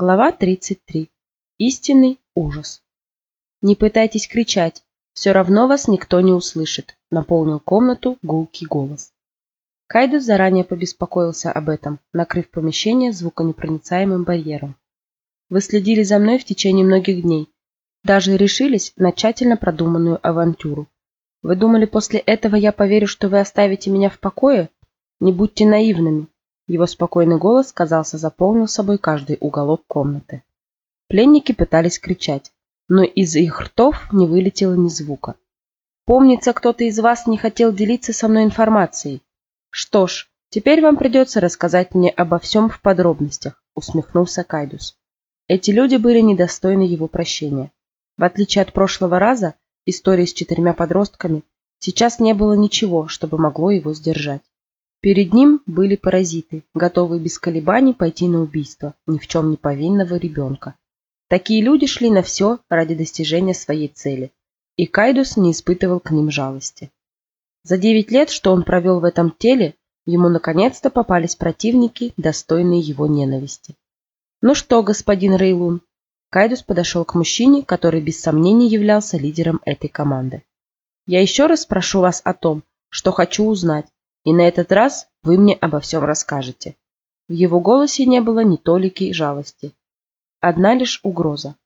Глава 33. Истинный ужас. «Не пытайтесь кричать, все равно вас никто не услышит», наполнил комнату гулкий голос. Кайдус заранее побеспокоился об этом, накрыв помещение звуконепроницаемым барьером. «Вы следили за мной в течение многих дней, даже решились на тщательно продуманную авантюру. Вы думали, после этого я поверю, что вы оставите меня в покое? Не будьте наивными. Его спокойный голос, казался, заполнил собой каждый уголок комнаты. Пленники пытались кричать, но из их ртов не вылетело ни звука. «Помнится, кто-то из вас не хотел делиться со мной информацией. Что ж, теперь вам придется рассказать мне обо всем в подробностях», усмехнулся Кайдус. Эти люди были недостойны его прощения. В отличие от прошлого раза, истории с четырьмя подростками, сейчас не было ничего, чтобы могло его сдержать. Перед ним были паразиты, готовые без колебаний пойти на убийство ни в чем не повинного ребенка. Такие люди шли на все ради достижения своей цели, и Кайдус не испытывал к ним жалости. За девять лет, что он провел в этом теле, ему наконец-то попались противники, достойные его ненависти. «Ну что, господин Рейлун?» Кайдус подошел к мужчине, который без сомнений являлся лидером этой команды. «Я еще раз спрошу вас о том, что хочу узнать, и на этот раз вы мне обо всем расскажете. В его голосе не было ни толики жалости. Одна лишь угроза.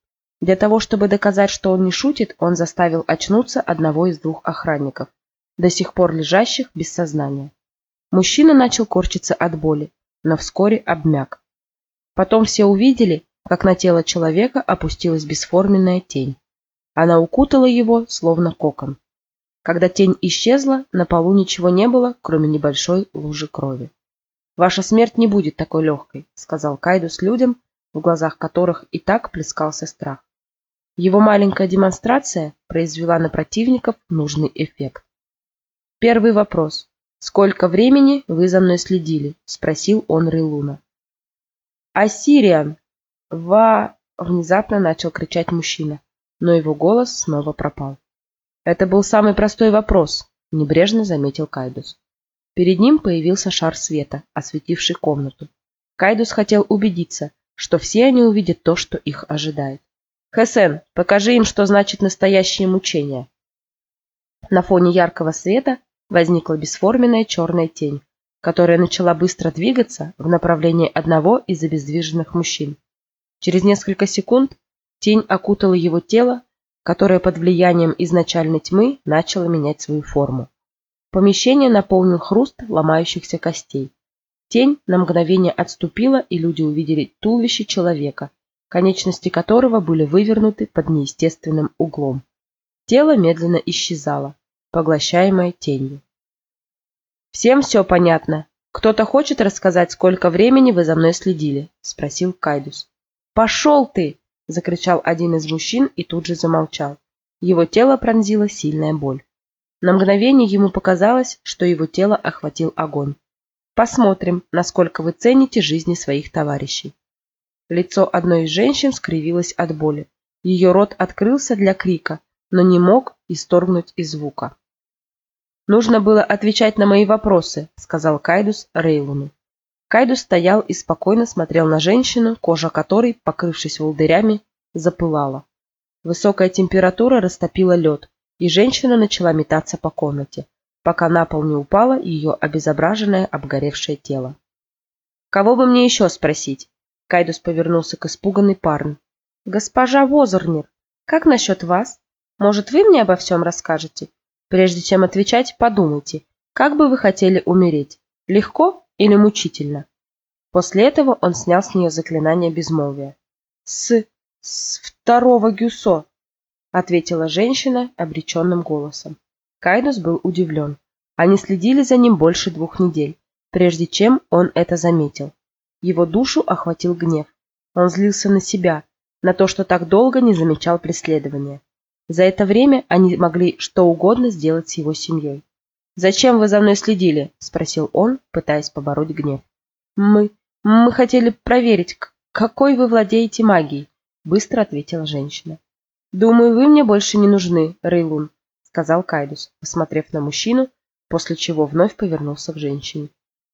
Для того, чтобы доказать, что он не шутит, он заставил очнуться одного из двух охранников, до сих пор лежащих без сознания. Мужчина начал корчиться от боли, но вскоре обмяк. Потом все увидели, как на тело человека опустилась бесформенная тень. Она укутала его, словно кокон. Когда тень исчезла, на полу ничего не было, кроме небольшой лужи крови. «Ваша смерть не будет такой легкой», — сказал Кайдус людям, в глазах которых и так плескался страх. Его маленькая демонстрация произвела на противников нужный эффект. Первый вопрос. «Сколько времени вы за мной следили?» — спросил он Рейлуна. «Ассириан!» «Ва...» — внезапно начал кричать мужчина, но его голос снова пропал. Это был самый простой вопрос, небрежно заметил Кайдус. Перед ним появился шар света, осветивший комнату. Кайдус хотел убедиться, что все они увидят то, что их ожидает. Хесен, покажи им, что значит настоящее мучение. На фоне яркого света возникла бесформенная черная тень, которая начала быстро двигаться в направлении одного из обездвиженных мужчин. Через несколько секунд тень окутала его тело, которое под влиянием изначальной тьмы начало менять свою форму. Помещение наполнил хруст ломающихся костей. Тень на мгновение отступила, и люди увидели туловище человека, конечности которого были вывернуты под неестественным углом. Тело медленно исчезало, поглощаемое тенью. «Всем все понятно. Кто-то хочет рассказать, сколько времени вы за мной следили?» – спросил Кайдус. «Пошел ты!» — закричал один из мужчин и тут же замолчал. Его тело пронзила сильная боль. На мгновение ему показалось, что его тело охватил огонь. Посмотрим, насколько вы цените жизни своих товарищей. Лицо одной из женщин скривилось от боли. Ее рот открылся для крика, но не мог исторгнуть и звука. «Нужно было отвечать на мои вопросы», — сказал Кайдус Рейлуну. Кайдус стоял и спокойно смотрел на женщину, кожа которой, покрывшись волдырями, запылала. Высокая температура растопила лед, и женщина начала метаться по комнате, пока на пол не упало ее обезображенное обгоревшее тело. «Кого бы мне еще спросить?» Кайдус повернулся к испуганной парне. «Госпожа Возернер, как насчет вас? Может, вы мне обо всем расскажете? Прежде чем отвечать, подумайте, как бы вы хотели умереть? Легко или мучительно. После этого он снял с нее заклинание безмолвия. «С... с второго гюсо», — ответила женщина обреченным голосом. Кайдус был удивлен. Они следили за ним больше двух недель, прежде чем он это заметил. Его душу охватил гнев. Он злился на себя, на то, что так долго не замечал преследования. За это время они могли что угодно сделать с его семьей. «Зачем вы за мной следили?» – спросил он, пытаясь побороть гнев. «Мы... мы хотели проверить, какой вы владеете магией», – быстро ответила женщина. «Думаю, вы мне больше не нужны, Рейлун», – сказал Кайдус, посмотрев на мужчину, после чего вновь повернулся к женщине.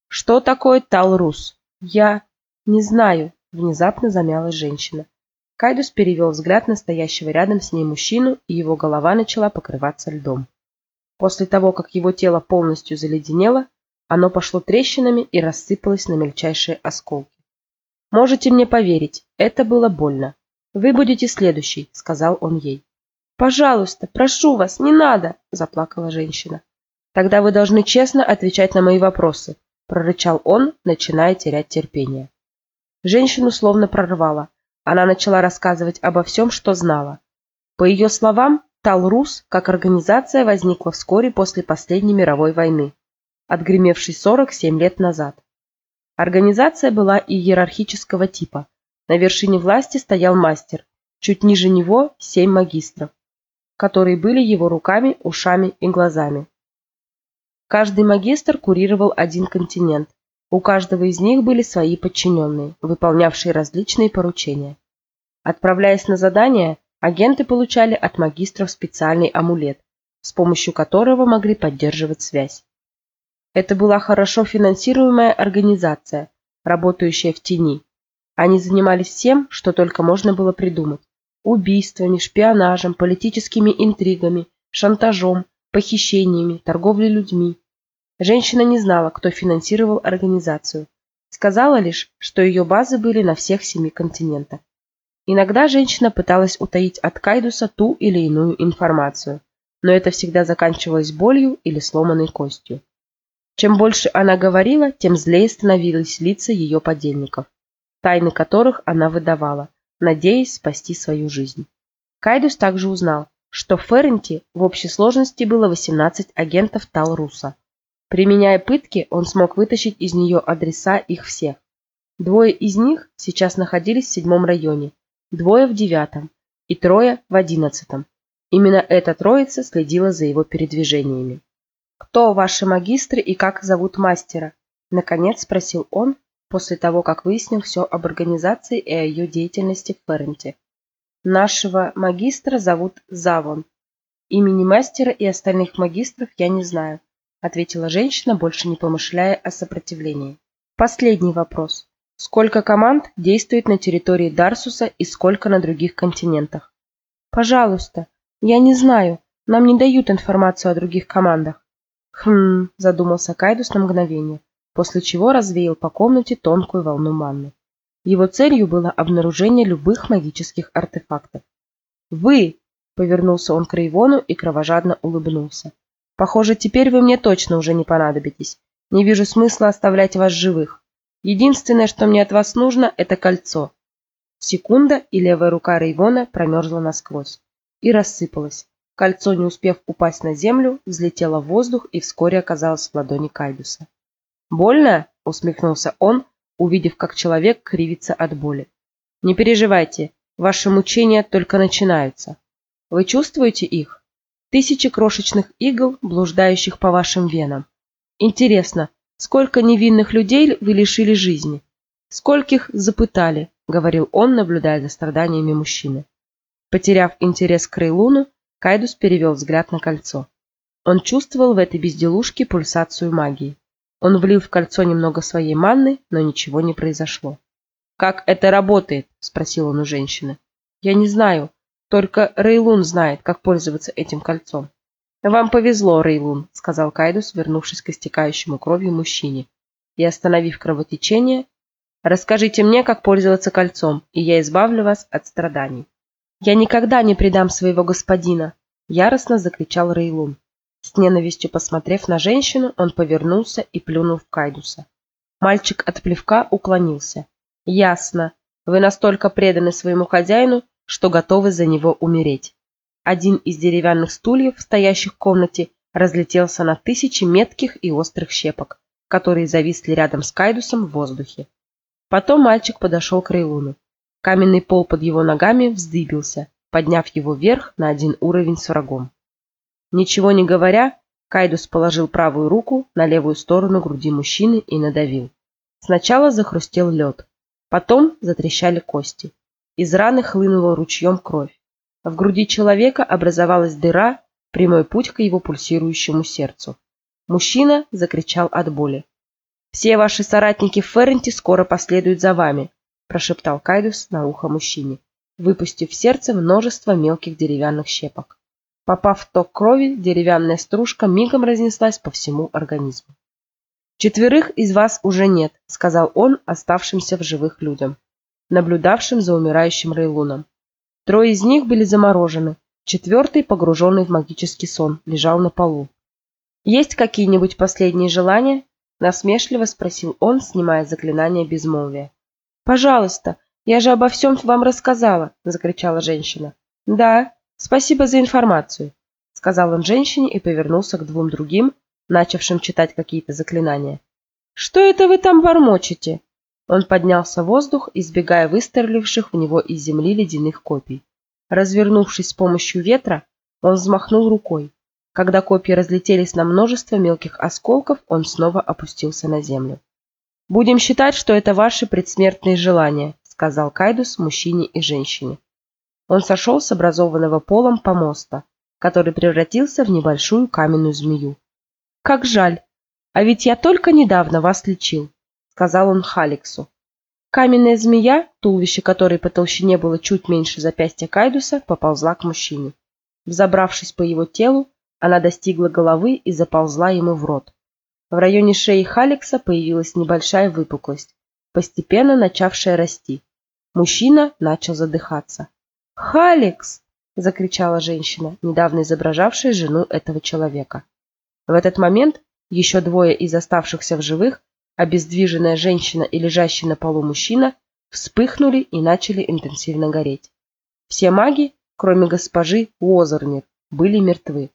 «Что такое Талрус?» «Я... не знаю», Внезапно замялась женщина. Кайдус перевел взгляд на стоящего рядом с ней мужчину, и его голова начала покрываться льдом. После того, как его тело полностью заледенело, оно пошло трещинами и рассыпалось на мельчайшие осколки. «Можете мне поверить, это было больно. Вы будете следующий», — сказал он ей. «Пожалуйста, прошу вас, не надо!» – заплакала женщина. «Тогда вы должны честно отвечать на мои вопросы», – прорычал он, начиная терять терпение. Женщину словно прорвало. Она начала рассказывать обо всем, что знала. По ее словам, Талрус как организация возникла вскоре после последней мировой войны, отгремевшей 47 лет назад. Организация была иерархического типа. На вершине власти стоял мастер, чуть ниже него семь магистров, которые были его руками, ушами и глазами. Каждый магистр курировал один континент, у каждого из них были свои подчиненные, выполнявшие различные поручения. Отправляясь на задания, агенты получали от магистров специальный амулет, с помощью которого могли поддерживать связь. Это была хорошо финансируемая организация, работающая в тени. Они занимались всем, что только можно было придумать. Убийствами, шпионажем, политическими интригами, шантажом, похищениями, торговлей людьми, Женщина не знала, кто финансировал организацию. Сказала лишь, что ее базы были на всех семи континентах. Иногда женщина пыталась утаить от Кайдуса ту или иную информацию, но это всегда заканчивалось болью или сломанной костью. Чем больше она говорила, тем злее становились лица ее подельников, тайны которых она выдавала, надеясь спасти свою жизнь. Кайдус также узнал, что в Ферренте в общей сложности было 18 агентов Талруса, Применяя пытки, он смог вытащить из нее адреса их всех. Двое из них сейчас находились в седьмом районе, двое в девятом и трое в одиннадцатом. Именно эта троица следила за его передвижениями. «Кто ваши магистры и как зовут мастера?» Наконец спросил он, после того, как выяснил все об организации и о ее деятельности в Ферренте. «Нашего магистра зовут Завон. Имени мастера и остальных магистров я не знаю. — ответила женщина, больше не помышляя о сопротивлении. Последний вопрос. Сколько команд действует на территории Дарсуса и сколько на других континентах? Пожалуйста. Я не знаю. Нам не дают информацию о других командах. Хм, задумался Кайдус на мгновение, после чего развеял по комнате тонкую волну манны. Его целью было обнаружение любых магических артефактов. «Вы!» — повернулся он к Рейвону и кровожадно улыбнулся. Похоже, теперь вы мне точно уже не понадобитесь. Не вижу смысла оставлять вас живых. Единственное, что мне от вас нужно, это кольцо. Секунда, и левая рука Рейвона промерзла насквозь. И рассыпалась. Кольцо, не успев упасть на землю, взлетело в воздух и вскоре оказалось в ладони Кайдуса. «Больно?» – усмехнулся он, увидев, как человек кривится от боли. «Не переживайте, ваши мучения только начинаются. Вы чувствуете их?» Тысячи крошечных игл, блуждающих по вашим венам. Интересно, сколько невинных людей вы лишили жизни? Скольких запытали, говорил он, наблюдая за страданиями мужчины. Потеряв интерес к Рейлуну, Кайдус перевел взгляд на кольцо. Он чувствовал в этой безделушке пульсацию магии. Он влил в кольцо немного своей манны, но ничего не произошло. «Как это работает?» – спросил он у женщины. «Я не знаю. Только Рейлун знает, как пользоваться этим кольцом. «Вам повезло, Рейлун», — сказал Кайдус, вернувшись к истекающему кровью мужчине. И, остановив кровотечение, «Расскажите мне, как пользоваться кольцом, и я избавлю вас от страданий». «Я никогда не предам своего господина!» — яростно закричал Рейлун. С ненавистью посмотрев на женщину, он повернулся и плюнул в Кайдуса. Мальчик от плевка уклонился. «Ясно. Вы настолько преданы своему хозяину, что готовы за него умереть. Один из деревянных стульев, стоящих в комнате, разлетелся на тысячи метких и острых щепок, которые зависли рядом с Кайдусом в воздухе. Потом мальчик подошел к Рейлуну. Каменный пол под его ногами вздыбился, подняв его вверх на один уровень с врагом. Ничего не говоря, Кайдус положил правую руку на левую сторону груди мужчины и надавил. Сначала захрустел лед, потом затрещали кости. Из раны хлынула ручьем кровь. В груди человека образовалась дыра, прямой путь к его пульсирующему сердцу. Мужчина закричал от боли. «Все ваши соратники в Ферренте скоро последуют за вами. прошептал Кайдус на ухо мужчине, выпустив в сердце множество мелких деревянных щепок. Попав в ток крови, деревянная стружка мигом разнеслась по всему организму. «Четверых из вас уже нет», — сказал он оставшимся в живых людям, наблюдавшим за умирающим Рейлуном. Трое из них были заморожены, четвертый, погруженный в магический сон, лежал на полу. «Есть какие-нибудь последние желания?» — насмешливо спросил он, снимая заклинание безмолвия. «Пожалуйста, я же обо всем вам рассказала!» — закричала женщина. «Да, спасибо за информацию», — сказал он женщине и повернулся к двум другим, начавшим читать какие-то заклинания. «Что это вы там бормочете?» Он поднялся в воздух, избегая выстреливших в него из земли ледяных копий. Развернувшись с помощью ветра, он взмахнул рукой. Когда копья разлетелись на множество мелких осколков, он снова опустился на землю. «Будем считать, что это ваши предсмертные желания», сказал Кайдус мужчине и женщине. Он сошел с образованного полом помоста, который превратился в небольшую каменную змею. «Как жаль! А ведь я только недавно вас лечил», сказал он Халиксу. Каменная змея, туловище которой по толщине было чуть меньше запястья Кайдуса, поползла к мужчине. Взобравшись по его телу, она достигла головы и заползла ему в рот. В районе шеи Халикса появилась небольшая выпуклость, постепенно начавшая расти. Мужчина начал задыхаться. «Халикс!» – закричала женщина, недавно изображавшая жену этого человека. В этот момент еще двое из оставшихся в живых обездвиженная женщина и лежащий на полу мужчина вспыхнули и начали интенсивно гореть. Все маги, кроме госпожи Уозернер, были мертвы.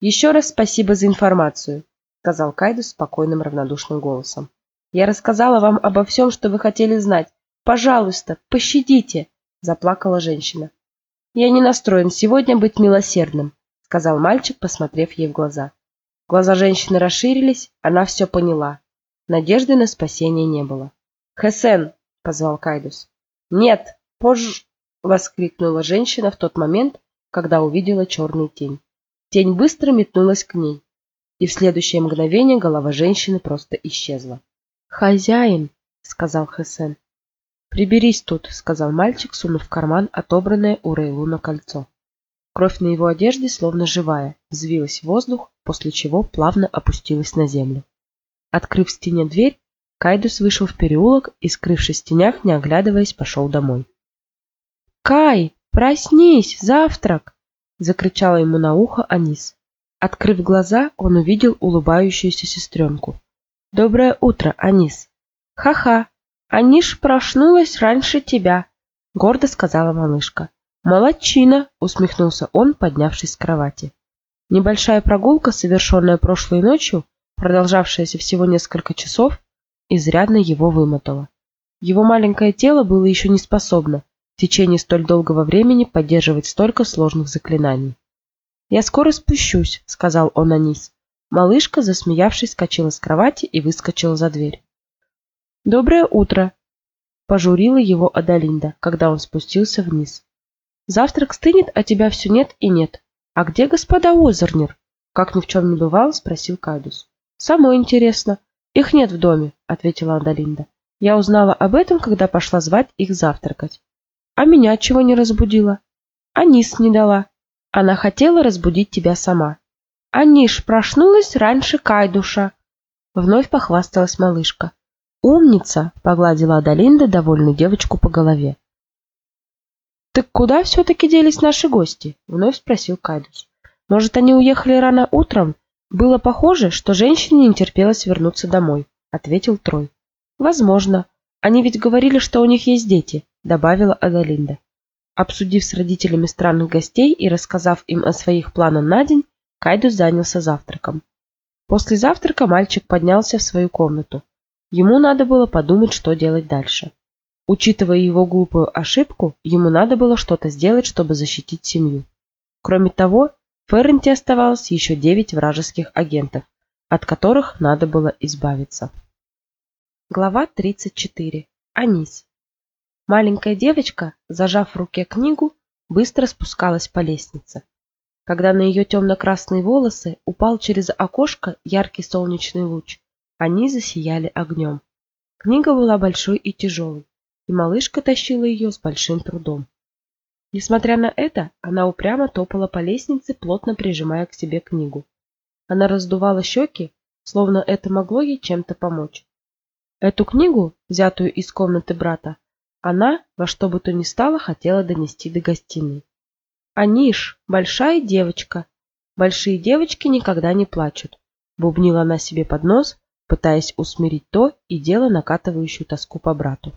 «Еще раз спасибо за информацию», — сказал Кайдус спокойным равнодушным голосом. «Я рассказала вам обо всем, что вы хотели знать. Пожалуйста, пощадите!» — заплакала женщина. «Я не настроен сегодня быть милосердным», — сказал мальчик, посмотрев ей в глаза. Глаза женщины расширились, она все поняла. Надежды на спасение не было. «Хесен!» — позвал Кайдус. «Нет, позже!» — воскликнула женщина в тот момент, когда увидела черную тень. Тень быстро метнулась к ней, и в следующее мгновение голова женщины просто исчезла. «Хозяин!» — сказал Хесен. «Приберись тут», — сказал мальчик, сунув в карман отобранное у Рейлуна кольцо. Кровь на его одежде, словно живая, взвилась в воздух, после чего плавно опустилась на землю. Открыв в стене дверь, Кайдус вышел в переулок и, скрывшись в тенях, не оглядываясь, пошел домой. «Кай, проснись! Завтрак!» — закричала ему на ухо Анис. Открыв глаза, он увидел улыбающуюся сестренку. «Доброе утро, Анис!» «Ха-ха! Аниш проснулась раньше тебя!» — гордо сказала малышка. «Молодчина!» — усмехнулся он, поднявшись с кровати. Небольшая прогулка, совершенная прошлой ночью, продолжавшаяся всего несколько часов, изрядно его вымотала. Его маленькое тело было еще не способно в течение столь долгого времени поддерживать столько сложных заклинаний. «Я скоро спущусь», — сказал он Анис. Малышка, засмеявшись, скочила с кровати и выскочила за дверь. «Доброе утро!» — пожурила его Адалинда, когда он спустился вниз. «Завтрак стынет, а тебя все нет и нет. А где господа Озернер?» Как ни в чем не бывало, спросил Кайдус. «Самой интересно. Их нет в доме», — ответила Адалинда. «Я узнала об этом, когда пошла звать их завтракать. А меня чего не разбудила?» «Анис не дала. Она хотела разбудить тебя сама». «Аниш проснулась раньше Кайдуша», — вновь похвасталась малышка. «Умница!» — погладила Адалинда довольную девочку по голове. «Так куда все-таки делись наши гости?» — вновь спросил Кайдус. «Может, они уехали рано утром было похоже, что женщине не терпелось вернуться домой, ответил Трой. Возможно. Они ведь говорили, что у них есть дети, добавила Адалинда. Обсудив с родителями странных гостей и рассказав им о своих планах на день, Кайдус занялся завтраком. После завтрака мальчик поднялся в свою комнату. Ему надо было подумать, что делать дальше. Учитывая его глупую ошибку, ему надо было что-то сделать, чтобы защитить семью. Кроме того, Ферренте оставалось еще девять вражеских агентов, от которых надо было избавиться. Глава 34. Анис. Маленькая девочка, зажав в руке книгу, быстро спускалась по лестнице. Когда на ее темно-красные волосы упал через окошко яркий солнечный луч, они засияли огнем. Книга была большой и тяжелой. и малышка тащила ее с большим трудом. Несмотря на это, она упрямо топала по лестнице, плотно прижимая к себе книгу. Она раздувала щеки, словно это могло ей чем-то помочь. Эту книгу, взятую из комнаты брата, она во что бы то ни стало хотела донести до гостиной. «Аниш, большая девочка. Большие девочки никогда не плачут», — бубнила она себе под нос, пытаясь усмирить то и дело накатывающую тоску по брату.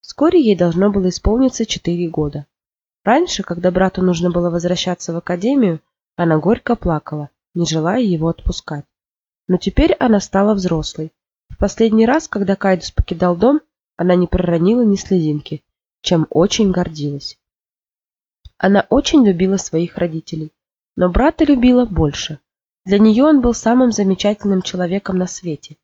Вскоре ей должно было исполниться четыре года. Раньше, когда брату нужно было возвращаться в академию, она горько плакала, не желая его отпускать. Но теперь она стала взрослой. В последний раз, когда Кайдус покидал дом, она не проронила ни слезинки, чем очень гордилась. Она очень любила своих родителей, но брата любила больше. Для нее он был самым замечательным человеком на свете.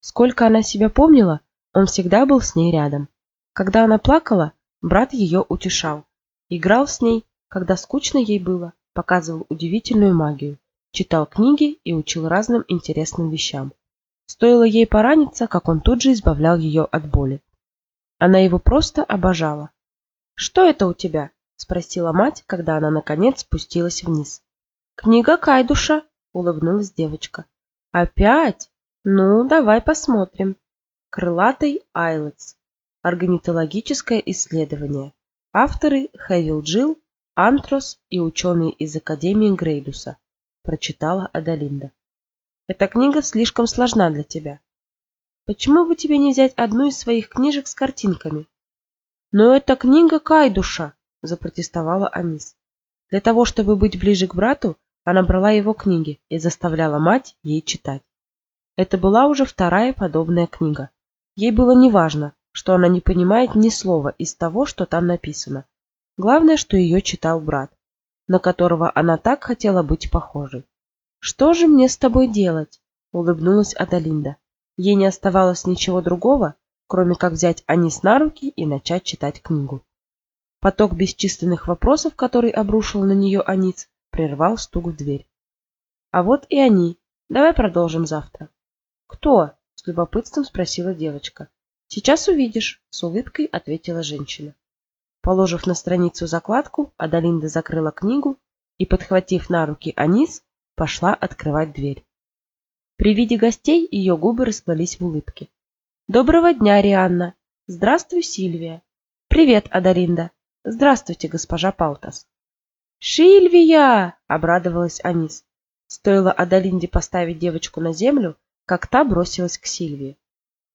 Сколько она себя помнила, он всегда был с ней рядом. Когда она плакала, брат ее утешал. Играл с ней, когда скучно ей было, показывал удивительную магию, читал книги и учил разным интересным вещам. Стоило ей пораниться, как он тут же избавлял ее от боли. Она его просто обожала. «Что это у тебя?» – спросила мать, когда она, наконец, спустилась вниз. «Книга Кайдуша», – улыбнулась девочка. «Опять? Ну, давай посмотрим». Крылатый Айлетс. Орнитологическое исследование. Авторы Хевил Джилл, Антрос и ученые из Академии Грейдуса. Прочитала Адалинда. Эта книга слишком сложна для тебя. Почему бы тебе не взять одну из своих книжек с картинками? Но это книга Кайдуша, запротестовала Анис. Для того, чтобы быть ближе к брату, она брала его книги и заставляла мать ей читать. Это была уже вторая подобная книга. Ей было неважно, что она не понимает ни слова из того, что там написано. Главное, что ее читал брат, на которого она так хотела быть похожей. «Что же мне с тобой делать?» — улыбнулась Адалинда. Ей не оставалось ничего другого, кроме как взять Анис на руки и начать читать книгу. Поток бесчисленных вопросов, который обрушил на нее Анис, прервал стук в дверь. «А вот и они. Давай продолжим завтра». «Кто?» — с любопытством спросила девочка. «Сейчас увидишь», — с улыбкой ответила женщина. Положив на страницу закладку, Адалинда закрыла книгу и, подхватив на руки Анис, пошла открывать дверь. При виде гостей ее губы расплылись в улыбке. «Доброго дня, Рианна! Здравствуй, Сильвия! Привет, Адалинда! Здравствуйте, госпожа Паутас!» «Шильвия!» — обрадовалась Анис. Стоило Адалинде поставить девочку на землю, как та бросилась к Сильвии.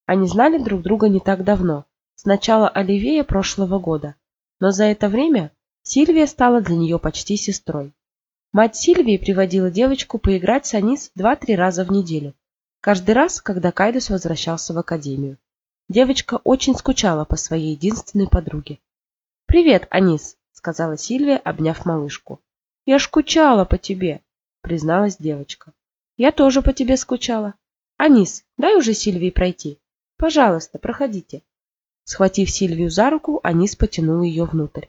Они знали друг друга не так давно, с начала Оливея прошлого года, но за это время Сильвия стала для нее почти сестрой. Мать Сильвии приводила девочку поиграть с Анис два-три раза в неделю, каждый раз, когда Кайдус возвращался в академию. Девочка очень скучала по своей единственной подруге. «Привет, Анис», — сказала Сильвия, обняв малышку. «Я скучала по тебе», — призналась девочка. «Я тоже по тебе скучала. Анис, дай уже Сильвии пройти». Пожалуйста, проходите. Схватив Сильвию за руку, Анис потянул ее внутрь.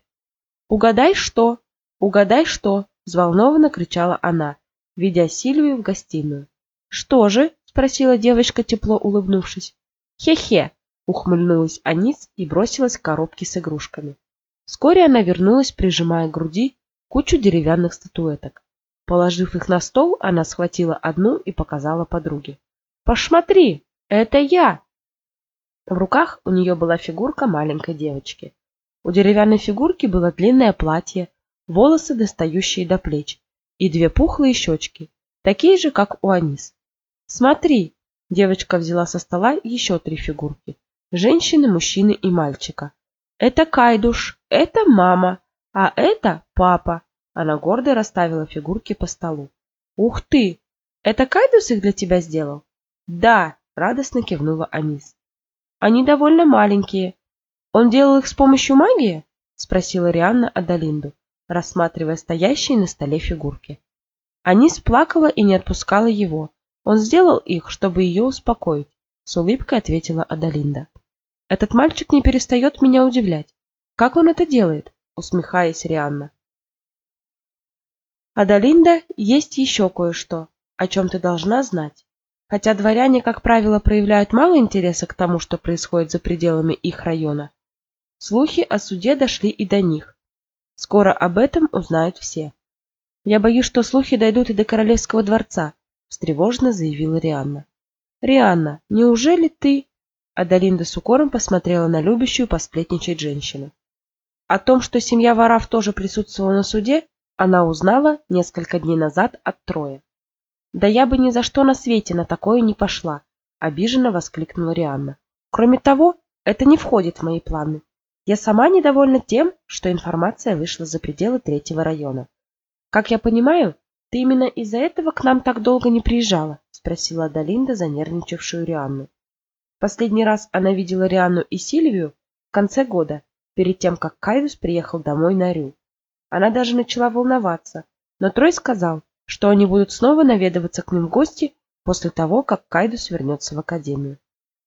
«Угадай, что? Угадай, что?» – взволнованно кричала она, ведя Сильвию в гостиную. «Что же?» – спросила девочка, тепло улыбнувшись. «Хе-хе!» – ухмыльнулась Анис и бросилась к коробке с игрушками. Вскоре она вернулась, прижимая к груди кучу деревянных статуэток. Положив их на стол, она схватила одну и показала подруге. «Посмотри, это я!» В руках у нее была фигурка маленькой девочки. У деревянной фигурки было длинное платье, волосы, достающие до плеч, и две пухлые щечки, такие же, как у Анис. «Смотри!» – девочка взяла со стола еще три фигурки – женщины, мужчины и мальчика. «Это Кайдуш, это мама, а это папа!» Она гордо расставила фигурки по столу. «Ух ты! Это Кайдус их для тебя сделал?» «Да!» – радостно кивнула Анис. Они довольно маленькие. Он делал их с помощью магии? Спросила Рианна Адалинду, рассматривая стоящие на столе фигурки. Анис плакала и не отпускала его. Он сделал их, чтобы ее успокоить, с улыбкой ответила Адалинда. Этот мальчик не перестает меня удивлять. Как он это делает? Усмехаясь Рианна. Адалинда, есть еще кое-что, о чем ты должна знать. Хотя дворяне, как правило, проявляют мало интереса к тому, что происходит за пределами их района, Слухи о суде дошли и до них. Скоро об этом узнают все. «Я боюсь, что слухи дойдут и до королевского дворца», — встревоженно заявила Рианна. «Рианна, неужели ты...» Адалинда с укором посмотрела на любящую посплетничать женщину. О том, что семья Вараф тоже присутствовала на суде, она узнала несколько дней назад от Троя. «Да я бы ни за что на свете на такое не пошла», — обиженно воскликнула Рианна. «Кроме того, это не входит в мои планы. Я сама недовольна тем, что информация вышла за пределы третьего района. Как я понимаю, ты именно из-за этого к нам так долго не приезжала?» — спросила Адалинда, занервничавшую Рианну. Последний раз она видела Рианну и Сильвию в конце года, перед тем, как Кайдус приехал домой на Рю. Она даже начала волноваться, но Трой сказал, что они будут снова наведываться к ним в гости после того, как Кайдус вернется в академию.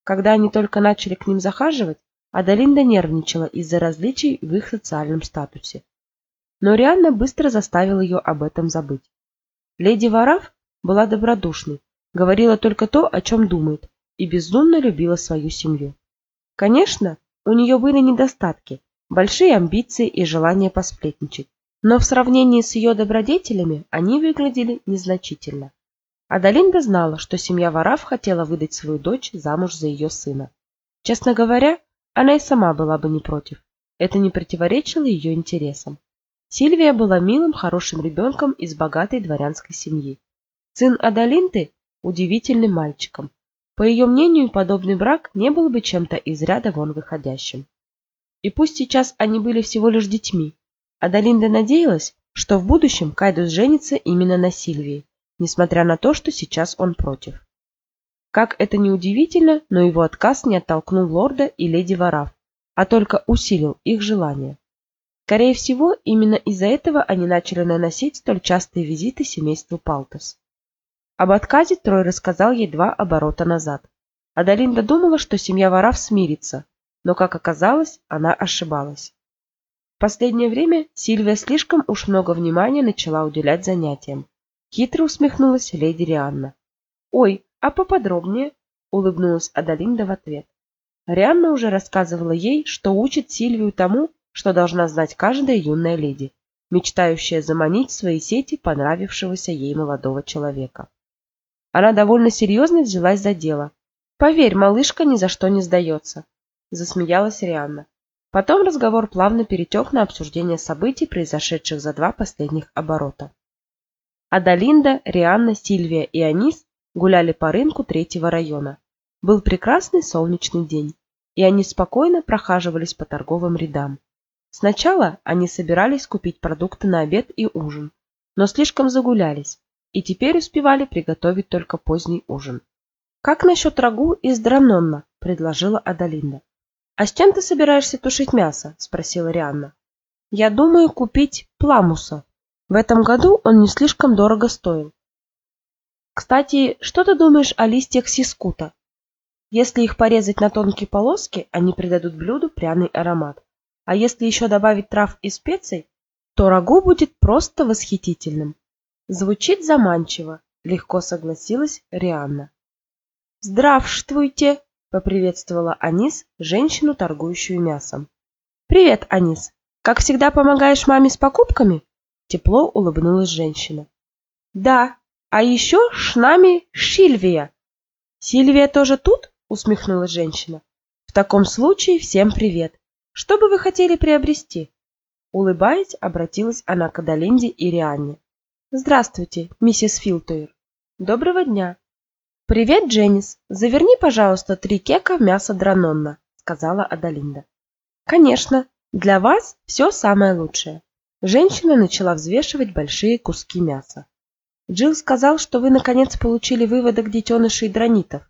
Когда они только начали к ним захаживать, Адалинда нервничала из-за различий в их социальном статусе. Но Рианна быстро заставила ее об этом забыть. Леди Вараф была добродушной, говорила только то, о чем думает, и безумно любила свою семью. Конечно, у нее были недостатки, большие амбиции и желание посплетничать, но в сравнении с ее добродетелями они выглядели незначительно. Адалинда знала, что семья Вараф хотела выдать свою дочь замуж за ее сына. Честно говоря, она и сама была бы не против. Это не противоречило ее интересам. Сильвия была милым, хорошим ребенком из богатой дворянской семьи. Сын Адалинты – удивительным мальчиком. По ее мнению, подобный брак не был бы чем-то из ряда вон выходящим. И пусть сейчас они были всего лишь детьми, Адалинда надеялась, что в будущем Кайдус женится именно на Сильвии, несмотря на то, что сейчас он против. Как это ни удивительно, но его отказ не оттолкнул лорда и леди Вараф, а только усилил их желание. Скорее всего, именно из-за этого они начали наносить столь частые визиты семейству Палтас. Об отказе Трой рассказал ей два оборота назад. Адалинда думала, что семья Вараф смирится, но, как оказалось, она ошибалась. Последнее время Сильвия слишком уж много внимания начала уделять занятиям. Хитро усмехнулась леди Рианна. «Ой, а поподробнее?» — улыбнулась Адалинда в ответ. Рианна уже рассказывала ей, что учит Сильвию тому, что должна знать каждая юная леди, мечтающая заманить в свои сети понравившегося ей молодого человека. Она довольно серьезно взялась за дело. «Поверь, малышка ни за что не сдается», — засмеялась Рианна. Потом разговор плавно перетек на обсуждение событий, произошедших за два последних оборота. Адалинда, Рианна, Сильвия и Анис гуляли по рынку третьего района. Был прекрасный солнечный день, и они спокойно прохаживались по торговым рядам. Сначала они собирались купить продукты на обед и ужин, но слишком загулялись, и теперь успевали приготовить только поздний ужин. «Как насчет рагу из дранонна?» – предложила Адалинда. «А с чем ты собираешься тушить мясо?» – спросила Рианна. «Я думаю купить пламуса. В этом году он не слишком дорого стоил. Кстати, что ты думаешь о листьях сискута? Если их порезать на тонкие полоски, они придадут блюду пряный аромат. А если еще добавить трав и специй, то рагу будет просто восхитительным. Звучит заманчиво, легко согласилась Рианна. Здравствуйте, поприветствовала Анис женщину, торгующую мясом. Привет, Анис. Как всегда помогаешь маме с покупками? Тепло улыбнулась женщина. Да, а еще с нами Сильвия. Сильвия тоже тут? Усмехнулась женщина. В таком случае всем привет. Что бы вы хотели приобрести? Улыбаясь, обратилась она к Адалинде и Рианне. Здравствуйте, миссис Филтуэр. Доброго дня. Привет, Дженнис. Заверни, пожалуйста, три кека мяса дранонна, сказала Адалинда. Конечно, для вас все самое лучшее. Женщина начала взвешивать большие куски мяса. Джилл сказал, что вы наконец получили выводок детенышей дронитов.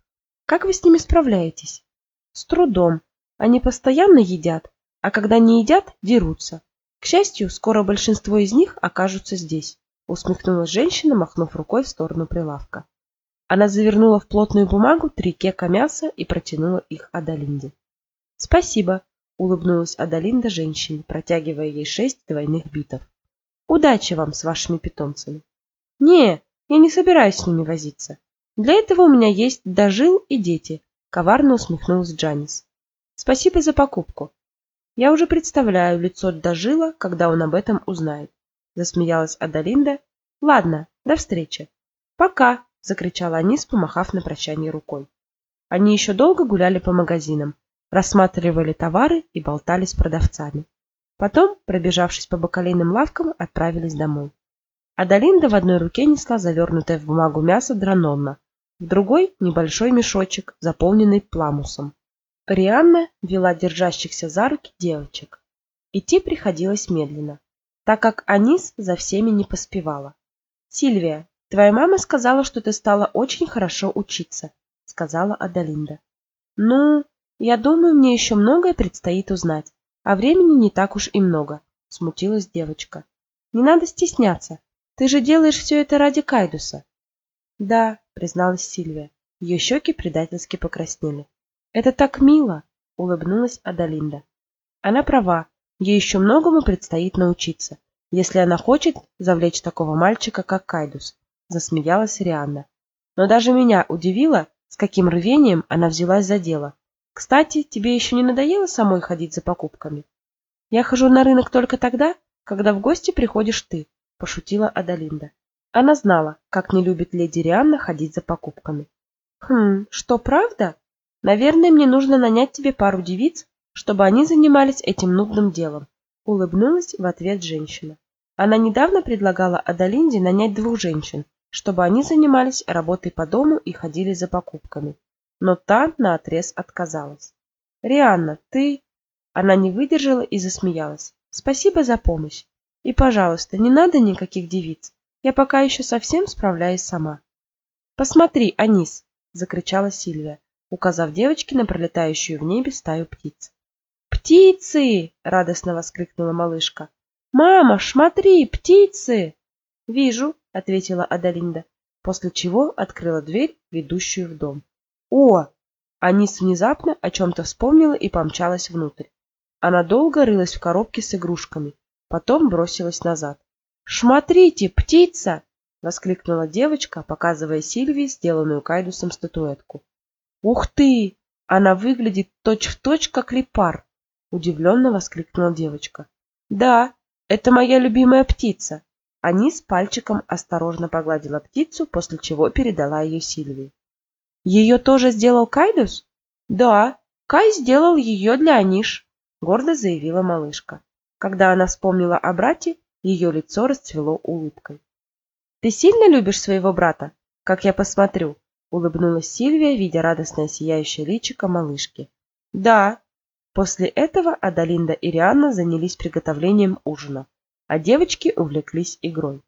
Как вы с ними справляетесь? С трудом. Они постоянно едят, а когда не едят, дерутся. К счастью, скоро большинство из них окажутся здесь, усмехнулась женщина, махнув рукой в сторону прилавка. Она завернула в плотную бумагу три кека мяса и протянула их Адалинде. Спасибо, улыбнулась Адалинда женщине, протягивая ей шесть двойных битов. Удачи вам с вашими питомцами. «Не, я не собираюсь с ними возиться. Для этого у меня есть дожил и дети», — коварно усмехнулась Джанис. «Спасибо за покупку». Я уже представляю лицо Дожила, когда он об этом узнает. Засмеялась Адалинда. Ладно, до встречи. Пока, закричала Анис, помахав на прощание рукой. Они еще долго гуляли по магазинам, рассматривали товары и болтали с продавцами. Потом, пробежавшись по бакалейным лавкам, отправились домой. Адалинда в одной руке несла завернутое в бумагу мясо дранонна, в другой – небольшой мешочек, заполненный пламусом. Рианна вела держащихся за руки девочек. Идти приходилось медленно, так как Анис за всеми не поспевала. «Сильвия, твоя мама сказала, что ты стала очень хорошо учиться», — сказала Адалинда. «Ну, я думаю, мне еще многое предстоит узнать, а времени не так уж и много», — смутилась девочка. «Не надо стесняться, ты же делаешь все это ради Кайдуса». «Да», — призналась Сильвия, ее щеки предательски покраснели. Это так мило, улыбнулась Адалинда. Она права, ей еще многому предстоит научиться, если она хочет завлечь такого мальчика, как Кайдус, засмеялась Рианна. Но даже меня удивило, с каким рвением она взялась за дело. Кстати, тебе еще не надоело самой ходить за покупками? Я хожу на рынок только тогда, когда в гости приходишь ты, пошутила Адалинда. Она знала, как не любит леди Рианна ходить за покупками. Хм, что правда? Наверное, мне нужно нанять тебе пару девиц, чтобы они занимались этим нудным делом. Улыбнулась в ответ женщина. Она недавно предлагала Адалинде нанять двух женщин, чтобы они занимались работой по дому и ходили за покупками. Но та наотрез отказалась. «Рианна, ты...» Она не выдержала и засмеялась. «Спасибо за помощь. И, пожалуйста, не надо никаких девиц. Я пока еще совсем справляюсь сама». «Посмотри, Анис!» – закричала Сильвия указав девочке на пролетающую в небе стаю птиц. «Птицы!» — радостно воскликнула малышка. «Мама, смотри, птицы!» «Вижу», — ответила Адалинда, после чего открыла дверь, ведущую в дом. «О!» Анис внезапно о чем-то вспомнила и помчалась внутрь. Она долго рылась в коробке с игрушками, потом бросилась назад. «Смотрите, птица!» — воскликнула девочка, показывая Сильвии сделанную Кайдусом статуэтку. «Ух ты! Она выглядит точь-в-точь, точь, как лепар!» — удивленно воскликнула девочка. «Да, это моя любимая птица!» Анис пальчиком осторожно погладила птицу, после чего передала ее Сильвии. «Ее тоже сделал Кайдус?» «Да, Кай сделал ее для Аниш», — гордо заявила малышка. Когда она вспомнила о брате, ее лицо расцвело улыбкой. «Ты сильно любишь своего брата, как я посмотрю?» улыбнулась Сильвия, видя радостное сияющее личико малышки. Да. После этого Адалинда и Рианна занялись приготовлением ужина, а девочки увлеклись игрой.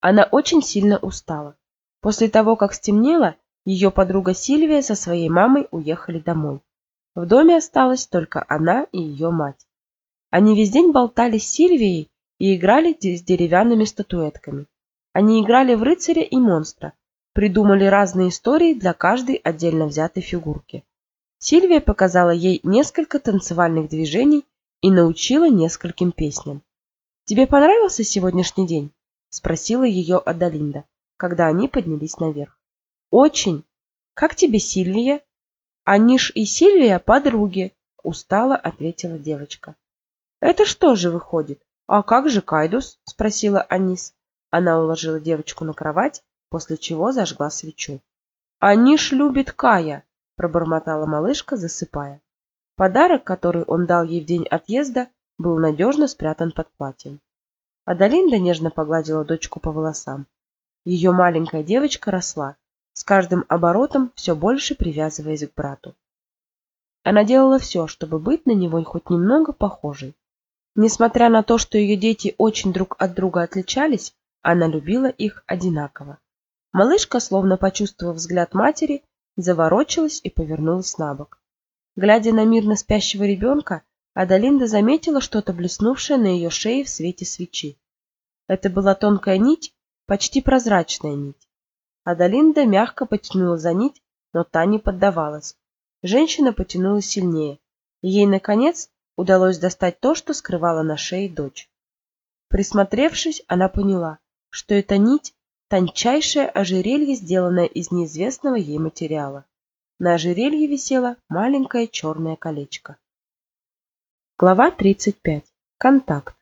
Она очень сильно устала. После того, как стемнело, ее подруга Сильвия со своей мамой уехали домой. В доме осталась только она и ее мать. Они весь день болтали с Сильвией и играли с деревянными статуэтками. Они играли в рыцаря и монстра, придумали разные истории для каждой отдельно взятой фигурки. Сильвия показала ей несколько танцевальных движений и научила нескольким песням. «Тебе понравился сегодняшний день?» – спросила ее Адалинда, когда они поднялись наверх. «Очень. Как тебе Сильвия?» «Аниш и Сильвия – подруги», – устало ответила девочка. «Это что же выходит? А как же Кайдус?» – спросила Анис. Она уложила девочку на кровать после чего зажгла свечу. «Аниш любит Кая», — пробормотала малышка, засыпая. Подарок, который он дал ей в день отъезда, был надежно спрятан под платьем. Адалинда нежно погладила дочку по волосам. Ее маленькая девочка росла, с каждым оборотом все больше привязываясь к брату. Она делала все, чтобы быть на него хоть немного похожей. Несмотря на то, что ее дети очень друг от друга отличались, она любила их одинаково. Малышка, словно почувствовав взгляд матери, заворочилась и повернулась на бок. Глядя на мирно спящего ребенка, Адалинда заметила что-то блеснувшее на ее шее в свете свечи. Это была тонкая нить, почти прозрачная нить. Адалинда мягко потянула за нить, но та не поддавалась. Женщина потянула сильнее, ей, наконец, удалось достать то, что скрывала на шее дочь. Присмотревшись, она поняла, что эта нить тончайшее ожерелье, сделанное из неизвестного ей материала. На ожерелье висело маленькое черное колечко. Глава 35. Контакт.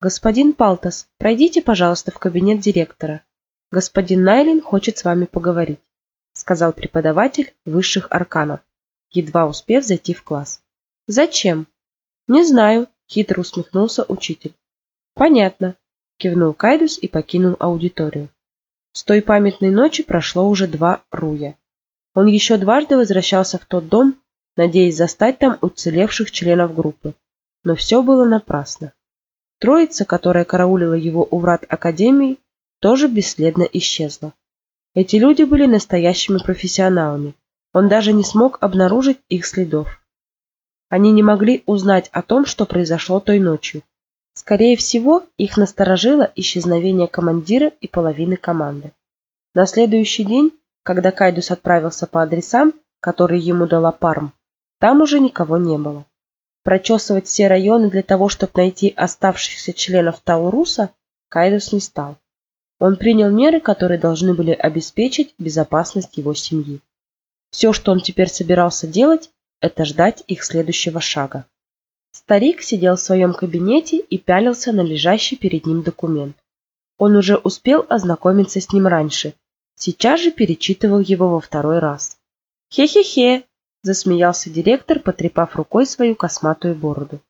Господин Палтас, пройдите, пожалуйста, в кабинет директора. Господин Найлин хочет с вами поговорить, сказал преподаватель высших арканов, едва успев зайти в класс. Зачем? Не знаю, хитро усмехнулся учитель. Понятно, кивнул Кайдус и покинул аудиторию. С той памятной ночи прошло уже два руя. Он еще дважды возвращался в тот дом, надеясь застать там уцелевших членов группы. Но все было напрасно. Троица, которая караулила его у врат Академии, тоже бесследно исчезла. Эти люди были настоящими профессионалами. Он даже не смог обнаружить их следов. Они не могли узнать о том, что произошло той ночью. Скорее всего, их насторожило исчезновение командира и половины команды. На следующий день, когда Кайдус отправился по адресам, которые ему дала Парм, там уже никого не было. Прочесывать все районы для того, чтобы найти оставшихся членов Тауруса, Кайдус не стал. Он принял меры, которые должны были обеспечить безопасность его семьи. Все, что он теперь собирался делать, это ждать их следующего шага. Старик сидел в своем кабинете и пялился на лежащий перед ним документ. Он уже успел ознакомиться с ним раньше, сейчас же перечитывал его во второй раз. «Хе-хе-хе!» Засмеялся директор, потрепав рукой свою косматую бороду.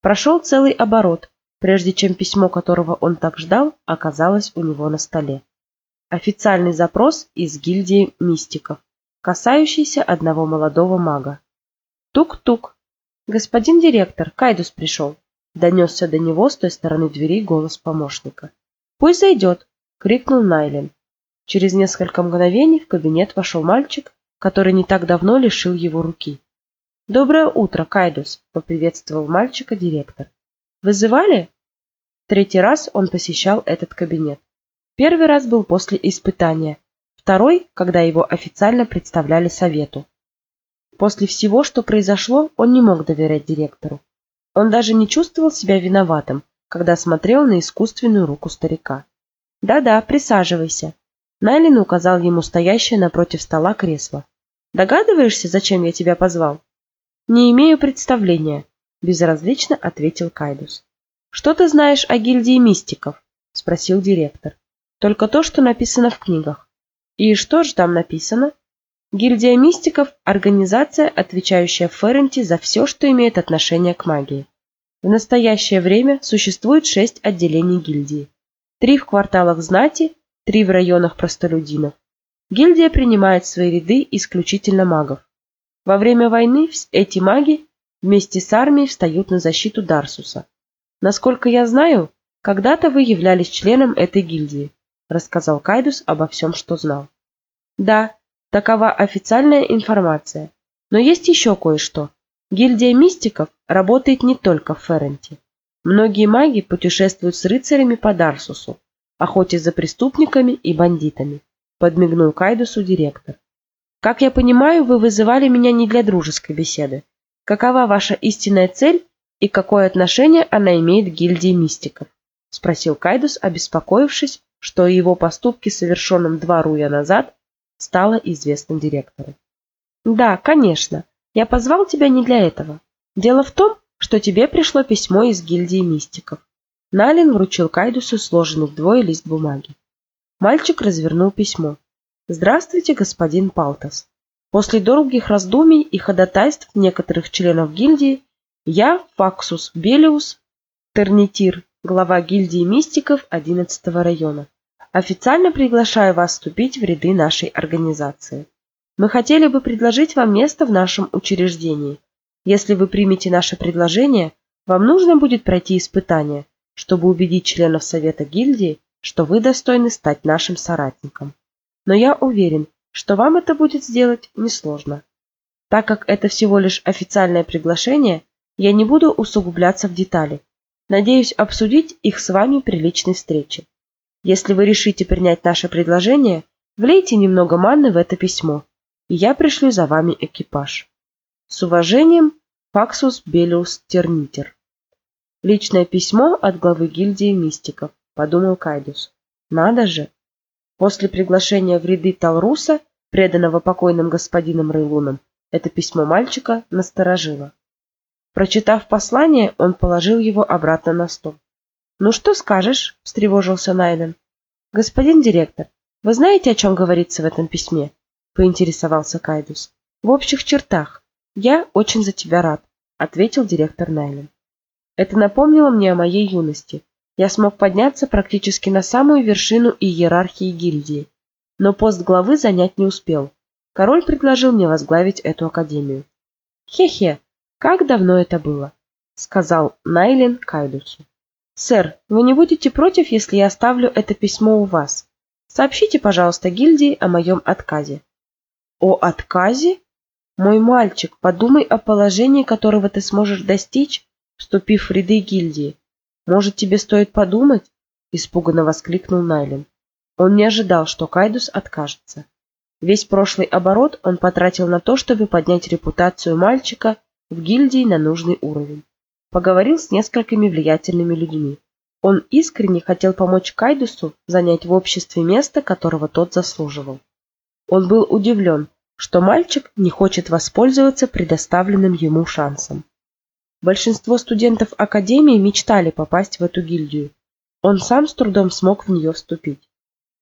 Прошел целый оборот, прежде чем письмо, которого он так ждал, оказалось у него на столе. Официальный запрос из гильдии мистиков, касающийся одного молодого мага. Тук-тук. Господин директор, Кайдус пришел. Донесся до него с той стороны двери голос помощника. Пусть зайдет, крикнул Найлен. Через несколько мгновений в кабинет вошел мальчик который не так давно лишил его руки. «Доброе утро, Кайдус!» – поприветствовал мальчика директор. «Вызывали?» Третий раз он посещал этот кабинет. Первый раз был после испытания, второй, когда его официально представляли совету. После всего, что произошло, он не мог доверять директору. Он даже не чувствовал себя виноватым, когда смотрел на искусственную руку старика. «Да-да, присаживайся». Найлин указал ему стоящее напротив стола кресло. Догадываешься, зачем я тебя позвал? Не имею представления, безразлично ответил Кайдус. Что ты знаешь о гильдии мистиков? спросил директор. Только то, что написано в книгах. И что же там написано? Гильдия мистиков – организация, отвечающая в Ферренте за все, что имеет отношение к магии. В настоящее время существует шесть отделений гильдии. Три в кварталах знати, три в районах простолюдинов. Гильдия принимает в свои ряды исключительно магов. Во время войны эти маги вместе с армией встают на защиту Дарсуса. Насколько я знаю, когда-то вы являлись членом этой гильдии, рассказал Кайдус обо всем, что знал. Да, такова официальная информация. Но есть еще кое-что. Гильдия мистиков работает не только в Ферренте. Многие маги путешествуют с рыцарями по Дарсусу, охотясь за преступниками и бандитами подмигнул Кайдусу директор. Как я понимаю, вы вызывали меня не для дружеской беседы. Какова ваша истинная цель и какое отношение она имеет к гильдии мистиков? спросил Кайдус, обеспокоившись, что его поступки, совершенным два руя назад, стало известным директору. Да, конечно. Я позвал тебя не для этого. Дело в том, что тебе пришло письмо из гильдии мистиков. Налин вручил Кайдусу сложенный вдвое лист бумаги. Мальчик развернул письмо. «Здравствуйте, господин Палтас. После долгих раздумий и ходатайств некоторых членов гильдии, я, Факсус Белиус, Тернитир, глава гильдии мистиков 11 района, официально приглашаю вас вступить в ряды нашей организации. Мы хотели бы предложить вам место в нашем учреждении. Если вы примете наше предложение, вам нужно будет пройти испытание, чтобы убедить членов совета гильдии, что вы достойны стать нашим соратником. Но я уверен, что вам это будет сделать несложно. Так как это всего лишь официальное приглашение, я не буду усугубляться в детали. Надеюсь обсудить их с вами при личной встрече. Если вы решите принять наше предложение, влейте немного манны в это письмо, и я пришлю за вами экипаж. С уважением, Факсус Белиус Тернитер. Личное письмо от главы гильдии мистиков подумал Кайдус. Надо же! После приглашения в ряды Талруса, преданного покойным господином Рейлуном, это письмо мальчика насторожило. Прочитав послание, он положил его обратно на стол. «Ну что скажешь?» – встревожился Найлен. «Господин директор, вы знаете, о чем говорится в этом письме?» – поинтересовался Кайдус. «В общих чертах. Я очень за тебя рад», – ответил директор Найлен. Это напомнило мне о моей юности. Я смог подняться практически на самую вершину иерархии гильдии, но пост главы занять не успел. Король предложил мне возглавить эту академию. «Хе-хе, как давно это было?» — сказал Найлен Кайдусу. «Сэр, вы не будете против, если я оставлю это письмо у вас? Сообщите, пожалуйста, гильдии о моем отказе». «О отказе? Мой мальчик, подумай о положении, которого ты сможешь достичь, вступив в ряды гильдии. Может, тебе стоит подумать?» — испуганно воскликнул Найлен. Он не ожидал, что Кайдус откажется. Весь прошлый оборот он потратил на то, чтобы поднять репутацию мальчика в гильдии на нужный уровень. Поговорил с несколькими влиятельными людьми. Он искренне хотел помочь Кайдусу занять в обществе место, которого тот заслуживал. Он был удивлен, что мальчик не хочет воспользоваться предоставленным ему шансом. Большинство студентов Академии мечтали попасть в эту гильдию. Он сам с трудом смог в нее вступить.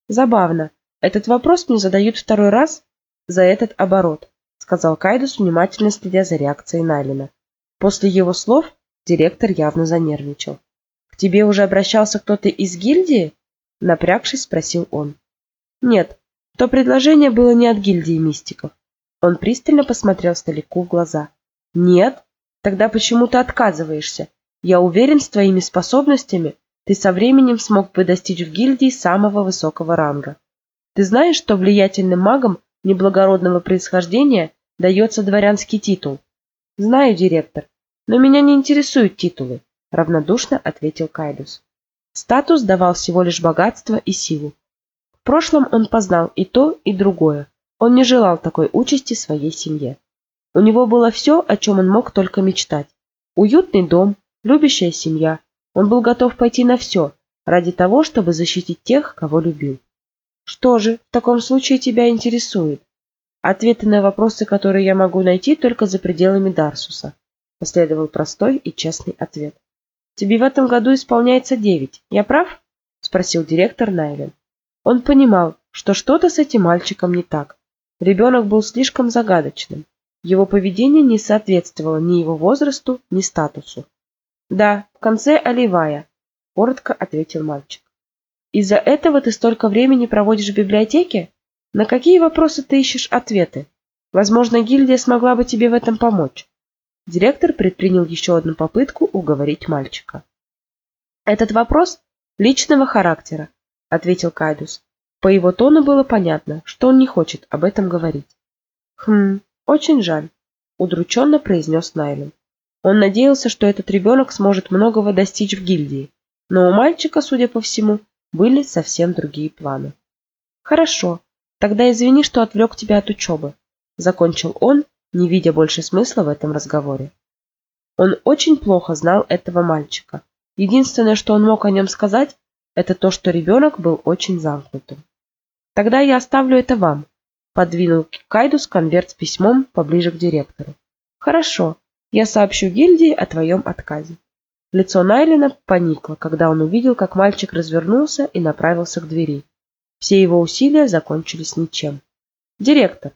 Забавно, этот вопрос мне задают второй раз за этот оборот, сказал Кайдус, внимательно следя за реакцией Найлина. После его слов директор явно занервничал. К тебе уже обращался кто-то из гильдии? Напрягшись, спросил он. Нет, то предложение было не от гильдии мистиков. Он пристально посмотрел старику в глаза. Нет? Тогда почему ты отказываешься? Я уверен, с твоими способностями ты со временем смог бы достичь в гильдии самого высокого ранга. Ты знаешь, что влиятельным магам неблагородного происхождения дается дворянский титул? Знаю, директор, но меня не интересуют титулы, равнодушно ответил Кайдус. Статус давал всего лишь богатство и силу. В прошлом он познал и то, и другое. Он не желал такой участи своей семье. У него было все, о чем он мог только мечтать. Уютный дом, любящая семья. Он был готов пойти на все, ради того, чтобы защитить тех, кого любил. Что же в таком случае тебя интересует? Ответы на вопросы, которые я могу найти только за пределами Дарсуса. Последовал простой и честный ответ. Тебе в этом году исполняется девять. Я прав? Спросил директор Найлен. Он понимал, что что-то с этим мальчиком не так. Ребенок был слишком загадочным. Его поведение не соответствовало ни его возрасту, ни статусу. «Да, в конце Оливая», — коротко ответил мальчик. Из-за этого ты столько времени проводишь в библиотеке? На какие вопросы ты ищешь ответы? Возможно, гильдия смогла бы тебе в этом помочь. Директор предпринял еще одну попытку уговорить мальчика. Этот вопрос личного характера, ответил Кайдус. По его тону было понятно, что он не хочет об этом говорить. Хм, очень жаль, удрученно произнес Найлен. Он надеялся, что этот ребенок сможет многого достичь в гильдии, но у мальчика, судя по всему, были совсем другие планы. Хорошо, тогда извини, что отвлек тебя от учебы, закончил он, не видя больше смысла в этом разговоре. Он очень плохо знал этого мальчика. Единственное, что он мог о нем сказать, это то, что ребенок был очень замкнутым. Тогда я оставлю это вам, подвинул Кайдус конверт с письмом поближе к директору. Хорошо, я сообщу гильдии о твоем отказе. Лицо Найлина поникло, когда он увидел, как мальчик развернулся и направился к двери. Все его усилия закончились ничем. «Директор!»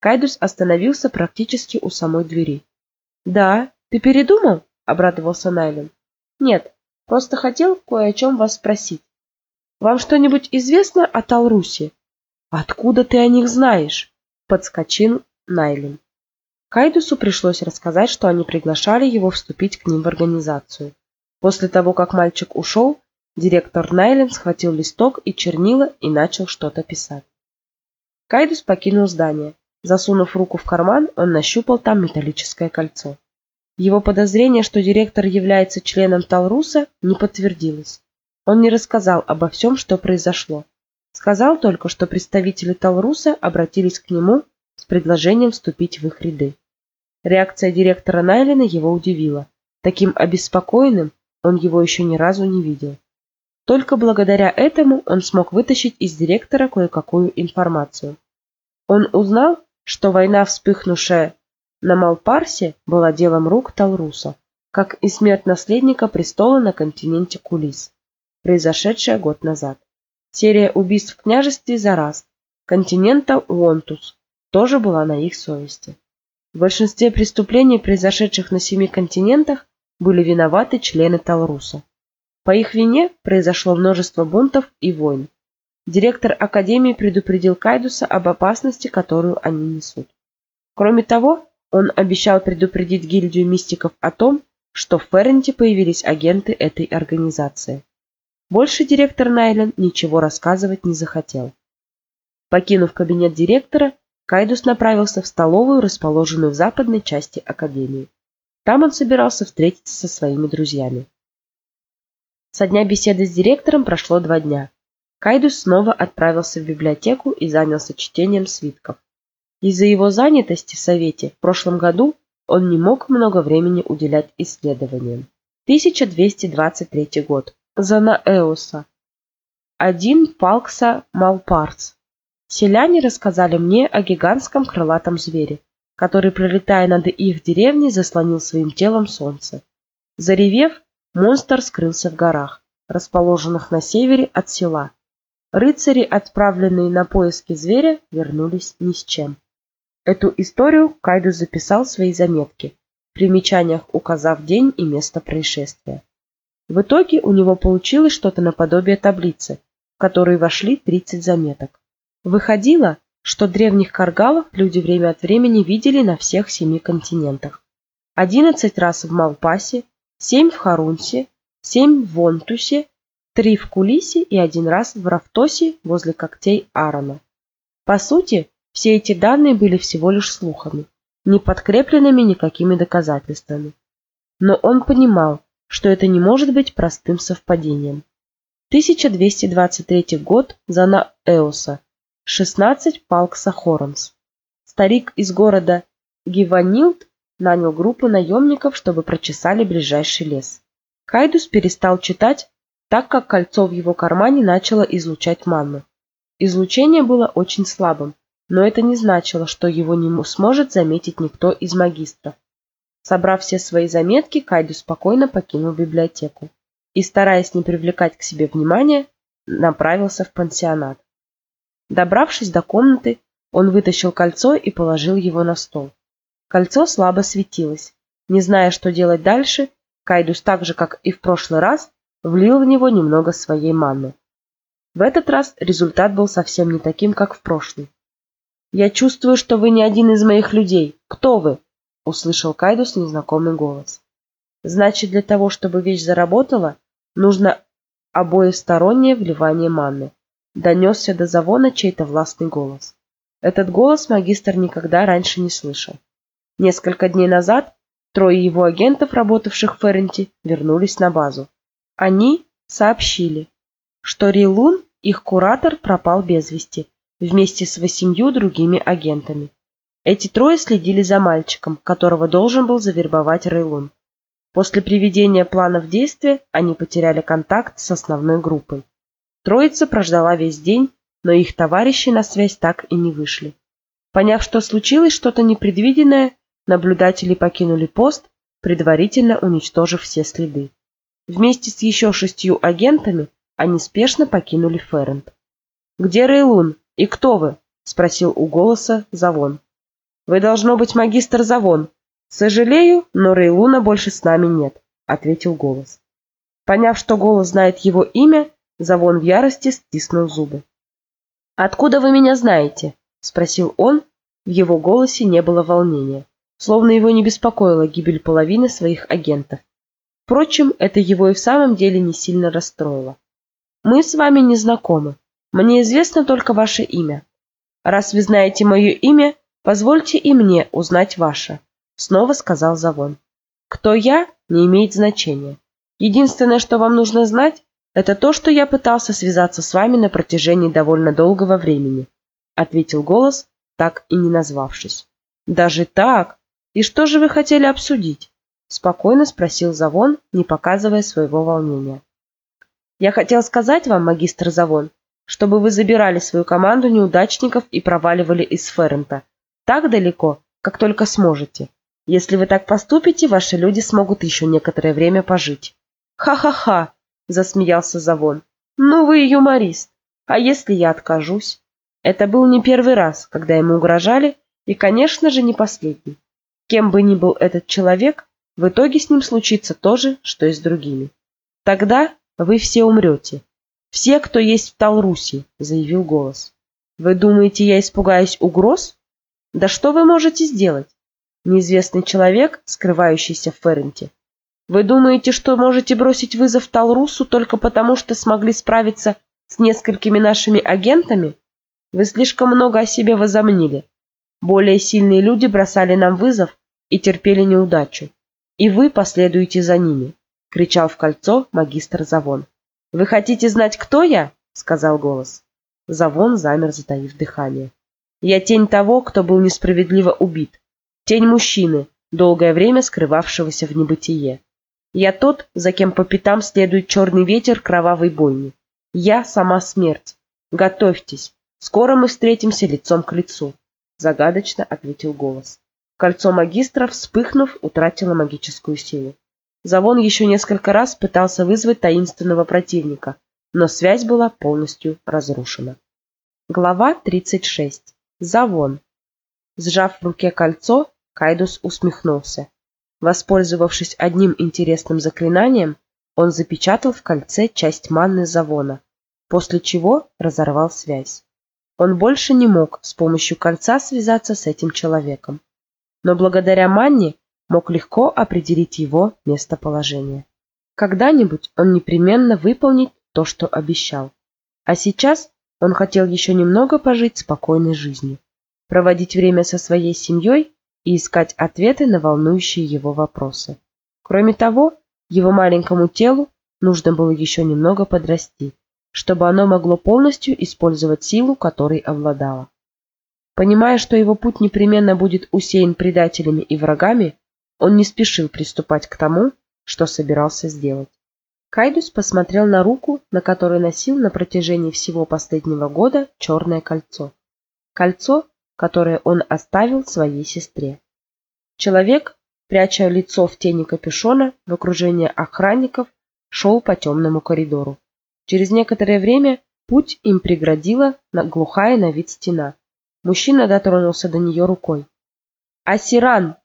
Кайдус остановился практически у самой двери. «Да, ты передумал?» – обрадовался Найлин. «Нет, просто хотел кое о чем вас спросить. Вам что-нибудь известно о Талрусе?» «Откуда ты о них знаешь?» – подскочил Найлин. Кайдусу пришлось рассказать, что они приглашали его вступить к ним в организацию. После того, как мальчик ушел, директор Найлен схватил листок и чернила и начал что-то писать. Кайдус покинул здание. Засунув руку в карман, он нащупал там металлическое кольцо. Его подозрение, что директор является членом Талруса, не подтвердилось. Он не рассказал обо всем, что произошло. Сказал только, что представители Талруса обратились к нему с предложением вступить в их ряды. Реакция директора Найлина его удивила. Таким обеспокоенным он его еще ни разу не видел. Только благодаря этому он смог вытащить из директора кое-какую информацию. Он узнал, что война, вспыхнувшая на Малпарсе была делом рук Талруса, как и смерть наследника престола на континенте Кулис, произошедшая год назад. Серия убийств в княжестве Зараз, континента Уонтус, тоже была на их совести. В большинстве преступлений, произошедших на семи континентах, были виноваты члены Талруса. По их вине произошло множество бунтов и войн. Директор Академии предупредил Кайдуса об опасности, которую они несут. Кроме того, он обещал предупредить гильдию мистиков о том, что в Ферренте появились агенты этой организации. Больше директор Найлен ничего рассказывать не захотел. Покинув кабинет директора, Кайдус направился в столовую, расположенную в западной части Академии. Там он собирался встретиться со своими друзьями. Со дня беседы с директором прошло два дня. Кайдус снова отправился в библиотеку и занялся чтением свитков. Из-за его занятости в Совете в прошлом году он не мог много времени уделять исследованиям. 1223 год. Зана Эоса. Один Палкса Малпарц. Селяне рассказали мне о гигантском крылатом звере, который, пролетая над их деревней, заслонил своим телом солнце. Заревев, монстр скрылся в горах, расположенных на севере от села. Рыцари, отправленные на поиски зверя, вернулись ни с чем. Эту историю Кайду записал в свои заметки, в примечаниях указав день и место происшествия. В итоге у него получилось что-то наподобие таблицы, в которой вошли 30 заметок. Выходило, что древних каргалов люди время от времени видели на всех семи континентах. 11 раз в Малпасе, 7 в Харунсе, 7 в Вонтусе, 3 в Кулисе и один раз в Рафтосе возле когтей Аарона. По сути, все эти данные были всего лишь слухами, не подкрепленными никакими доказательствами. Но он понимал, что это не может быть простым совпадением. 1223 год Зана Эоса, 16 Палкса Хоронс. Старик из города Гиванилд нанял группу наемников, чтобы прочесали ближайший лес. Кайдус перестал читать, так как кольцо в его кармане начало излучать манну. Излучение было очень слабым, но это не значило, что его не сможет заметить никто из магистров. Собрав все свои заметки, Кайдус спокойно покинул библиотеку и, стараясь не привлекать к себе внимания, направился в пансионат. Добравшись до комнаты, он вытащил кольцо и положил его на стол. Кольцо слабо светилось. Не зная, что делать дальше, Кайдус так же, как и в прошлый раз, влил в него немного своей манны. В этот раз результат был совсем не таким, как в прошлый. «Я чувствую, что вы не один из моих людей. Кто вы?» — услышал Кайдус незнакомый голос. «Значит, для того, чтобы вещь заработала, нужно обоестороннее вливание манны донесся до Завона чей-то властный голос. Этот голос магистр никогда раньше не слышал. Несколько дней назад трое его агентов, работавших в Ферренте, вернулись на базу. Они сообщили, что Рилун, их куратор, пропал без вести, вместе с восемью другими агентами. Эти трое следили за мальчиком, которого должен был завербовать Рейлун. После приведения плана в действие они потеряли контакт с основной группой. Троица прождала весь день, но их товарищи на связь так и не вышли. Поняв, что случилось что-то непредвиденное, наблюдатели покинули пост, предварительно уничтожив все следы. Вместе с еще шестью агентами они спешно покинули Феррент. «Где Рейлун? И кто вы?» – спросил у голоса Завон. «Вы должно быть магистр Завон. Сожалею, но Рейлуна больше с нами нет», – ответил голос. Поняв, что голос знает его имя, Завон в ярости стиснул зубы. «Откуда вы меня знаете?» – спросил он. В его голосе не было волнения, словно его не беспокоила гибель половины своих агентов. Впрочем, это его и в самом деле не сильно расстроило. «Мы с вами не знакомы. Мне известно только ваше имя. Раз вы знаете мое имя, позвольте и мне узнать ваше», – снова сказал Завон. «Кто я, не имеет значения. Единственное, что вам нужно знать, это то, что я пытался связаться с вами на протяжении довольно долгого времени, ответил голос, так и не назвавшись. Даже так? И что же вы хотели обсудить? спокойно спросил Завон, не показывая своего волнения. Я хотел сказать вам, магистр Завон, чтобы вы забирали свою команду неудачников и проваливали из Феррента так далеко, как только сможете. Если вы так поступите, ваши люди смогут еще некоторое время пожить. Ха-ха-ха, засмеялся Завон. Ну вы юморист. А если я откажусь? Это был не первый раз, когда ему угрожали, и, конечно же, не последний. Кем бы ни был этот человек, в итоге с ним случится то же, что и с другими. Тогда вы все умрете. Все, кто есть в Талрусе, заявил голос. Вы думаете, я испугаюсь угроз? Да что вы можете сделать? Неизвестный человек, скрывающийся в Ферренте. Вы думаете, что можете бросить вызов Талрусу только потому, что смогли справиться с несколькими нашими агентами? Вы слишком много о себе возомнили. Более сильные люди бросали нам вызов и терпели неудачу. И вы последуете за ними, кричал в кольцо магистр Завон. Вы хотите знать, кто я? сказал голос. Завон замер, затаив дыхание. Я тень того, кто был несправедливо убит. Тень мужчины, долгое время скрывавшегося в небытие. Я тот, за кем по пятам следует черный ветер кровавой бойни. Я сама смерть. Готовьтесь, Скоро мы встретимся лицом к лицу, загадочно ответил голос. Кольцо магистра, вспыхнув, утратило магическую силу. Завон еще несколько раз пытался вызвать таинственного противника, но связь была полностью разрушена. Глава 36. Завон. Сжав в руке кольцо, Кайдус усмехнулся. Воспользовавшись одним интересным заклинанием, он запечатал в кольце часть манны Завона, после чего разорвал связь. Он больше не мог с помощью кольца связаться с этим человеком, но благодаря Манне мог легко определить его местоположение. Когда-нибудь он непременно выполнит то, что обещал. А сейчас он хотел еще немного пожить спокойной жизнью, проводить время со своей семьей и искать ответы на волнующие его вопросы. Кроме того, его маленькому телу нужно было еще немного подрасти, чтобы оно могло полностью использовать силу, которой обладало. Понимая, что его путь непременно будет усеян предателями и врагами, он не спешил приступать к тому, что собирался сделать. Кайдус посмотрел на руку, на которой носил на протяжении всего последнего года черное кольцо. Кольцо, которое он оставил своей сестре. Человек, пряча лицо в тени капюшона, в окружении охранников, шел по темному коридору. Через некоторое время путь им преградила глухая на вид стена. Мужчина дотронулся до нее рукой. «Асиран!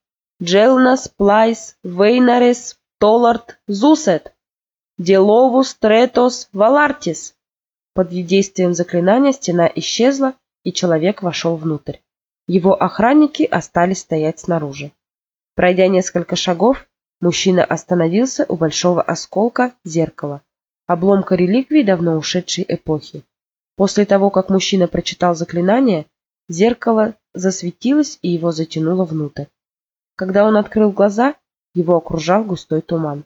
Джелнас Плайс Вейнарес Толлард Зусет! Деловус Третос Валартис!» Под действием заклинания стена исчезла, и человек вошел внутрь. Его охранники остались стоять снаружи. Пройдя несколько шагов, мужчина остановился у большого осколка зеркала, обломка реликвии давно ушедшей эпохи. После того, как мужчина прочитал заклинание, зеркало засветилось и его затянуло внутрь. Когда он открыл глаза, его окружал густой туман.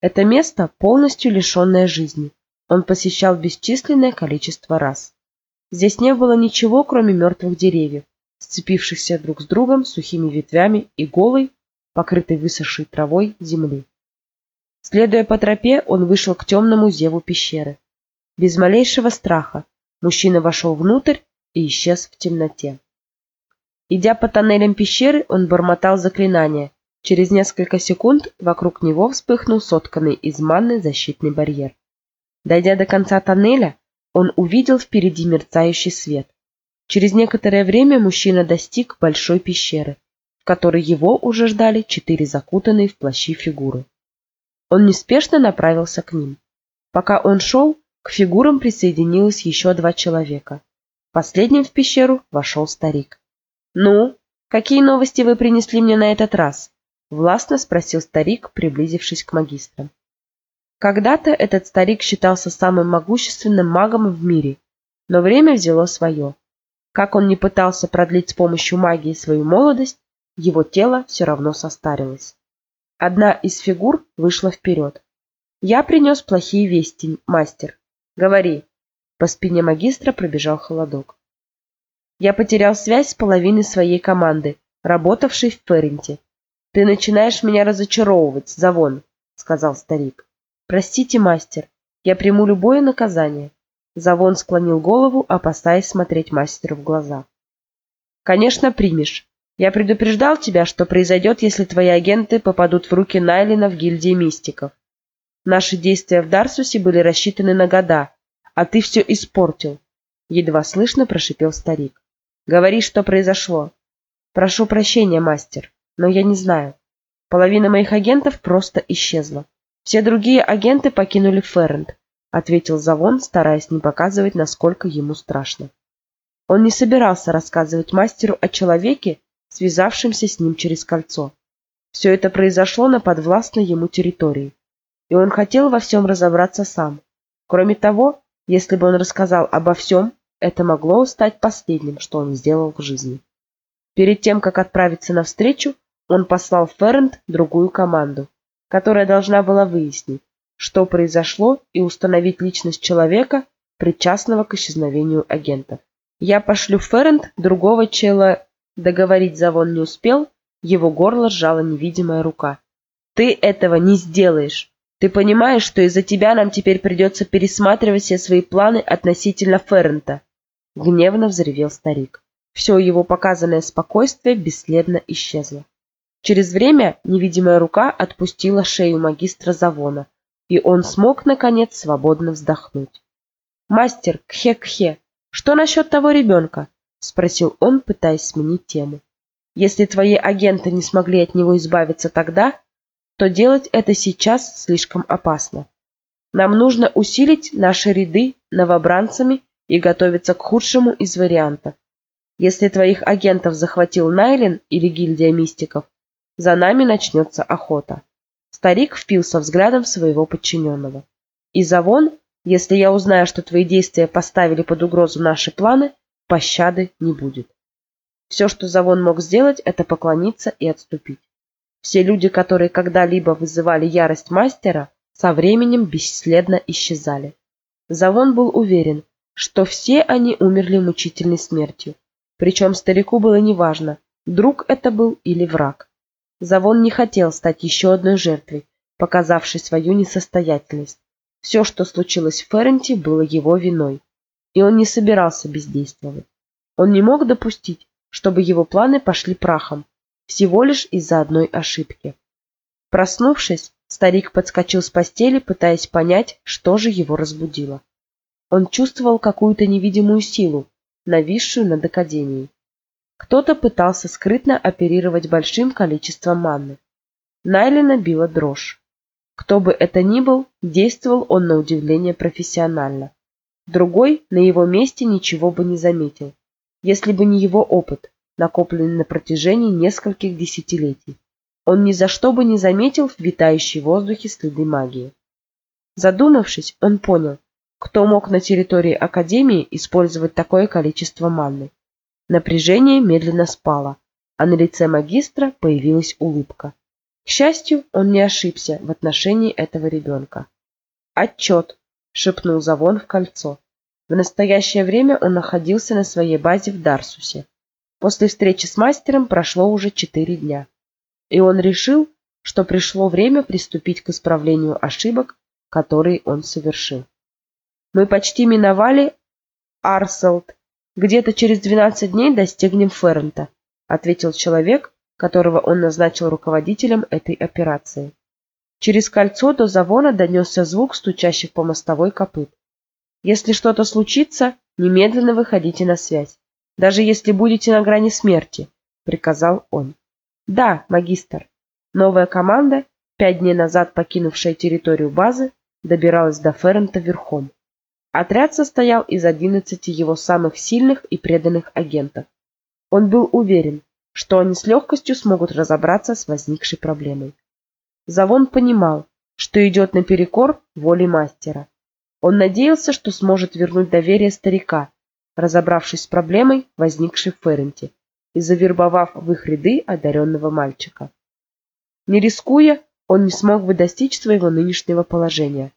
Это место полностью лишенное жизни. Он посещал бесчисленное количество раз. Здесь не было ничего, кроме мертвых деревьев, сцепившихся друг с другом сухими ветвями и голой, покрытой высохшей травой земли. Следуя по тропе, он вышел к темному зеву пещеры. Без малейшего страха мужчина вошел внутрь и исчез в темноте. Идя по тоннелям пещеры, он бормотал заклинания. Через несколько секунд вокруг него вспыхнул сотканный из манны защитный барьер. Дойдя до конца тоннеля, он увидел впереди мерцающий свет. Через некоторое время мужчина достиг большой пещеры, в которой его уже ждали четыре закутанные в плащи фигуры. Он неспешно направился к ним. Пока он шел, к фигурам присоединилось еще два человека. Последним в пещеру вошел старик. «Ну, какие новости вы принесли мне на этот раз?» — властно спросил старик, приблизившись к магистрам. Когда-то этот старик считался самым могущественным магом в мире, но время взяло свое. Как он не пытался продлить с помощью магии свою молодость, его тело все равно состарилось. Одна из фигур вышла вперед. «Я принес плохие вести, мастер. Говори». По спине магистра пробежал холодок. «Я потерял связь с половиной своей команды, работавшей в Ферренте. Ты начинаешь меня разочаровывать, Завон», — сказал старик. «Простите, мастер, я приму любое наказание». Завон склонил голову, опасаясь смотреть мастеру в глаза. «Конечно, примешь. Я предупреждал тебя, что произойдет, если твои агенты попадут в руки Найлина в гильдии мистиков. Наши действия в Дарсусе были рассчитаны на года, а ты все испортил. Едва слышно прошипел старик. Говори, что произошло. Прошу прощения, мастер, но я не знаю. Половина моих агентов просто исчезла. Все другие агенты покинули Феррент, ответил Завон, стараясь не показывать, насколько ему страшно. Он не собирался рассказывать мастеру о человеке, связавшемся с ним через кольцо. Все это произошло на подвластной ему территории, и он хотел во всем разобраться сам. Кроме того, если бы он рассказал обо всем, это могло стать последним, что он сделал в жизни. Перед тем, как отправиться навстречу, он послал в другую команду, которая должна была выяснить, что произошло и установить личность человека, причастного к исчезновению агентов. Я пошлю в другого чела... Договорить Завон не успел, его горло сжала невидимая рука. «Ты этого не сделаешь! Ты понимаешь, что из-за тебя нам теперь придется пересматривать все свои планы относительно Феррента?» Гневно взревел старик. Все его показанное спокойствие бесследно исчезло. Через время невидимая рука отпустила шею магистра Завона, и он смог, наконец, свободно вздохнуть. «Мастер, кхе-кхе, что насчет того ребенка?» — спросил он, пытаясь сменить тему. «Если твои агенты не смогли от него избавиться тогда, то делать это сейчас слишком опасно. Нам нужно усилить наши ряды новобранцами и готовиться к худшему из вариантов. Если твоих агентов захватил Найлен или гильдия мистиков, за нами начнется охота. Старик впился взглядом в своего подчиненного. И Завон, если я узнаю, что твои действия поставили под угрозу наши планы, пощады не будет. Все, что Завон мог сделать, это поклониться и отступить. Все люди, которые когда-либо вызывали ярость мастера, со временем бесследно исчезали. Завон был уверен, что все они умерли мучительной смертью. Причем старику было неважно, друг это был или враг. Завон не хотел стать еще одной жертвой, показавшей свою несостоятельность. Все, что случилось в Ферренте, было его виной, и он не собирался бездействовать. Он не мог допустить, чтобы его планы пошли прахом, всего лишь из-за одной ошибки. Проснувшись, старик подскочил с постели, пытаясь понять, что же его разбудило. Он чувствовал какую-то невидимую силу, нависшую над Академией. Кто-то пытался скрытно оперировать большим количеством манны. Найлина била дрожь. Кто бы это ни был, действовал он на удивление профессионально. Другой на его месте ничего бы не заметил, если бы не его опыт, накопленный на протяжении нескольких десятилетий. Он ни за что бы не заметил в витающей воздухе следы магии. Задумавшись, он понял, кто мог на территории Академии использовать такое количество манны. Напряжение медленно спало, а на лице магистра появилась улыбка. К счастью, он не ошибся в отношении этого ребенка. «Отчет!» — шепнул Завон в кольцо. В настоящее время он находился на своей базе в Дарсусе. После встречи с мастером прошло уже четыре дня. И он решил, что пришло время приступить к исправлению ошибок, которые он совершил. Мы почти миновали Арселд где-то через двенадцать дней достигнем Феррента, ответил человек, которого он назначил руководителем этой операции. Через кольцо до Завона донесся звук стучащих по мостовой копыт. Если что-то случится, немедленно выходите на связь, даже если будете на грани смерти, приказал он. Да, магистр. Новая команда, пять дней назад покинувшая территорию базы, добиралась до Феррента верхом. Отряд состоял из одиннадцати его самых сильных и преданных агентов. Он был уверен, что они с легкостью смогут разобраться с возникшей проблемой. Завон понимал, что идет наперекор воле мастера. Он надеялся, что сможет вернуть доверие старика, разобравшись с проблемой, возникшей в Ферренте, и завербовав в их ряды одаренного мальчика. Не рискуя, он не смог бы достичь своего нынешнего положения.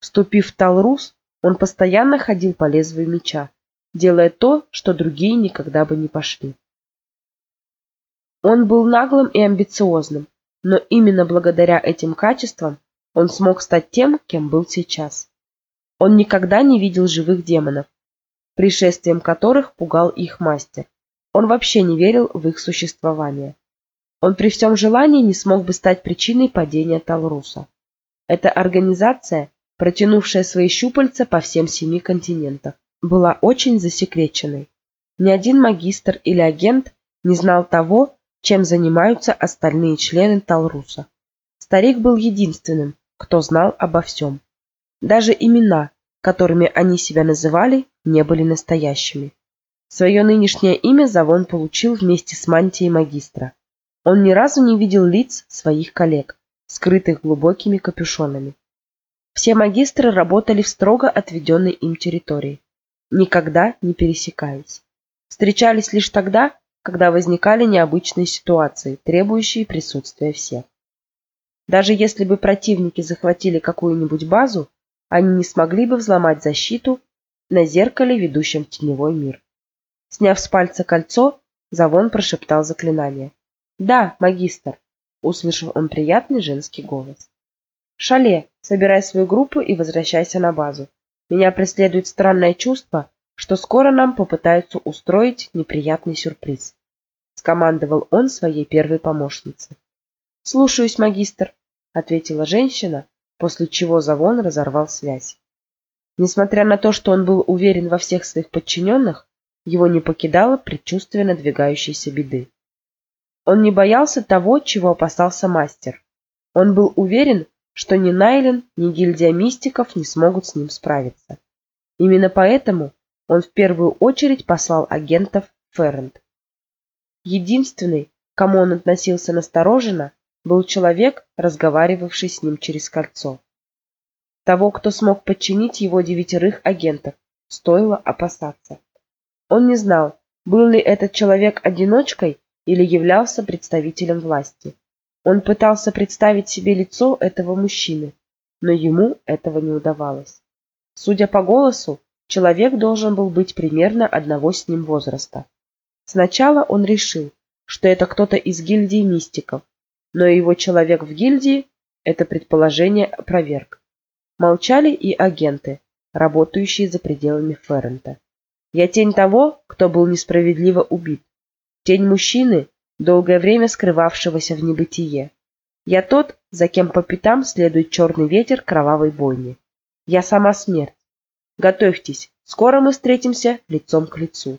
Вступив в Талрус, он постоянно ходил по лезвию меча, делая то, что другие никогда бы не пошли. Он был наглым и амбициозным, но именно благодаря этим качествам он смог стать тем, кем был сейчас. Он никогда не видел живых демонов, пришествием которых пугал их мастер. Он вообще не верил в их существование. Он при всем желании не смог бы стать причиной падения Талруса. Эта организация, протянувшая свои щупальца по всем семи континентам, была очень засекреченной. Ни один магистр или агент не знал того, чем занимаются остальные члены Талруса. Старик был единственным, кто знал обо всем. Даже имена, которыми они себя называли, не были настоящими. Свое нынешнее имя Завон получил вместе с мантией магистра. Он ни разу не видел лиц своих коллег, скрытых глубокими капюшонами. Все магистры работали в строго отведенной им территории, никогда не пересекаясь. Встречались лишь тогда, когда возникали необычные ситуации, требующие присутствия всех. Даже если бы противники захватили какую-нибудь базу, они не смогли бы взломать защиту на зеркале, ведущем теневой мир. Сняв с пальца кольцо, Завон прошептал заклинание. «Да, магистр», — услышал он приятный женский голос. «Шале, собирай свою группу и возвращайся на базу. Меня преследует странное чувство, что скоро нам попытаются устроить неприятный сюрприз», — скомандовал он своей первой помощнице. «Слушаюсь, магистр», — ответила женщина, после чего Завон разорвал связь. Несмотря на то, что он был уверен во всех своих подчиненных, его не покидало предчувствие надвигающейся беды. Он не боялся того, чего опасался мастер. Он был уверен, что ни Найлен, ни гильдия мистиков не смогут с ним справиться. Именно поэтому он в первую очередь послал агентов в Феррент. Единственный, кому он относился настороженно, был человек, разговаривавший с ним через кольцо. Того, кто смог подчинить его девятерых агентов, стоило опасаться. Он не знал, был ли этот человек одиночкой или являлся представителем власти. Он пытался представить себе лицо этого мужчины, но ему этого не удавалось. Судя по голосу, человек должен был быть примерно одного с ним возраста. Сначала он решил, что это кто-то из гильдии мистиков, но его человек в гильдии это предположение опроверг. Молчали и агенты, работающие за пределами Феррента. Я тень того, кто был несправедливо убит. Тень мужчины, долгое время скрывавшегося в небытие. Я тот, за кем по пятам следует черный ветер кровавой бойни. Я сама смерть. Готовьтесь, скоро мы встретимся лицом к лицу,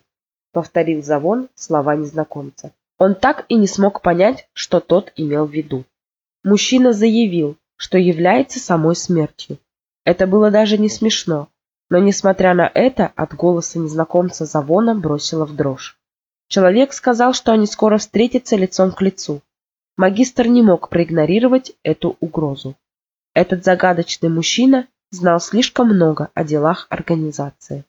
повторил Завон слова незнакомца. Он так и не смог понять, что тот имел в виду. Мужчина заявил, что является самой смертью. Это было даже не смешно, но, несмотря на это, от голоса незнакомца Завона бросила в дрожь. Человек сказал, что они скоро встретятся лицом к лицу. Магистр не мог проигнорировать эту угрозу. Этот загадочный мужчина знал слишком много о делах организации.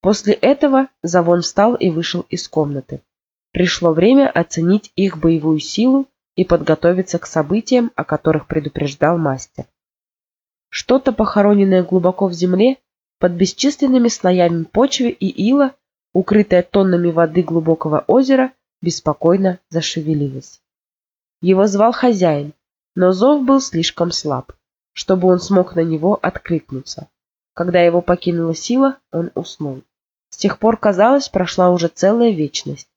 После этого Завон встал и вышел из комнаты. Пришло время оценить их боевую силу и подготовиться к событиям, о которых предупреждал мастер. Что-то похороненное глубоко в земле под бесчисленными слоями почвы и ила, укрытая тоннами воды глубокого озера, беспокойно зашевелилась. Его звал хозяин, но зов был слишком слаб, чтобы он смог на него откликнуться. Когда его покинула сила, он уснул. С тех пор, казалось, прошла уже целая вечность.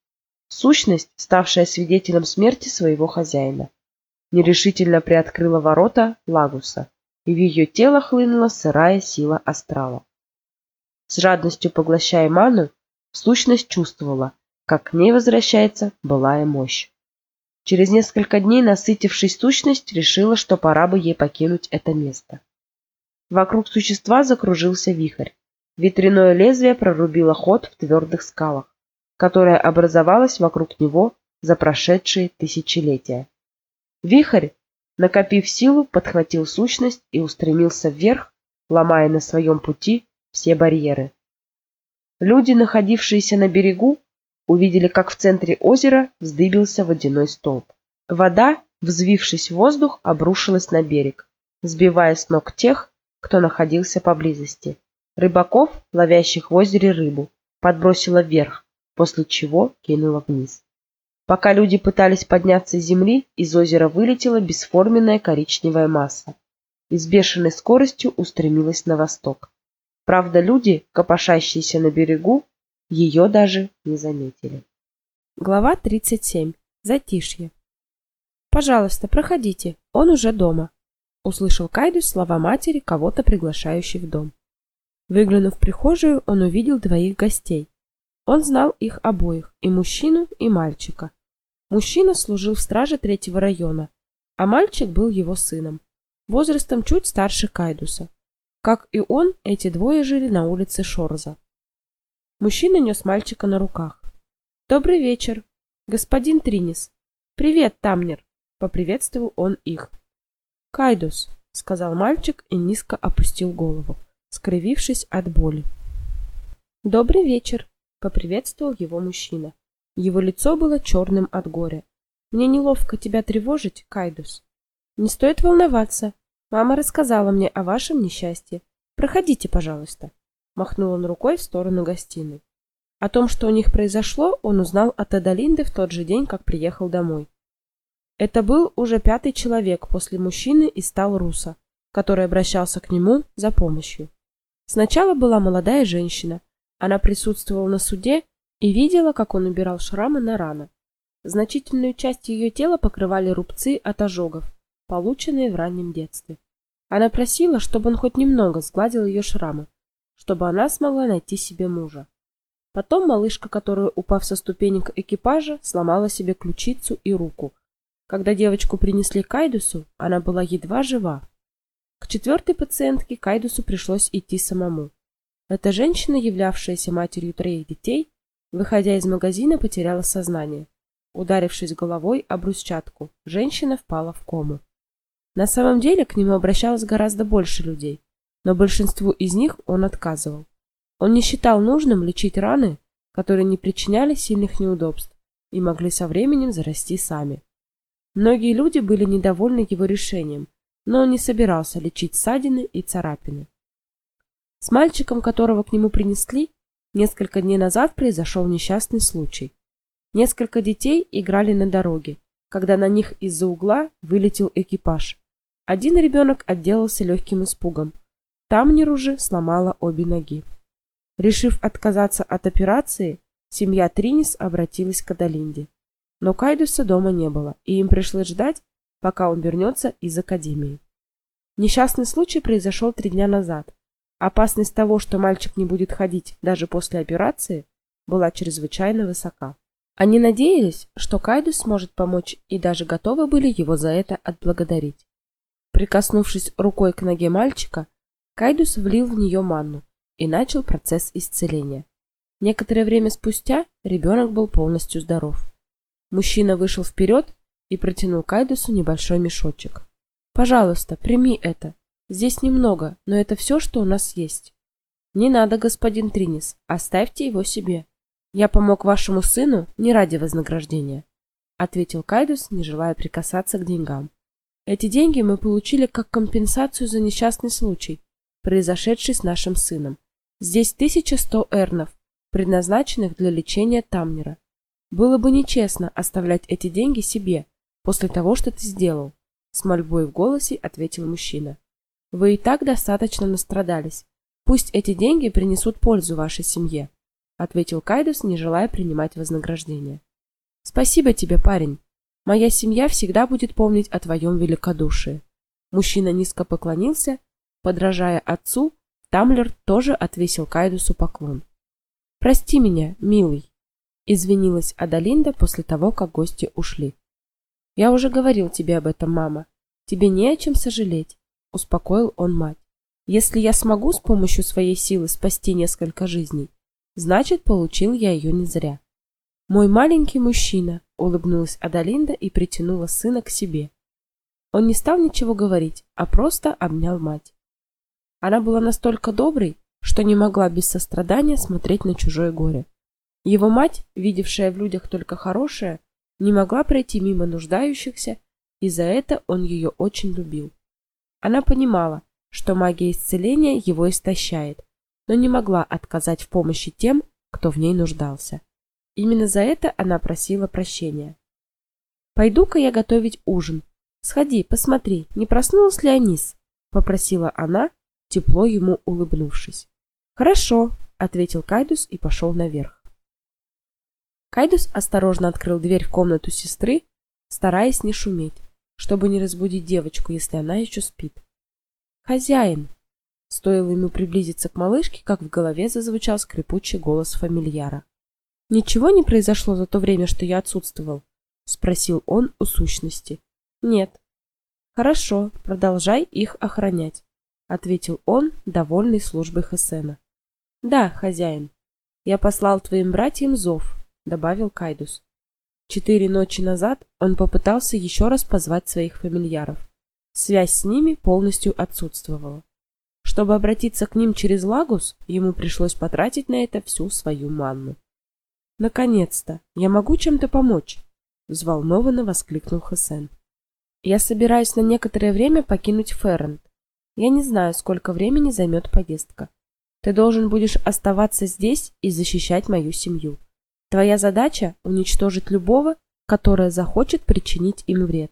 Сущность, ставшая свидетелем смерти своего хозяина, нерешительно приоткрыла ворота Лагуса, и в ее тело хлынула сырая сила астрала. С жадностью поглощая ману, сущность чувствовала, как к ней возвращается былая мощь. Через несколько дней, насытившись сущность, решила, что пора бы ей покинуть это место. Вокруг существа закружился вихрь. Ветряное лезвие прорубило ход в твердых скалах, которая образовалась вокруг него за прошедшие тысячелетия. Вихрь, накопив силу, подхватил сущность и устремился вверх, ломая на своем пути все барьеры. Люди, находившиеся на берегу, увидели, как в центре озера вздыбился водяной столб. Вода, взвившись в воздух, обрушилась на берег, сбивая с ног тех, кто находился поблизости. Рыбаков, ловящих в озере рыбу, подбросила вверх, после чего кинула вниз. Пока люди пытались подняться с земли, из озера вылетела бесформенная коричневая масса и с бешеной скоростью устремилась на восток. Правда, люди, копошащиеся на берегу, ее даже не заметили. Глава 37. Затишье. «Пожалуйста, проходите, он уже дома», — услышал Кайдус слова матери, кого-то приглашающей в дом. Выглянув в прихожую, он увидел двоих гостей. Он знал их обоих, и мужчину, и мальчика. Мужчина служил в страже третьего района, а мальчик был его сыном, возрастом чуть старше Кайдуса. Как и он, эти двое жили на улице Шорза. Мужчина нес мальчика на руках. Добрый вечер, господин Тринис. Привет, Тамнер, поприветствовал он их. Кайдус, сказал мальчик и низко опустил голову, скривившись от боли. Добрый вечер, поприветствовал его мужчина. Его лицо было черным от горя. Мне неловко тебя тревожить, Кайдус. Не стоит волноваться. Мама рассказала мне о вашем несчастье. Проходите, пожалуйста, махнул он рукой в сторону гостиной. О том, что у них произошло, он узнал от Адалинды в тот же день, как приехал домой. Это был уже пятый человек после мужчины из стал Руса, который обращался к нему за помощью. Сначала была молодая женщина. Она присутствовала на суде и видела, как он убирал шрамы на ранах. Значительную часть ее тела покрывали рубцы от ожогов, полученные в раннем детстве. Она просила, чтобы он хоть немного сгладил ее шрамы, чтобы она смогла найти себе мужа. Потом малышка, которая, упав со ступенек экипажа, сломала себе ключицу и руку. Когда девочку принесли Кайдусу, она была едва жива. К четвертой пациентке Кайдусу пришлось идти самому. Эта женщина, являвшаяся матерью троих детей, выходя из магазина, потеряла сознание. Ударившись головой об брусчатку, женщина впала в кому. На самом деле к нему обращалось гораздо больше людей, но большинству из них он отказывал. Он не считал нужным лечить раны, которые не причиняли сильных неудобств и могли со временем зарасти сами. Многие люди были недовольны его решением, но он не собирался лечить ссадины и царапины. С мальчиком, которого к нему принесли, несколько дней назад произошел несчастный случай. Несколько детей играли на дороге, когда на них из-за угла вылетел экипаж. Один ребенок отделался легким испугом. Тамнер уже сломала обе ноги. Решив отказаться от операции, семья Тринис обратилась к Адалинде. Но Кайдуса дома не было, и им пришлось ждать, пока он вернется из академии. Несчастный случай произошел три дня назад. Опасность того, что мальчик не будет ходить даже после операции, была чрезвычайно высока. Они надеялись, что Кайдус сможет помочь и даже готовы были его за это отблагодарить. Прикоснувшись рукой к ноге мальчика, Кайдус влил в нее манну, и начал процесс исцеления. Некоторое время спустя ребенок был полностью здоров. Мужчина вышел вперед и протянул Кайдусу небольшой мешочек. «Пожалуйста, прими это. Здесь немного, но это все, что у нас есть». «Не надо, господин Тринис, оставьте его себе. Я помог вашему сыну не ради вознаграждения», ответил Кайдус, не желая прикасаться к деньгам. «Эти деньги мы получили как компенсацию за несчастный случай, произошедший с нашим сыном. Здесь 1100 эрнов, предназначенных для лечения Тамнера. Было бы нечестно оставлять эти деньги себе после того, что ты сделал, с мольбой в голосе ответил мужчина. Вы и так достаточно настрадались. Пусть эти деньги принесут пользу вашей семье, ответил Кайдус, не желая принимать вознаграждение. Спасибо тебе, парень. Моя семья всегда будет помнить о твоем великодушии. Мужчина низко поклонился, подражая отцу, Тамлер тоже отвесил Кайдусу поклон. «Прости меня, милый», — извинилась Адалинда после того, как гости ушли. «Я уже говорил тебе об этом, мама. Тебе не о чем сожалеть», — успокоил он мать. «Если я смогу с помощью своей силы спасти несколько жизней, значит, получил я ее не зря». «Мой маленький мужчина», — улыбнулась Адалинда и притянула сына к себе. Он не стал ничего говорить, а просто обнял мать. Она была настолько доброй, что не могла без сострадания смотреть на чужое горе. Его мать, видевшая в людях только хорошее, не могла пройти мимо нуждающихся, и за это он ее очень любил. Она понимала, что магия исцеления его истощает, но не могла отказать в помощи тем, кто в ней нуждался. Именно за это она просила прощения. «Пойду-ка я готовить ужин. Сходи, посмотри, не проснулась ли Анис?» – попросила она, тепло ему улыбнувшись. «Хорошо», — ответил Кайдус и пошел наверх. Кайдус осторожно открыл дверь в комнату сестры, стараясь не шуметь, чтобы не разбудить девочку, если она еще спит. «Хозяин!» Стоило ему приблизиться к малышке, как в голове зазвучал скрипучий голос фамильяра. «Ничего не произошло за то время, что я отсутствовал?» — спросил он у сущности. «Нет». «Хорошо, продолжай их охранять», — ответил он, довольный службой Хесена. «Да, хозяин. Я послал твоим братьям зов», — добавил Кайдус. Четыре ночи назад он попытался еще раз позвать своих фамильяров. Связь с ними полностью отсутствовала. Чтобы обратиться к ним через Лагус, ему пришлось потратить на это всю свою манну. Наконец-то, я могу чем-то помочь, взволнованно воскликнул Хасен. Я собираюсь на некоторое время покинуть Феррент. Я не знаю, сколько времени займет поездка. Ты должен будешь оставаться здесь и защищать мою семью. Твоя задача уничтожить любого, который захочет причинить им вред.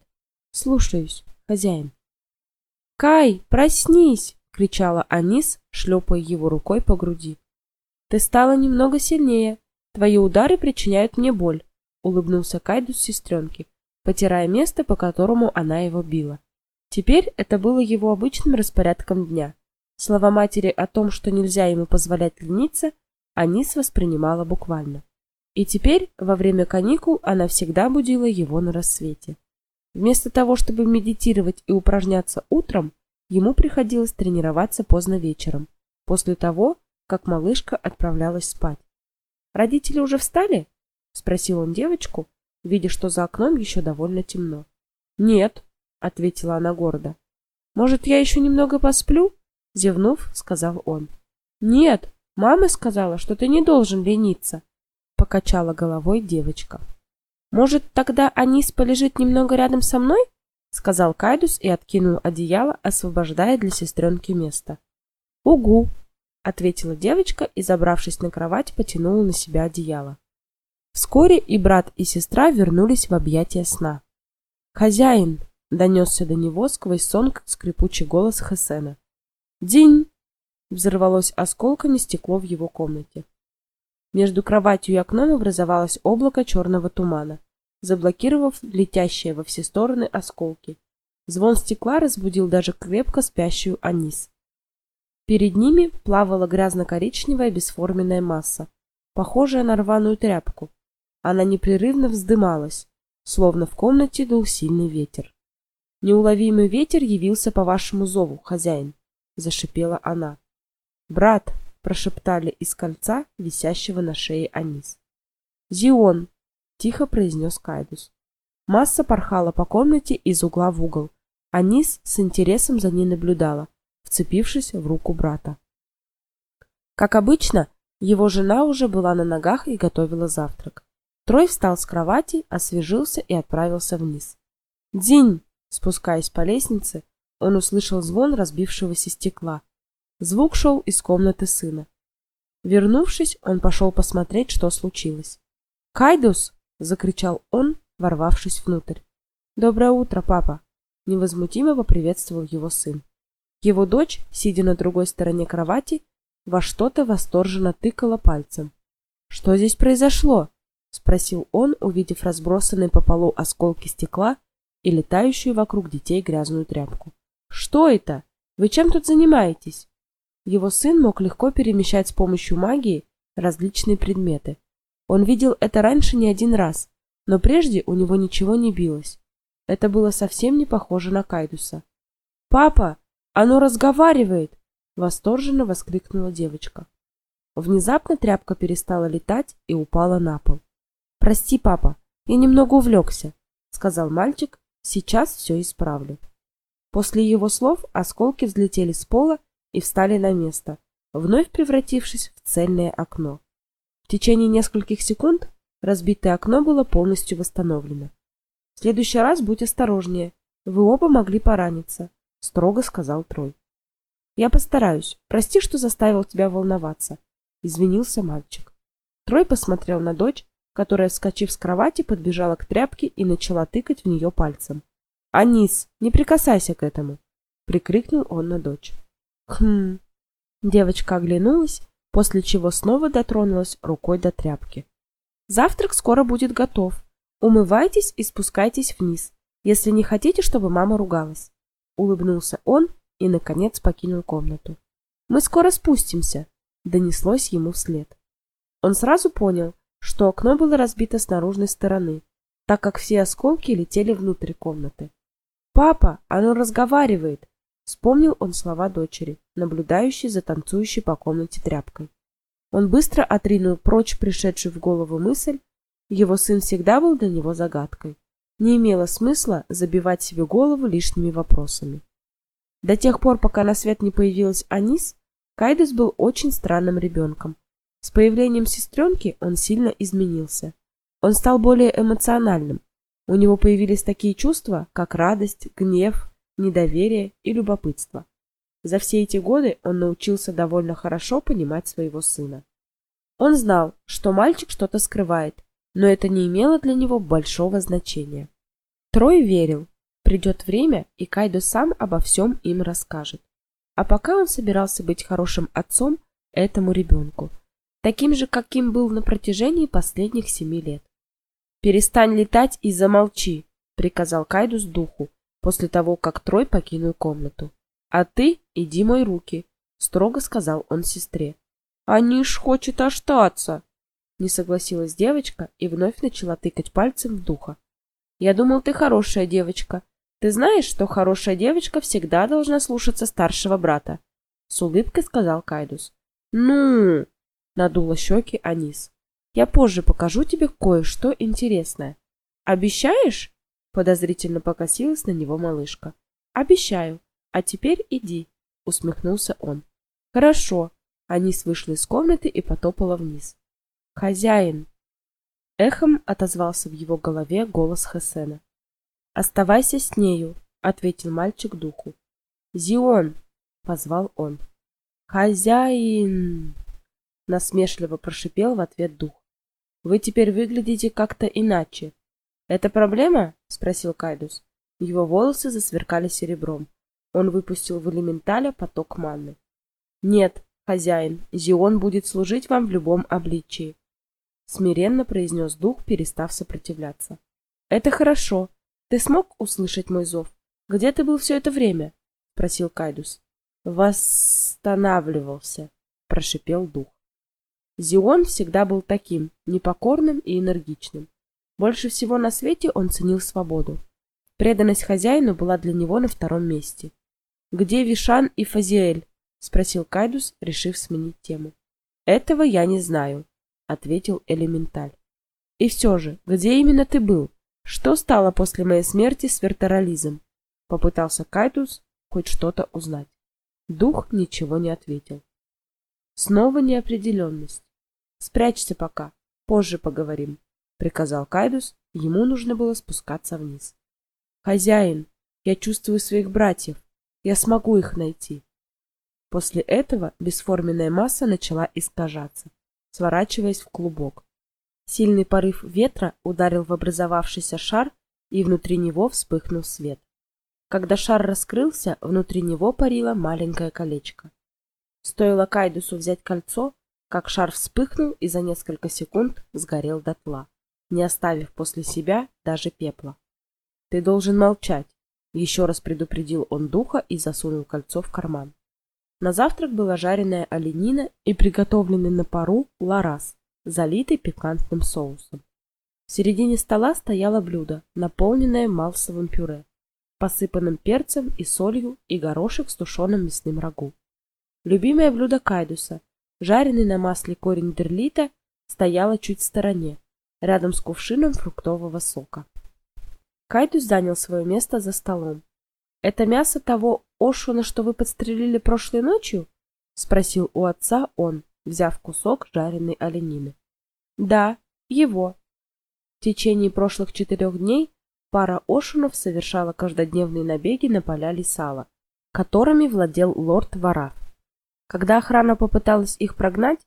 Слушаюсь, хозяин. Кай, проснись, кричала Анис, шлепая его рукой по груди. Ты стала немного сильнее, Твои удары причиняют мне боль, улыбнулся Кайдус сестренке, потирая место, по которому она его била. Теперь это было его обычным распорядком дня. Слова матери о том, что нельзя ему позволять лениться, Анис воспринимала буквально. И теперь, во время каникул, она всегда будила его на рассвете. Вместо того, чтобы медитировать и упражняться утром, ему приходилось тренироваться поздно вечером, после того, как малышка отправлялась спать. Родители уже встали? спросил он девочку, видя, что за окном еще довольно темно. Нет, ответила она гордо. Может, я еще немного посплю? зевнув, сказал он. Нет, мама сказала, что ты не должен лениться, покачала головой девочка. Может, тогда Анис полежит немного рядом со мной? сказал Кайдус и откинул одеяло, освобождая для сестренки место. Угу, ответила девочка и, забравшись на кровать, потянула на себя одеяло. Вскоре и брат, и сестра вернулись в объятия сна. "Хозяин", донесся до него сквозь сон скрипучий голос Хесена. "День!" взорвалось осколками стекло в его комнате. Между кроватью и окном образовалось облако черного тумана, заблокировав летящие во все стороны осколки. Звон стекла разбудил даже крепко спящую Анис. Перед ними плавала грязно-коричневая бесформенная масса, похожая на рваную тряпку. Она непрерывно вздымалась, словно в комнате дул сильный ветер. Неуловимый ветер явился по вашему зову, хозяин, зашипела она. Брат, прошептали из кольца, висящего на шее Анис. Зион, тихо произнес Кайдус. Масса порхала по комнате из угла в угол. Анис с интересом за ней наблюдала вцепившись в руку брата. Как обычно, его жена уже была на ногах и готовила завтрак. Трой встал с кровати, освежился и отправился вниз. День, спускаясь по лестнице, он услышал звон разбившегося стекла. Звук шел из комнаты сына. Вернувшись, он пошел посмотреть, что случилось. "Кайдус!" закричал он, ворвавшись внутрь. "Доброе утро, папа", невозмутимо поприветствовал его сын. Его дочь, сидя на другой стороне кровати, во что-то восторженно тыкала пальцем. Что здесь произошло? спросил он, увидев разбросанные по полу осколки стекла и летающую вокруг детей грязную тряпку. Что это? Вы чем тут занимаетесь? Его сын мог легко перемещать с помощью магии различные предметы. Он видел это раньше не один раз, но прежде у него ничего не билось. Это было совсем не похоже на Кайдуса. "Папа, оно разговаривает, восторженно воскликнула девочка. Внезапно тряпка перестала летать и упала на пол. Прости, папа, я немного увлекся», — сказал мальчик. Сейчас все исправлю. После его слов осколки взлетели с пола и встали на место, вновь превратившись в цельное окно. В течение нескольких секунд разбитое окно было полностью восстановлено. В следующий раз будь осторожнее. Вы оба могли пораниться строго сказал Трой. Я постараюсь. Прости, что заставил тебя волноваться, извинился мальчик. Трой посмотрел на дочь, которая, вскочив с кровати, подбежала к тряпке и начала тыкать в нее пальцем. "Анис, не прикасайся к этому", прикрикнул он на дочь. Хм. Девочка оглянулась, после чего снова дотронулась рукой до тряпки. Завтрак скоро будет готов. Умывайтесь и спускайтесь вниз, если не хотите, чтобы мама ругалась. Улыбнулся он и, наконец, покинул комнату. Мы скоро спустимся, донеслось ему вслед. Он сразу понял, что окно было разбито с наружной стороны, так как все осколки летели внутрь комнаты. «Папа, оно разговаривает!» Вспомнил он слова дочери, наблюдающей за танцующей по комнате тряпкой. Он быстро отринул прочь пришедшую в голову мысль, его сын всегда был для него загадкой. Не имело смысла забивать себе голову лишними вопросами. До тех пор, пока на свет не появилась Анис, Кайдус был очень странным ребенком. С появлением сестренки он сильно изменился. Он стал более эмоциональным. У него появились такие чувства, как радость, гнев, недоверие и любопытство. За все эти годы он научился довольно хорошо понимать своего сына. Он знал, что мальчик что-то скрывает, но это не имело для него большого значения. Трой верил, придет время, и Кайдо сам обо всем им расскажет. А пока он собирался быть хорошим отцом этому ребенку, таким же, каким был на протяжении последних семи лет. «Перестань летать и замолчи», — приказал Кайдус духу, после того, как Трой покинул комнату. «А ты иди мой руки», — строго сказал он сестре. «Аниш хочет остаться», — не согласилась девочка и вновь начала тыкать пальцем в духа. «Я думал, ты хорошая девочка. Ты знаешь, что хорошая девочка всегда должна слушаться старшего брата?» С улыбкой сказал Кайдус. «Ну!» — надула щеки Анис. «Я позже покажу тебе кое-что интересное. Обещаешь?» Подозрительно покосилась на него малышка. Обещаю. А теперь иди, усмехнулся он. Хорошо. Анис вышла из комнаты и потопала вниз. Хозяин. Эхом отозвался в его голове голос Хесена. Оставайся с нею, ответил мальчик духу. Зион, позвал он. Хозяин, насмешливо прошипел в ответ дух. Вы теперь выглядите как-то иначе. Это проблема? спросил Кайдус. Его волосы засверкали серебром. Он выпустил в элементаля поток манны. Нет, хозяин, Зион будет служить вам в любом обличии, смиренно произнес дух, перестав сопротивляться. Это хорошо. Ты смог услышать мой зов? Где ты был все это время? спросил Кайдус. Восстанавливался, прошипел дух. Зион всегда был таким, непокорным и энергичным. Больше всего на свете он ценил свободу. Преданность хозяину была для него на втором месте. «Где Вишан и Фазиэль?» — спросил Кайдус, решив сменить тему. «Этого я не знаю», — ответил Элементаль. «И все же, где именно ты был? Что стало после моей смерти с вертарализом?» Попытался Кайдус хоть что-то узнать. Дух ничего не ответил. Снова неопределенность. «Спрячься пока, позже поговорим», приказал Кайдус, ему нужно было спускаться вниз. Хозяин, я чувствую своих братьев. Я смогу их найти. После этого бесформенная масса начала искажаться, сворачиваясь в клубок. Сильный порыв ветра ударил в образовавшийся шар, и внутри него вспыхнул свет. Когда шар раскрылся, внутри него парило маленькое колечко. Стоило Кайдусу взять кольцо, как шар вспыхнул и за несколько секунд сгорел дотла не оставив после себя даже пепла. «Ты должен молчать», — еще раз предупредил он духа и засунул кольцо в карман. На завтрак была жареная оленина и приготовленный на пару ларас, залитый пикантным соусом. В середине стола стояло блюдо, наполненное малсовым пюре, посыпанным перцем и солью и горошек с тушеным мясным рагу. Любимое блюдо Кайдуса, жареный на масле корень дерлита, стояло чуть в стороне, рядом с кувшином фруктового сока. Кайдус занял свое место за столом. «Это мясо того Ошуна, что вы подстрелили прошлой ночью?» — спросил у отца он, взяв кусок жареной оленины. «Да, его». В течение прошлых четырех дней пара Ошунов совершала каждодневные набеги на поля Лисала, которыми владел лорд Вараф. Когда охрана попыталась их прогнать,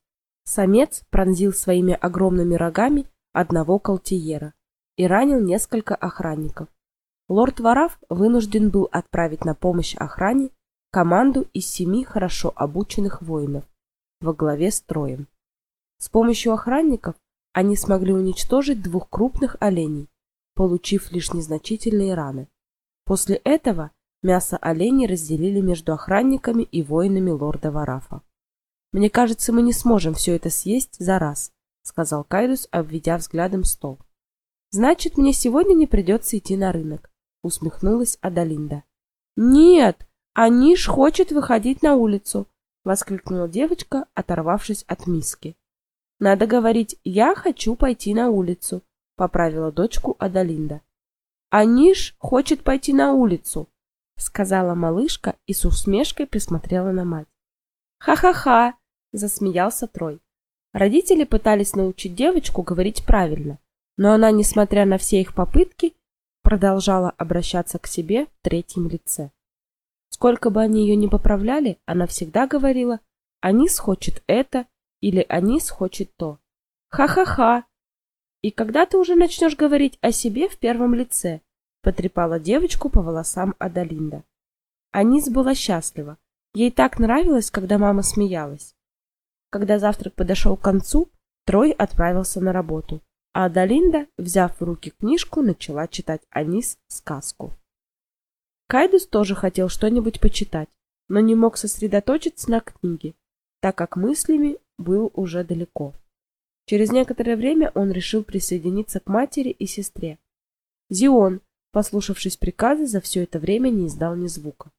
самец пронзил своими огромными рогами одного калтиера и ранил несколько охранников. Лорд Вараф вынужден был отправить на помощь охране команду из семи хорошо обученных воинов во главе с троем. С помощью охранников они смогли уничтожить двух крупных оленей, получив лишь незначительные раны. После этого мясо оленей разделили между охранниками и воинами лорда Варафа. «Мне кажется, мы не сможем все это съесть за раз», — сказал Кайдус, обведя взглядом стол. «Значит, мне сегодня не придется идти на рынок», — усмехнулась Адалинда. «Нет, Аниш хочет выходить на улицу», — воскликнула девочка, оторвавшись от миски. «Надо говорить, я хочу пойти на улицу», — поправила дочку Адалинда. «Аниш хочет пойти на улицу», — сказала малышка и с усмешкой присмотрела на мать. «Ха-ха-ха!» — засмеялся Трой. Родители пытались научить девочку говорить правильно, но она, несмотря на все их попытки, продолжала обращаться к себе в третьем лице. Сколько бы они ее ни поправляли, она всегда говорила «Анис хочет это» или «Анис хочет то». «Ха-ха-ха!» «И когда ты уже начнешь говорить о себе в первом лице?» потрепала девочку по волосам Адалинда. Анис была счастлива. Ей так нравилось, когда мама смеялась. Когда завтрак подошел к концу, Трой отправился на работу, а Адалинда, взяв в руки книжку, начала читать Анис сказку. Кайдус тоже хотел что-нибудь почитать, но не мог сосредоточиться на книге, так как мыслями был уже далеко. Через некоторое время он решил присоединиться к матери и сестре. Зион, послушавшись приказа, за все это время не издал ни звука.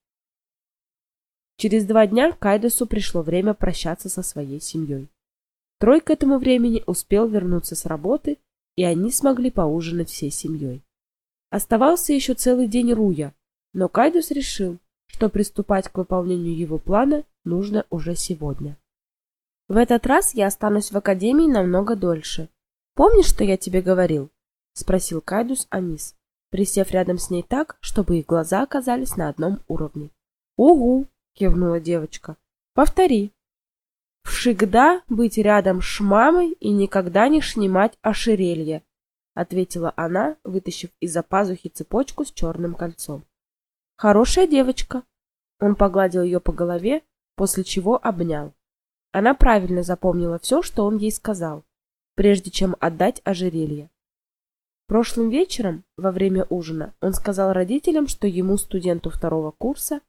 Через два дня Кайдусу пришло время прощаться со своей семьей. Трой к этому времени успел вернуться с работы, и они смогли поужинать всей семьей. Оставался еще целый день Руя, но Кайдус решил, что приступать к выполнению его плана нужно уже сегодня. В этот раз я останусь в академии намного дольше. Помнишь, что я тебе говорил? спросил Кайдус Анис, присев рядом с ней так, чтобы их глаза оказались на одном уровне. Угу, кивнула девочка. Повтори. Всегда быть рядом с мамой и никогда не снимать ошерелье, ответила она, вытащив из-за пазухи цепочку с черным кольцом. Хорошая девочка. Он погладил ее по голове, после чего обнял. Она правильно запомнила все, что он ей сказал, прежде чем отдать ожерелье. Прошлым вечером, во время ужина, он сказал родителям, что ему, студенту второго курса,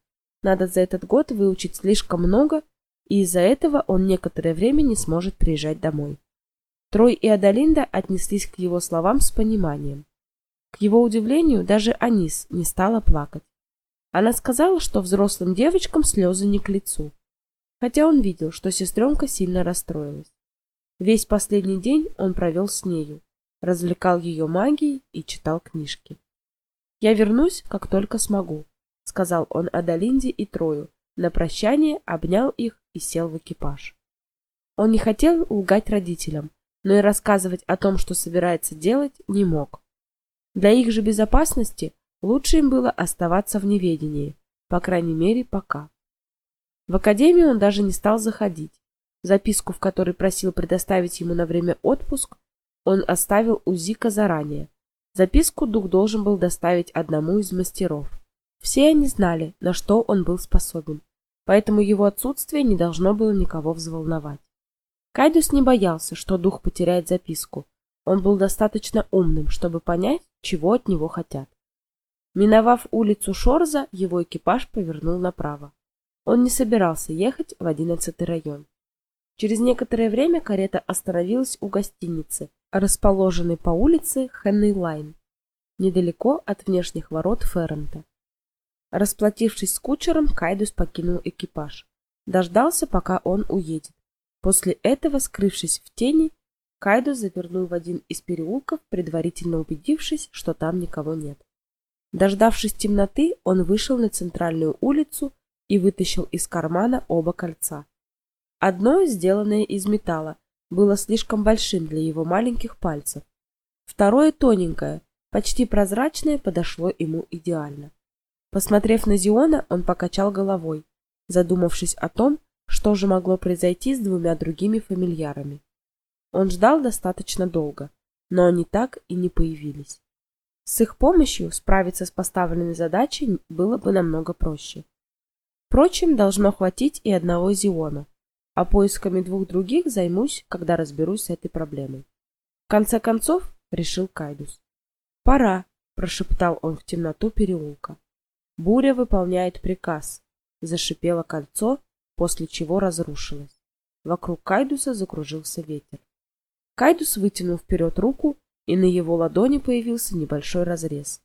надо за этот год выучить слишком много, и из-за этого он некоторое время не сможет приезжать домой. Трой и Адалинда отнеслись к его словам с пониманием. К его удивлению, даже Анис не стала плакать. Она сказала, что взрослым девочкам слезы не к лицу, хотя он видел, что сестренка сильно расстроилась. Весь последний день он провел с нею, развлекал ее магией и читал книжки. «Я вернусь, как только смогу», — сказал он Адалинде и Трою, на прощание обнял их и сел в экипаж. Он не хотел лгать родителям, но и рассказывать о том, что собирается делать, не мог. Для их же безопасности лучше им было оставаться в неведении, по крайней мере, пока. В академию он даже не стал заходить. Записку, в которой просил предоставить ему на время отпуск, он оставил у Зика заранее. Записку дух должен был доставить одному из мастеров. Все они знали, на что он был способен, поэтому его отсутствие не должно было никого взволновать. Кайдус не боялся, что дух потеряет записку. Он был достаточно умным, чтобы понять, чего от него хотят. Миновав улицу Шорза, его экипаж повернул направо. Он не собирался ехать в одиннадцатый район. Через некоторое время карета остановилась у гостиницы, расположенной по улице Хенней-Лайн, недалеко от внешних ворот Феррента. Расплатившись с кучером, Кайдус покинул экипаж. Дождался, пока он уедет. После этого, скрывшись в тени, Кайдус завернул в один из переулков, предварительно убедившись, что там никого нет. Дождавшись темноты, он вышел на центральную улицу и вытащил из кармана оба кольца. Одно, сделанное из металла, было слишком большим для его маленьких пальцев. Второе тоненькое, почти прозрачное, подошло ему идеально. Посмотрев на Зиона, он покачал головой, задумавшись о том, что же могло произойти с двумя другими фамильярами. Он ждал достаточно долго, но они так и не появились. С их помощью справиться с поставленной задачей было бы намного проще. Впрочем, должно хватить и одного Зиона, а поисками двух других займусь, когда разберусь с этой проблемой. В конце концов, решил Кайдус. Пора, прошептал он в темноту переулка. Буря выполняет приказ. Зашипело кольцо, после чего разрушилось. Вокруг Кайдуса закружился ветер. Кайдус вытянул вперед руку, и на его ладони появился небольшой разрез.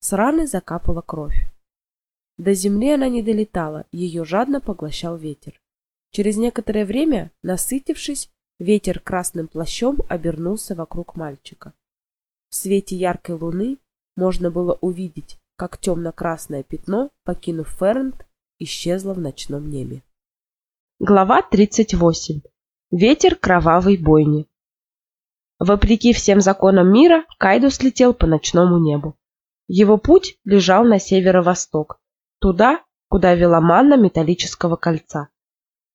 С раны закапала кровь. До земли она не долетала, ее жадно поглощал ветер. Через некоторое время, насытившись, ветер красным плащом обернулся вокруг мальчика. В свете яркой луны можно было увидеть, как темно-красное пятно, покинув Фернт, исчезло в ночном небе. Глава 38. Ветер кровавой бойни. Вопреки всем законам мира, Кайдус летел по ночному небу. Его путь лежал на северо-восток, туда, куда вела манна металлического кольца.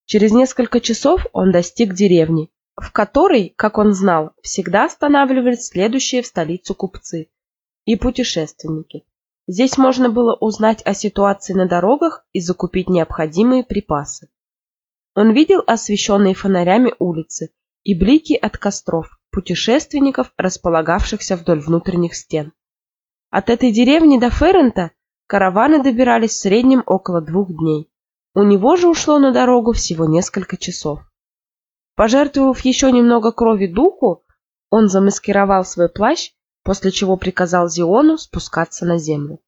Через несколько часов он достиг деревни, в которой, как он знал, всегда останавливались следующие в столицу купцы и путешественники. Здесь можно было узнать о ситуации на дорогах и закупить необходимые припасы. Он видел освещенные фонарями улицы и блики от костров путешественников, располагавшихся вдоль внутренних стен. От этой деревни до Феррента караваны добирались в среднем около двух дней. У него же ушло на дорогу всего несколько часов. Пожертвовав еще немного крови духу, он замаскировал свой плащ, после чего приказал Зиону спускаться на землю.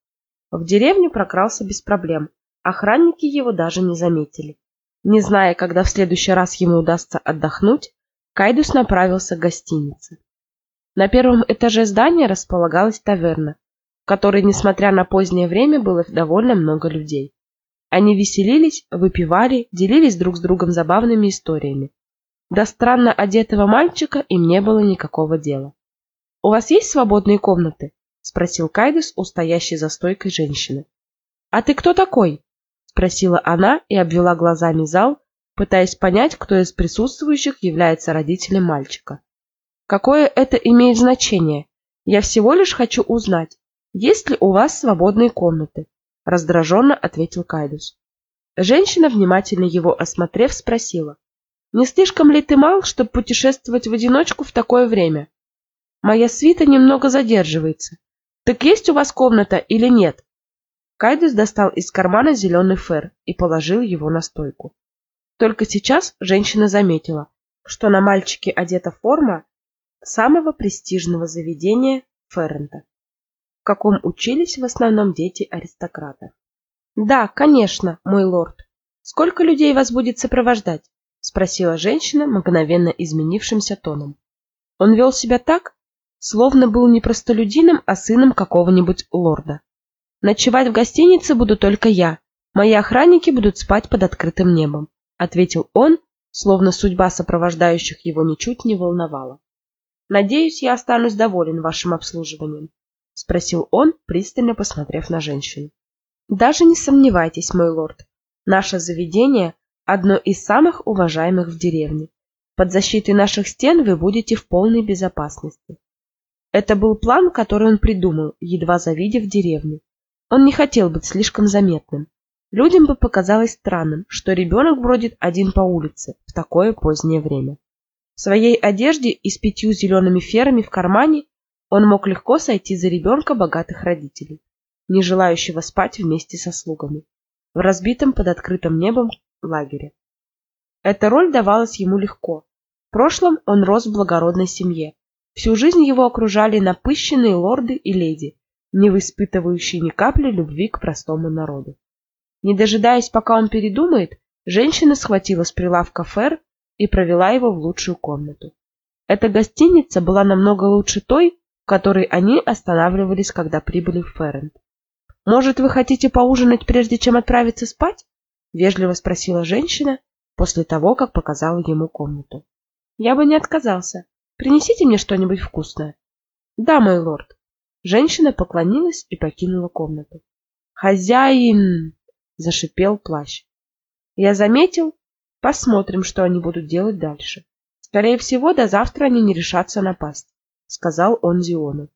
В деревню прокрался без проблем. Охранники его даже не заметили. Не зная, когда в следующий раз ему удастся отдохнуть, Кайдус направился к гостинице. На первом этаже здания располагалась таверна, в которой, несмотря на позднее время, было довольно много людей. Они веселились, выпивали, делились друг с другом забавными историями. До странно одетого мальчика им не было никакого дела. «У вас есть свободные комнаты?» – спросил Кайдус у стоящей за стойкой женщины. «А ты кто такой?» – спросила она и обвела глазами зал, пытаясь понять, кто из присутствующих является родителем мальчика. «Какое это имеет значение? Я всего лишь хочу узнать, есть ли у вас свободные комнаты?» – раздраженно ответил Кайдус. Женщина, внимательно его осмотрев, спросила. «Не слишком ли ты мал, чтобы путешествовать в одиночку в такое время?» «Моя свита немного задерживается. Так есть у вас комната или нет?» Кайдус достал из кармана зеленый фер и положил его на стойку. Только сейчас женщина заметила, что на мальчике одета форма самого престижного заведения Феррента в каком учились в основном дети аристократов. «Да, конечно, мой лорд. Сколько людей вас будет сопровождать?» — спросила женщина мгновенно изменившимся тоном. Он вел себя так, словно был не простолюдином, а сыном какого-нибудь лорда. «Ночевать в гостинице буду только я. Мои охранники будут спать под открытым небом», — ответил он, словно судьба сопровождающих его ничуть не волновала. «Надеюсь, я останусь доволен вашим обслуживанием. — спросил он, пристально посмотрев на женщину. «Даже не сомневайтесь, мой лорд, наше заведение — одно из самых уважаемых в деревне. Под защитой наших стен вы будете в полной безопасности». Это был план, который он придумал, едва завидев деревню. Он не хотел быть слишком заметным. Людям бы показалось странным, что ребенок бродит один по улице в такое позднее время. В своей одежде и с пятью зелеными ферами в кармане он мог легко сойти за ребенка богатых родителей, не желающего спать вместе со слугами, в разбитом под открытым небом лагере. Эта роль давалась ему легко. В прошлом он рос в благородной семье. Всю жизнь его окружали напыщенные лорды и леди, не испытывающие ни капли любви к простому народу. Не дожидаясь, пока он передумает, женщина схватила с прилавка фер и провела его в лучшую комнату. Эта гостиница была намного лучше той, в которой они останавливались, когда прибыли в Феррент. «Может, вы хотите поужинать, прежде чем отправиться спать?» — вежливо спросила женщина после того, как показала ему комнату. «Я бы не отказался. Принесите мне что-нибудь вкусное». «Да, мой лорд». Женщина поклонилась и покинула комнату. «Хозяин!» — зашипел плащ. «Я заметил. Посмотрим, что они будут делать дальше. Скорее всего, до завтра они не решатся напасть сказал он Зиону.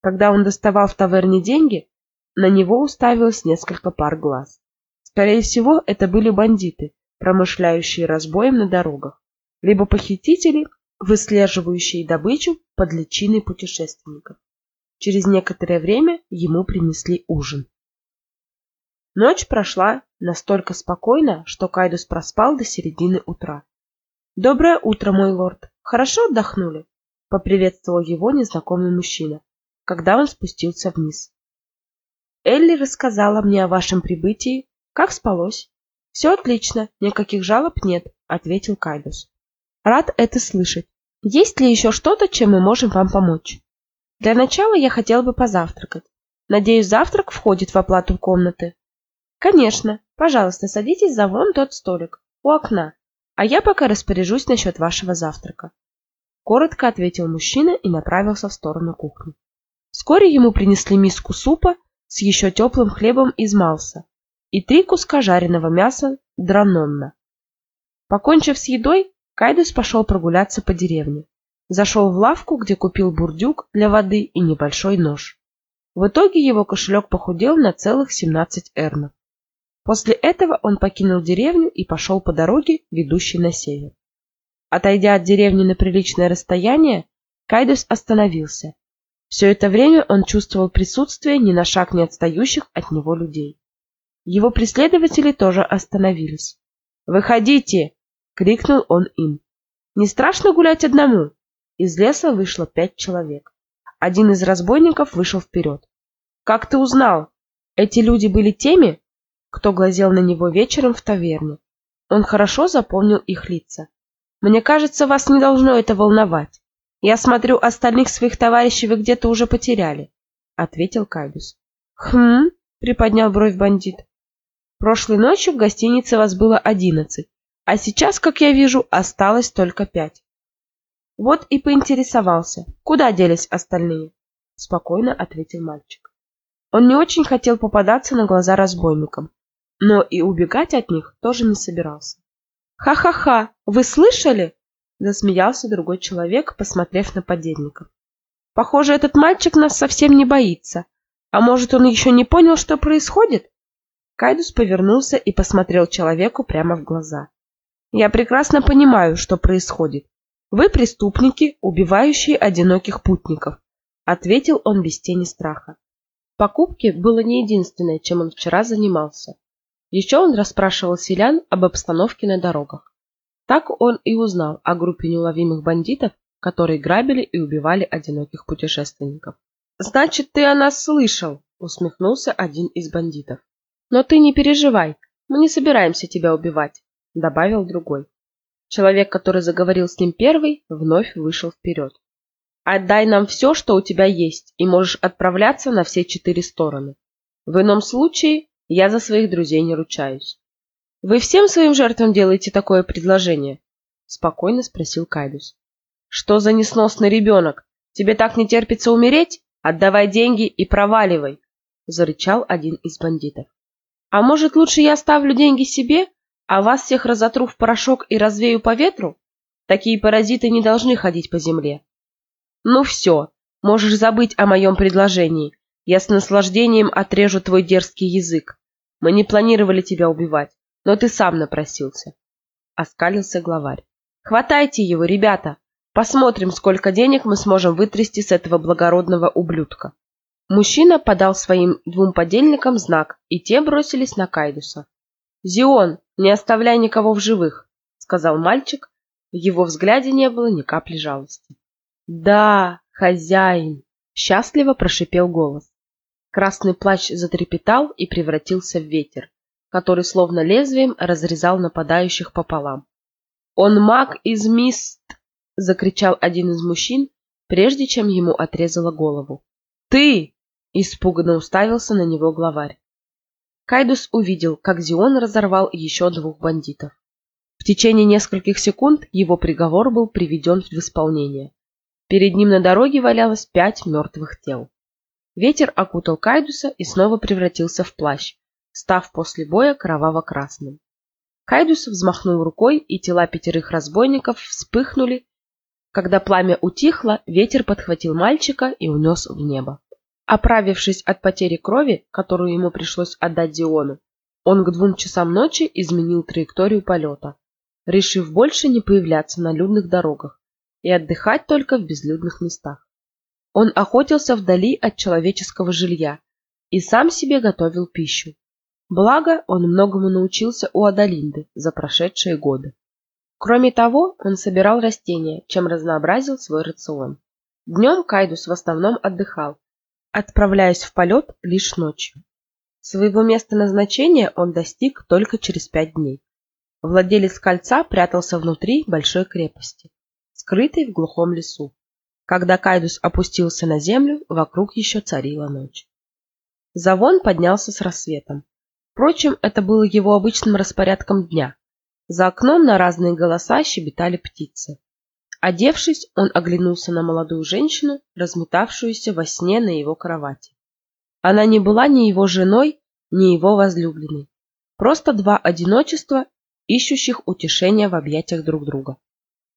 Когда он доставал в таверне деньги, на него уставилось несколько пар глаз. Скорее всего, это были бандиты, промышляющие разбоем на дорогах, либо похитители, выслеживающие добычу под личиной путешественников. Через некоторое время ему принесли ужин. Ночь прошла настолько спокойно, что Кайдус проспал до середины утра. «Доброе утро, мой лорд! Хорошо отдохнули?» — поприветствовал его незнакомый мужчина, когда он спустился вниз. «Элли рассказала мне о вашем прибытии. Как спалось?» «Все отлично, никаких жалоб нет», — ответил Кайдус. «Рад это слышать. Есть ли еще что-то, чем мы можем вам помочь?» «Для начала я хотел бы позавтракать. Надеюсь, завтрак входит в оплату комнаты?» «Конечно. Пожалуйста, садитесь за вон тот столик, у окна, а я пока распоряжусь насчет вашего завтрака». Коротко ответил мужчина и направился в сторону кухни. Вскоре ему принесли миску супа с еще теплым хлебом из малса и три куска жареного мяса дранонна. Покончив с едой, Кайдус пошел прогуляться по деревне. Зашел в лавку, где купил бурдюк для воды и небольшой нож. В итоге его кошелек похудел на целых 17 эрнов. После этого он покинул деревню и пошел по дороге, ведущей на север. Отойдя от деревни на приличное расстояние, Кайдус остановился. Все это время он чувствовал присутствие ни на шаг не отстающих от него людей. Его преследователи тоже остановились. «Выходите!» — крикнул он им. «Не страшно гулять одному?» Из леса вышло пять человек. Один из разбойников вышел вперед. «Как ты узнал? Эти люди были теми, кто глазел на него вечером в таверне. Он хорошо запомнил их лица. Мне кажется, вас не должно это волновать. Я смотрю, остальных своих товарищей вы где-то уже потеряли, ответил Кайбус. Хм, приподнял бровь бандит. Прошлой ночью в гостинице вас было одиннадцать, а сейчас, как я вижу, осталось только пять. Вот и поинтересовался, куда делись остальные? Спокойно ответил мальчик. Он не очень хотел попадаться на глаза разбойникам, но и убегать от них тоже не собирался. «Ха-ха-ха! Вы слышали?» – засмеялся другой человек, посмотрев на подельников. «Похоже, этот мальчик нас совсем не боится. А может, он еще не понял, что происходит?» Кайдус повернулся и посмотрел человеку прямо в глаза. «Я прекрасно понимаю, что происходит. Вы преступники, убивающие одиноких путников», – ответил он без тени страха. Покупки было не единственное, чем он вчера занимался. Еще он расспрашивал селян об обстановке на дорогах. Так он и узнал о группе неуловимых бандитов, которые грабили и убивали одиноких путешественников. «Значит, ты о нас слышал!» — усмехнулся один из бандитов. «Но ты не переживай, мы не собираемся тебя убивать», — добавил другой. Человек, который заговорил с ним первый, вновь вышел вперед. «Отдай нам все, что у тебя есть, и можешь отправляться на все четыре стороны. В ином случае я за своих друзей не ручаюсь. Вы всем своим жертвам делаете такое предложение? Спокойно спросил Кайдус. Что за несносный ребенок? Тебе так не терпится умереть? Отдавай деньги и проваливай, зарычал один из бандитов. А может, лучше я оставлю деньги себе, а вас всех разотру в порошок и развею по ветру? Такие паразиты не должны ходить по земле. Ну все, можешь забыть о моем предложении. Я с наслаждением отрежу твой дерзкий язык. Мы не планировали тебя убивать, но ты сам напросился. Оскалился главарь. Хватайте его, ребята. Посмотрим, сколько денег мы сможем вытрясти с этого благородного ублюдка. Мужчина подал своим двум подельникам знак, и те бросились на Кайдуса. «Зион, не оставляй никого в живых», — сказал мальчик. В его взгляде не было ни капли жалости. «Да, хозяин!» — счастливо прошипел голос. Красный плащ затрепетал и превратился в ветер, который словно лезвием разрезал нападающих пополам. «Он маг из Мист!» — закричал один из мужчин, прежде чем ему отрезало голову. «Ты!» — испуганно уставился на него главарь. Кайдус увидел, как Зион разорвал еще двух бандитов. В течение нескольких секунд его приговор был приведен в исполнение. Перед ним на дороге валялось пять мертвых тел. Ветер окутал Кайдуса и снова превратился в плащ, став после боя кроваво-красным. Кайдус взмахнул рукой, и тела пятерых разбойников вспыхнули. Когда пламя утихло, ветер подхватил мальчика и унес в небо. Оправившись от потери крови, которую ему пришлось отдать Диону, он к двум часам ночи изменил траекторию полета, решив больше не появляться на людных дорогах и отдыхать только в безлюдных местах. Он охотился вдали от человеческого жилья и сам себе готовил пищу. Благо, он многому научился у Адалинды за прошедшие годы. Кроме того, он собирал растения, чем разнообразил свой рацион. Днем Кайдус в основном отдыхал, отправляясь в полет лишь ночью. Своего места назначения он достиг только через пять дней. Владелец кольца прятался внутри большой крепости, скрытой в глухом лесу. Когда Кайдус опустился на землю, вокруг еще царила ночь. Завон поднялся с рассветом. Впрочем, это было его обычным распорядком дня. За окном на разные голоса щебетали птицы. Одевшись, он оглянулся на молодую женщину, разметавшуюся во сне на его кровати. Она не была ни его женой, ни его возлюбленной. Просто два одиночества, ищущих утешения в объятиях друг друга.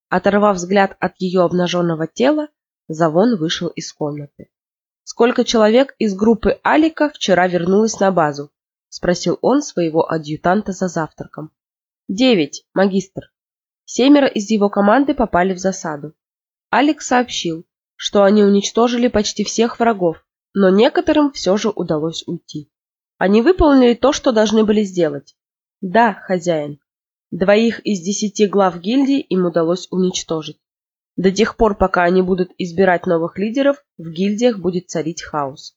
Оторвав взгляд от ее обнаженного тела, Завон вышел из комнаты. «Сколько человек из группы Алика вчера вернулось на базу?» – спросил он своего адъютанта за завтраком. «Девять, магистр. Семеро из его команды попали в засаду. Алекс сообщил, что они уничтожили почти всех врагов, но некоторым все же удалось уйти. Они выполнили то, что должны были сделать. Да, хозяин. Двоих из десяти глав гильдии им удалось уничтожить. До тех пор, пока они будут избирать новых лидеров, в гильдиях будет царить хаос.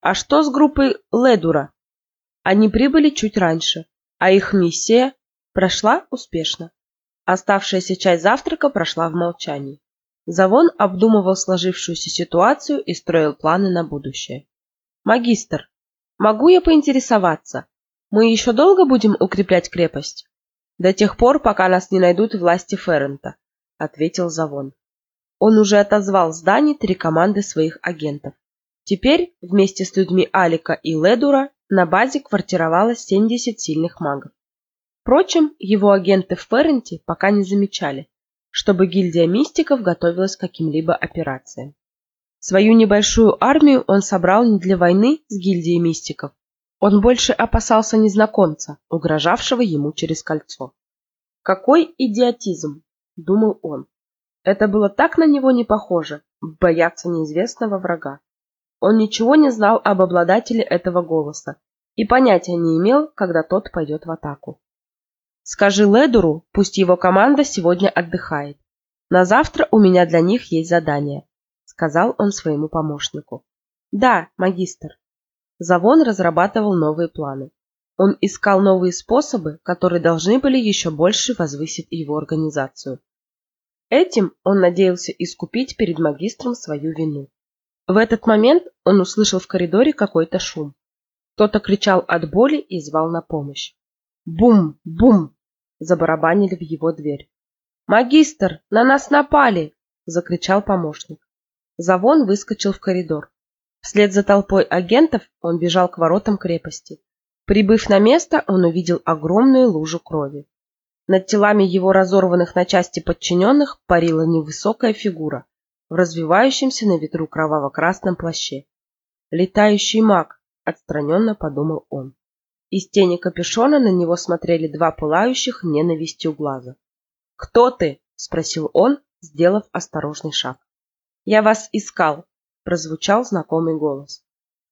А что с группой Ледура? Они прибыли чуть раньше, а их миссия прошла успешно. Оставшаяся часть завтрака прошла в молчании. Завон обдумывал сложившуюся ситуацию и строил планы на будущее. «Магистр, могу я поинтересоваться, мы еще долго будем укреплять крепость?» «До тех пор, пока нас не найдут власти Феррента», — ответил Завон. Он уже отозвал с Дани три команды своих агентов. Теперь вместе с людьми Алика и Ледура на базе квартировалось 70 сильных магов. Впрочем, его агенты в Ферренте пока не замечали, чтобы гильдия мистиков готовилась к каким-либо операциям. Свою небольшую армию он собрал не для войны с гильдией мистиков. Он больше опасался незнакомца, угрожавшего ему через кольцо. «Какой идиотизм!» – думал он. Это было так на него не похоже – бояться неизвестного врага. Он ничего не знал об обладателе этого голоса и понятия не имел, когда тот пойдет в атаку. Скажи Ледуру, пусть его команда сегодня отдыхает. На завтра у меня для них есть задание, сказал он своему помощнику. Да, магистр. Завон разрабатывал новые планы. Он искал новые способы, которые должны были еще больше возвысить его организацию. Этим он надеялся искупить перед магистром свою вину. В этот момент он услышал в коридоре какой-то шум. Кто-то кричал от боли и звал на помощь. Бум! Бум! Забарабанили в его дверь. «Магистр, на нас напали!» – закричал помощник. Завон выскочил в коридор. Вслед за толпой агентов он бежал к воротам крепости. Прибыв на место, он увидел огромную лужу крови. Над телами его разорванных на части подчиненных парила невысокая фигура в развивающемся на ветру кроваво-красном плаще. «Летающий маг», — отстраненно подумал он. Из тени капюшона на него смотрели два пылающих ненавистью глаза. «Кто ты?» – спросил он, сделав осторожный шаг. «Я вас искал», – прозвучал знакомый голос.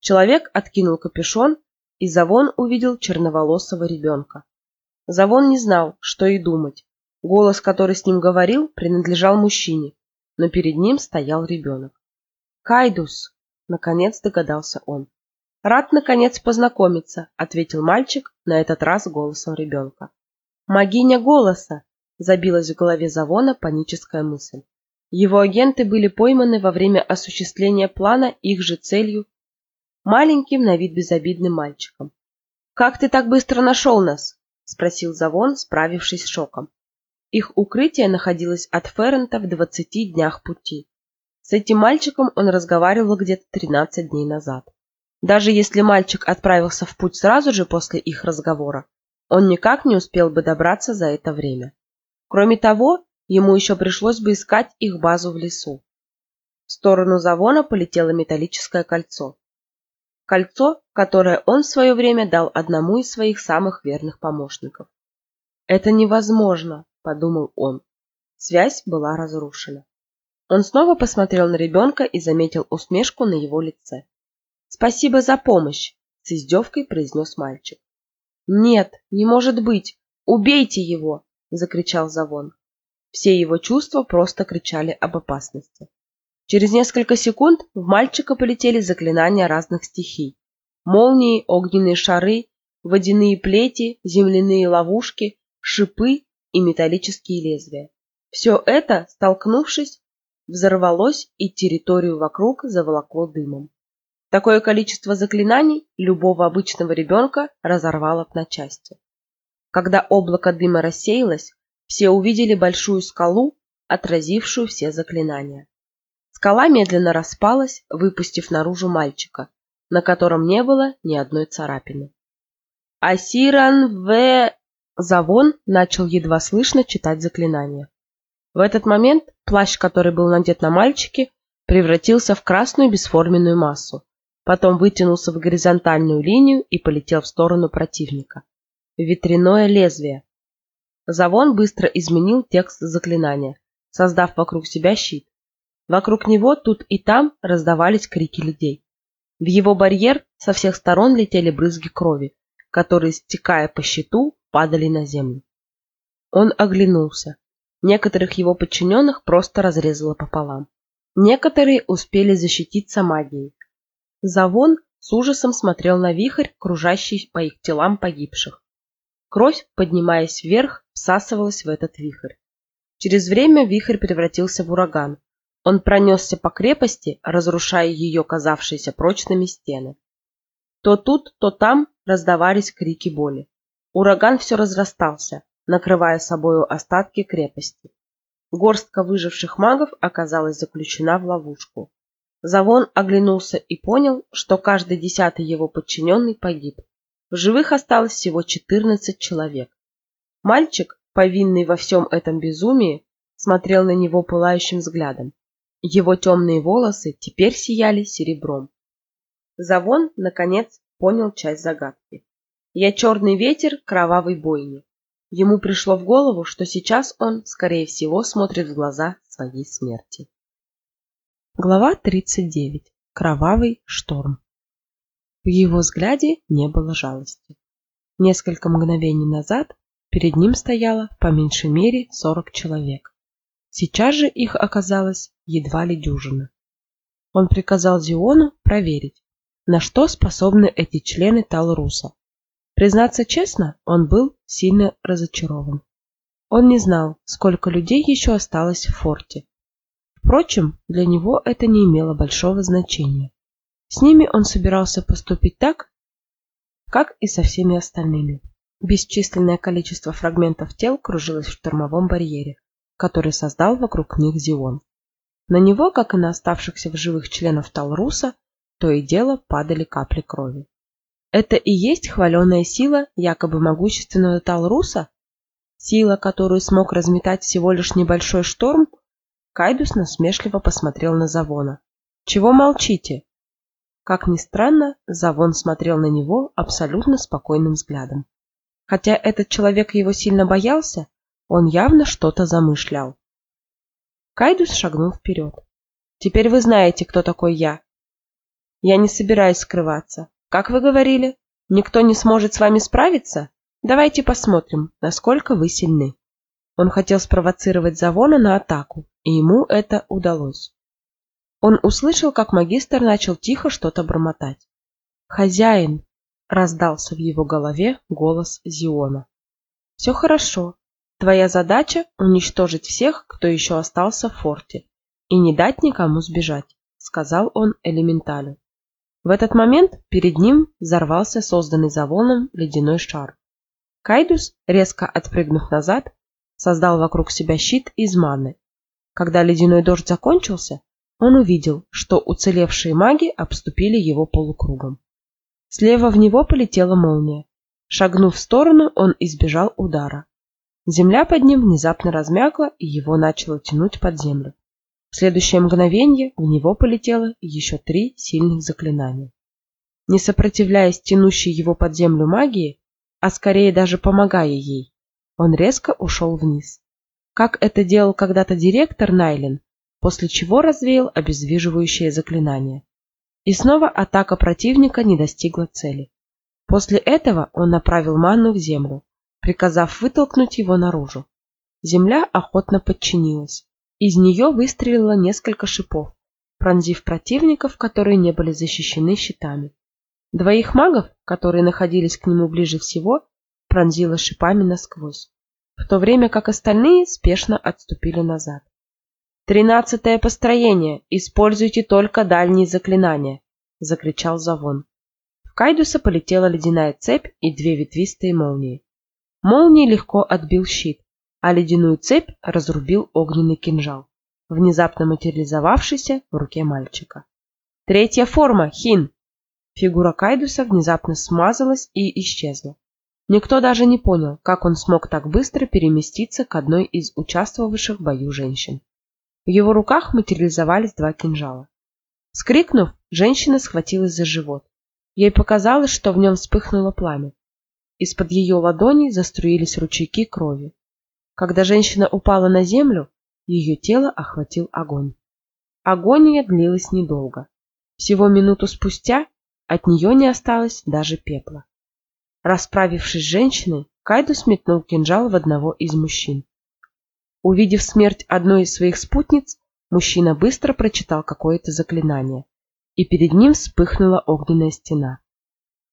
Человек откинул капюшон, и Завон увидел черноволосого ребенка. Завон не знал, что и думать. Голос, который с ним говорил, принадлежал мужчине, но перед ним стоял ребенок. «Кайдус!» – наконец догадался он. «Рад, наконец, познакомиться», — ответил мальчик, на этот раз голосом ребенка. «Магиня голоса!» — забилась в голове Завона паническая мысль. Его агенты были пойманы во время осуществления плана их же целью маленьким на вид безобидным мальчиком. «Как ты так быстро нашел нас?» — спросил Завон, справившись с шоком. Их укрытие находилось от Феррента в двадцати днях пути. С этим мальчиком он разговаривал где-то тринадцать дней назад. Даже если мальчик отправился в путь сразу же после их разговора, он никак не успел бы добраться за это время. Кроме того, ему еще пришлось бы искать их базу в лесу. В сторону Завона полетело металлическое кольцо. Кольцо, которое он в свое время дал одному из своих самых верных помощников. «Это невозможно», — подумал он. Связь была разрушена. Он снова посмотрел на ребенка и заметил усмешку на его лице. «Спасибо за помощь», — с издевкой произнес мальчик. «Нет, не может быть! Убейте его!» — закричал Завон. Все его чувства просто кричали об опасности. Через несколько секунд в мальчика полетели заклинания разных стихий. Молнии, огненные шары, водяные плети, земляные ловушки, шипы и металлические лезвия. Все это, столкнувшись, взорвалось и территорию вокруг заволокло дымом. Такое количество заклинаний любого обычного ребенка разорвало на части. Когда облако дыма рассеялось, все увидели большую скалу, отразившую все заклинания. Скала медленно распалась, выпустив наружу мальчика, на котором не было ни одной царапины. Асиран в Завон начал едва слышно читать заклинание. В этот момент плащ, который был надет на мальчике, превратился в красную бесформенную массу, потом вытянулся в горизонтальную линию и полетел в сторону противника. Ветряное лезвие. Завон быстро изменил текст заклинания, создав вокруг себя щит. Вокруг него тут и там раздавались крики людей. В его барьер со всех сторон летели брызги крови, которые, стекая по щиту, падали на землю. Он оглянулся. Некоторых его подчиненных просто разрезало пополам. Некоторые успели защититься магией. Завон с ужасом смотрел на вихрь, кружащий по их телам погибших. Кровь, поднимаясь вверх, всасывалась в этот вихрь. Через время вихрь превратился в ураган. Он пронесся по крепости, разрушая ее казавшиеся прочными стены. То тут, то там раздавались крики боли. Ураган все разрастался, накрывая собою остатки крепости. Горстка выживших магов оказалась заключена в ловушку. Завон оглянулся и понял, что каждый десятый его подчиненный погиб. В живых осталось всего 14 человек. Мальчик, повинный во всем этом безумии, смотрел на него пылающим взглядом. Его темные волосы теперь сияли серебром. Завон, наконец, понял часть загадки. Я черный ветер кровавой бойни. Ему пришло в голову, что сейчас он, скорее всего, смотрит в глаза своей смерти. Глава 39. Кровавый шторм. В его взгляде не было жалости. Несколько мгновений назад перед ним стояло по меньшей мере 40 человек. Сейчас же их оказалось едва ли дюжина. Он приказал Зиону проверить, на что способны эти члены Талруса. Признаться честно, он был сильно разочарован. Он не знал, сколько людей еще осталось в форте, Впрочем, для него это не имело большого значения. С ними он собирался поступить так, как и со всеми остальными. Бесчисленное количество фрагментов тел кружилось в штормовом барьере, который создал вокруг них Зион. На него, как и на оставшихся в живых членов Талруса, то и дело падали капли крови. Это и есть хваленая сила якобы могущественного Талруса? Сила, которую смог разметать всего лишь небольшой шторм, Кайдус насмешливо посмотрел на Завона. «Чего молчите?» Как ни странно, Завон смотрел на него абсолютно спокойным взглядом. Хотя этот человек его сильно боялся, он явно что-то замышлял. Кайдус шагнул вперед. «Теперь вы знаете, кто такой я. Я не собираюсь скрываться. Как вы говорили, никто не сможет с вами справиться? Давайте посмотрим, насколько вы сильны». Он хотел спровоцировать Завона на атаку, и ему это удалось. Он услышал, как магистр начал тихо что-то бормотать. «Хозяин!» — раздался в его голове голос Зиона. «Все хорошо. Твоя задача — уничтожить всех, кто еще остался в форте, и не дать никому сбежать», — сказал он элементалю. В этот момент перед ним взорвался созданный Завоном ледяной шар. Кайдус, резко отпрыгнув назад, создал вокруг себя щит из маны. Когда ледяной дождь закончился, он увидел, что уцелевшие маги обступили его полукругом. Слева в него полетела молния. Шагнув в сторону, он избежал удара. Земля под ним внезапно размякла, и его начало тянуть под землю. В следующее мгновение в него полетело еще три сильных заклинания. Не сопротивляясь тянущей его под землю магии, а скорее даже помогая ей, он резко ушел вниз. Как это делал когда-то директор Найлен, после чего развеял обездвиживающее заклинание. И снова атака противника не достигла цели. После этого он направил манну в землю, приказав вытолкнуть его наружу. Земля охотно подчинилась. Из нее выстрелило несколько шипов, пронзив противников, которые не были защищены щитами. Двоих магов, которые находились к нему ближе всего, пронзило шипами насквозь, в то время как остальные спешно отступили назад. «Тринадцатое построение! Используйте только дальние заклинания!» — закричал Завон. В Кайдуса полетела ледяная цепь и две ветвистые молнии. Молнии легко отбил щит, а ледяную цепь разрубил огненный кинжал, внезапно материализовавшийся в руке мальчика. «Третья форма, Хин!» Фигура Кайдуса внезапно смазалась и исчезла. Никто даже не понял, как он смог так быстро переместиться к одной из участвовавших в бою женщин. В его руках материализовались два кинжала. Скрикнув, женщина схватилась за живот. Ей показалось, что в нем вспыхнуло пламя. Из-под ее ладоней заструились ручейки крови. Когда женщина упала на землю, ее тело охватил огонь. Агония длилась недолго. Всего минуту спустя от нее не осталось даже пепла. Расправившись с женщиной, Кайдус метнул кинжал в одного из мужчин. Увидев смерть одной из своих спутниц, мужчина быстро прочитал какое-то заклинание, и перед ним вспыхнула огненная стена.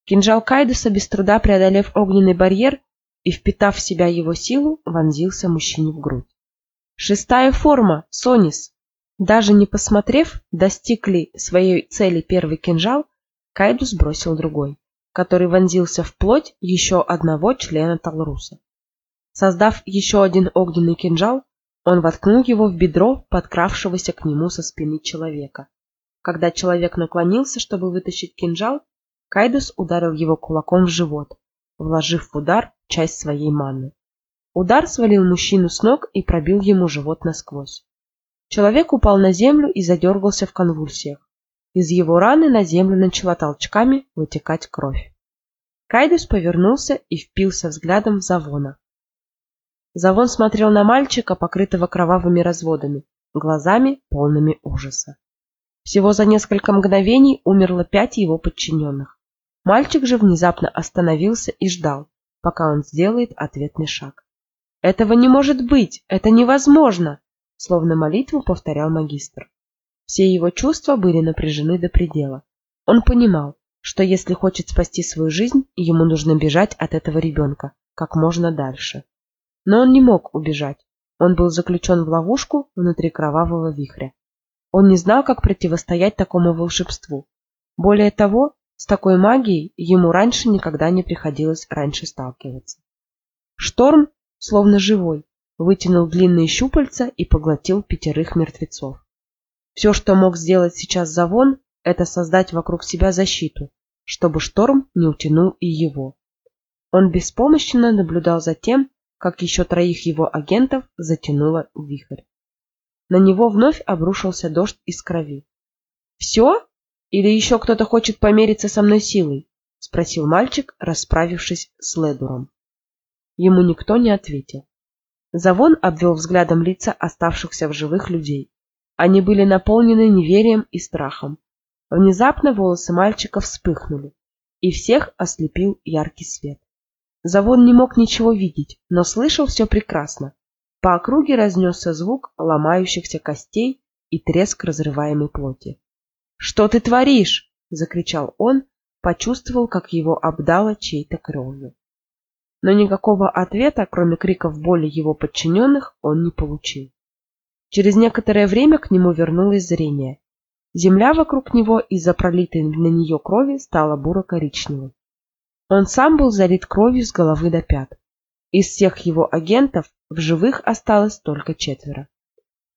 Кинжал Кайдуса, без труда преодолев огненный барьер и, впитав в себя его силу, вонзился мужчине в грудь. Шестая форма, Сонис. Даже не посмотрев, достиг ли своей цели первый кинжал, Кайдус бросил другой, который вонзился в плоть еще одного члена Талруса. Создав еще один огненный кинжал, он воткнул его в бедро подкравшегося к нему со спины человека. Когда человек наклонился, чтобы вытащить кинжал, Кайдус ударил его кулаком в живот, вложив в удар часть своей маны. Удар свалил мужчину с ног и пробил ему живот насквозь. Человек упал на землю и задергался в конвульсиях. Из его раны на землю начала толчками вытекать кровь. Кайдус повернулся и впился взглядом в Завона. Завон смотрел на мальчика, покрытого кровавыми разводами, глазами полными ужаса. Всего за несколько мгновений умерло пять его подчиненных. Мальчик же внезапно остановился и ждал, пока он сделает ответный шаг. «Этого не может быть! Это невозможно!» Словно молитву повторял магистр. Все его чувства были напряжены до предела. Он понимал, что если хочет спасти свою жизнь, ему нужно бежать от этого ребенка как можно дальше. Но он не мог убежать. Он был заключен в ловушку внутри кровавого вихря. Он не знал, как противостоять такому волшебству. Более того, с такой магией ему раньше никогда не приходилось раньше сталкиваться. Шторм, словно живой, вытянул длинные щупальца и поглотил пятерых мертвецов. Все, что мог сделать сейчас Завон, это создать вокруг себя защиту, чтобы шторм не утянул и его. Он беспомощно наблюдал за тем, как еще троих его агентов затянуло вихрь. На него вновь обрушился дождь из крови. «Все? Или еще кто-то хочет помериться со мной силой?» — спросил мальчик, расправившись с Ледуром. Ему никто не ответил. Завон обвел взглядом лица оставшихся в живых людей. Они были наполнены неверием и страхом. Внезапно волосы мальчика вспыхнули, и всех ослепил яркий свет. Завон не мог ничего видеть, но слышал все прекрасно. По округе разнесся звук ломающихся костей и треск разрываемой плоти. «Что ты творишь?» — закричал он, почувствовал, как его обдало чьей-то кровью. Но никакого ответа, кроме криков боли его подчиненных, он не получил. Через некоторое время к нему вернулось зрение. Земля вокруг него из-за пролитой на нее крови стала буро-коричневой. Он сам был залит кровью с головы до пят. Из всех его агентов в живых осталось только четверо.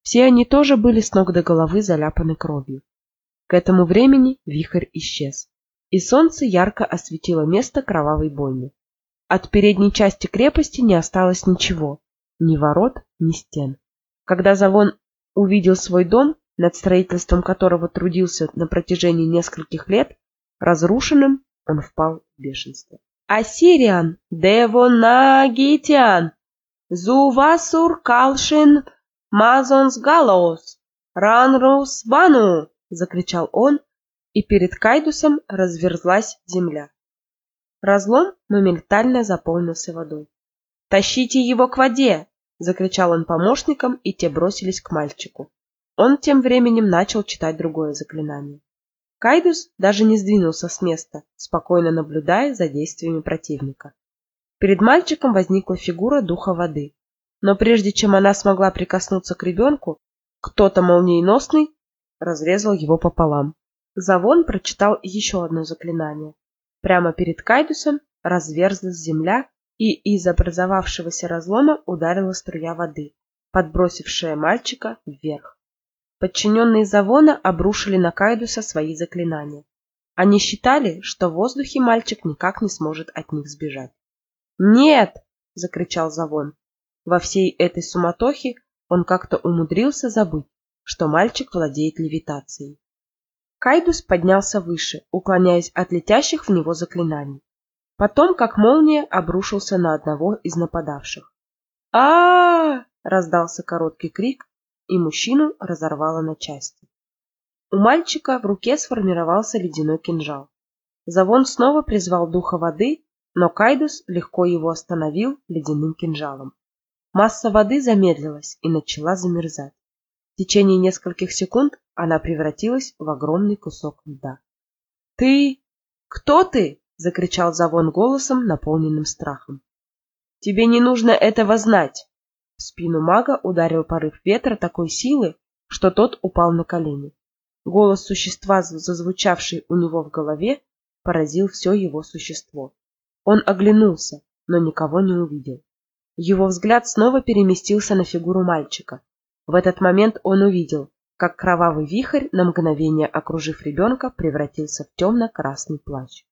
Все они тоже были с ног до головы заляпаны кровью. К этому времени вихрь исчез, и солнце ярко осветило место кровавой бойни. От передней части крепости не осталось ничего, ни ворот, ни стен. Когда Завон увидел свой дом, над строительством которого трудился на протяжении нескольких лет, разрушенным, он впал в бешенство. «Ассириан! Девонагитян! Зувасур Калшин Мазонс Галаос!» «Ранрус Бану!» — закричал он, и перед Кайдусом разверзлась земля. Разлом моментально заполнился водой. «Тащите его к воде!» — закричал он помощникам, и те бросились к мальчику. Он тем временем начал читать другое заклинание. Кайдус даже не сдвинулся с места, спокойно наблюдая за действиями противника. Перед мальчиком возникла фигура духа воды. Но прежде чем она смогла прикоснуться к ребенку, кто-то молниеносный разрезал его пополам. Завон прочитал еще одно заклинание. Прямо перед Кайдусом разверзлась земля, и из образовавшегося разлома ударила струя воды, подбросившая мальчика вверх. Подчиненные Завона обрушили на Кайдуса свои заклинания. Они считали, что в воздухе мальчик никак не сможет от них сбежать. «Нет!» — закричал Завон. Во всей этой суматохе он как-то умудрился забыть, что мальчик владеет левитацией. Кайдус поднялся выше, уклоняясь от летящих в него заклинаний. Потом, как молния, обрушился на одного из нападавших. а, раздался короткий крик, и мужчину разорвало на части. У мальчика в руке сформировался ледяной кинжал. Завон снова призвал духа воды, но Кайдус легко его остановил ледяным кинжалом. Масса воды замедлилась и начала замерзать. В течение нескольких секунд она превратилась в огромный кусок льда. «Ты... кто ты?» — закричал Завон голосом, наполненным страхом. «Тебе не нужно этого знать!» В спину мага ударил порыв ветра такой силы, что тот упал на колени. Голос существа, зазвучавший у него в голове, поразил все его существо. Он оглянулся, но никого не увидел. Его взгляд снова переместился на фигуру мальчика. В этот момент он увидел, как кровавый вихрь, на мгновение окружив ребенка, превратился в темно-красный плащ.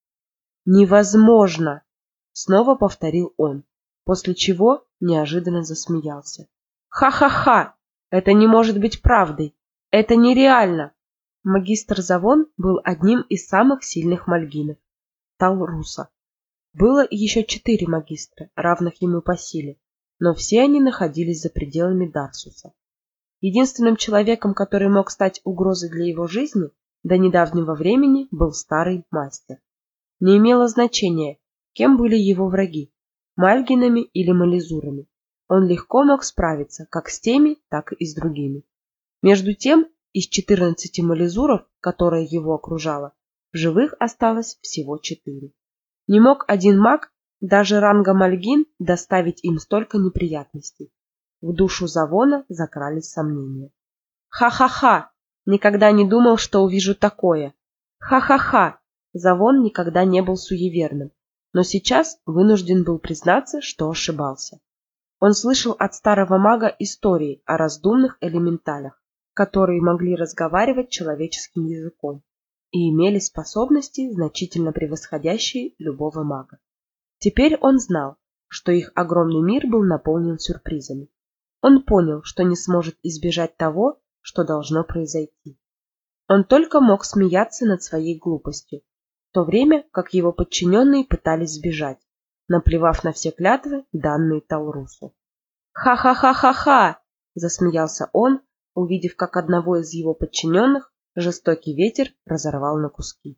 «Невозможно!» — снова повторил он, после чего неожиданно засмеялся. «Ха-ха-ха! Это не может быть правдой! Это нереально!» Магистр Завон был одним из самых сильных мальгинов – Талруса. Было еще четыре магистра, равных ему по силе, но все они находились за пределами Дарсуса. Единственным человеком, который мог стать угрозой для его жизни до недавнего времени, был старый мастер. Не имело значения, кем были его враги мальгинами или мализурами. Он легко мог справиться как с теми, так и с другими. Между тем, из 14 мализуров, которые его окружало, в живых осталось всего четыре. Не мог один маг, даже ранга Мальгин, доставить им столько неприятностей. В душу Завона закрались сомнения. Ха-ха-ха! Никогда не думал, что увижу такое. Ха-ха-ха! Завон никогда не был суеверным, но сейчас вынужден был признаться, что ошибался. Он слышал от старого мага истории о раздумных элементалях, которые могли разговаривать человеческим языком и имели способности, значительно превосходящие любого мага. Теперь он знал, что их огромный мир был наполнен сюрпризами. Он понял, что не сможет избежать того, что должно произойти. Он только мог смеяться над своей глупостью, то время как его подчиненные пытались сбежать, наплевав на все клятвы, данные Таурусу. «Ха-ха-ха-ха-ха!» – засмеялся он, увидев, как одного из его подчиненных жестокий ветер разорвал на куски.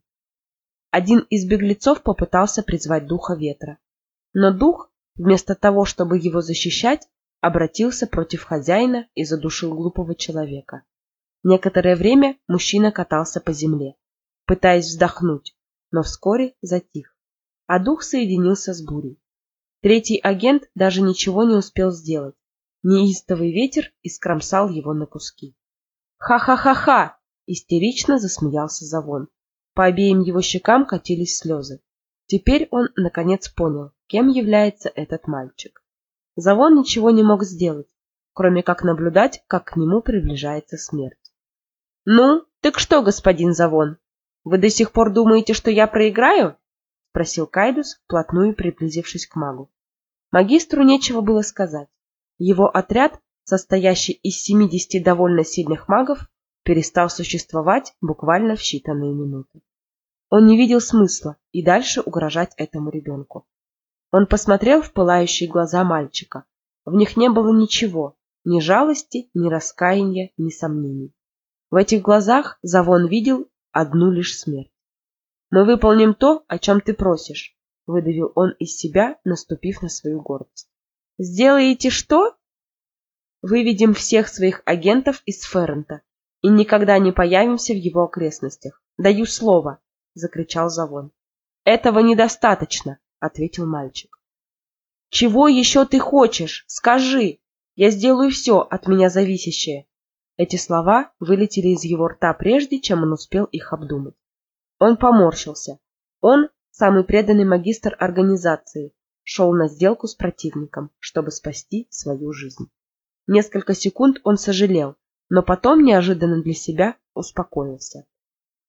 Один из беглецов попытался призвать духа ветра, но дух, вместо того, чтобы его защищать, обратился против хозяина и задушил глупого человека. Некоторое время мужчина катался по земле, пытаясь вздохнуть, но вскоре затих, а дух соединился с бурей. Третий агент даже ничего не успел сделать. Неистовый ветер искромсал его на куски. «Ха-ха-ха-ха!» — истерично засмеялся Завон. По обеим его щекам катились слезы. Теперь он, наконец, понял, кем является этот мальчик. Завон ничего не мог сделать, кроме как наблюдать, как к нему приближается смерть. «Ну, так что, господин Завон, вы до сих пор думаете, что я проиграю? спросил Кайдус, вплотную приблизившись к магу. Магистру нечего было сказать. Его отряд, состоящий из 70 довольно сильных магов, перестал существовать буквально в считанные минуты. Он не видел смысла и дальше угрожать этому ребенку. Он посмотрел в пылающие глаза мальчика. В них не было ничего, ни жалости, ни раскаяния, ни сомнений. В этих глазах Завон видел одну лишь смерть. «Мы выполним то, о чем ты просишь», — выдавил он из себя, наступив на свою гордость. «Сделаете что?» «Выведем всех своих агентов из Феррента и никогда не появимся в его окрестностях. Даю слово!» — закричал Завон. «Этого недостаточно!» — ответил мальчик. «Чего еще ты хочешь? Скажи! Я сделаю все от меня зависящее!» Эти слова вылетели из его рта прежде, чем он успел их обдумать. Он поморщился. Он, самый преданный магистр организации, шел на сделку с противником, чтобы спасти свою жизнь. Несколько секунд он сожалел, но потом неожиданно для себя успокоился.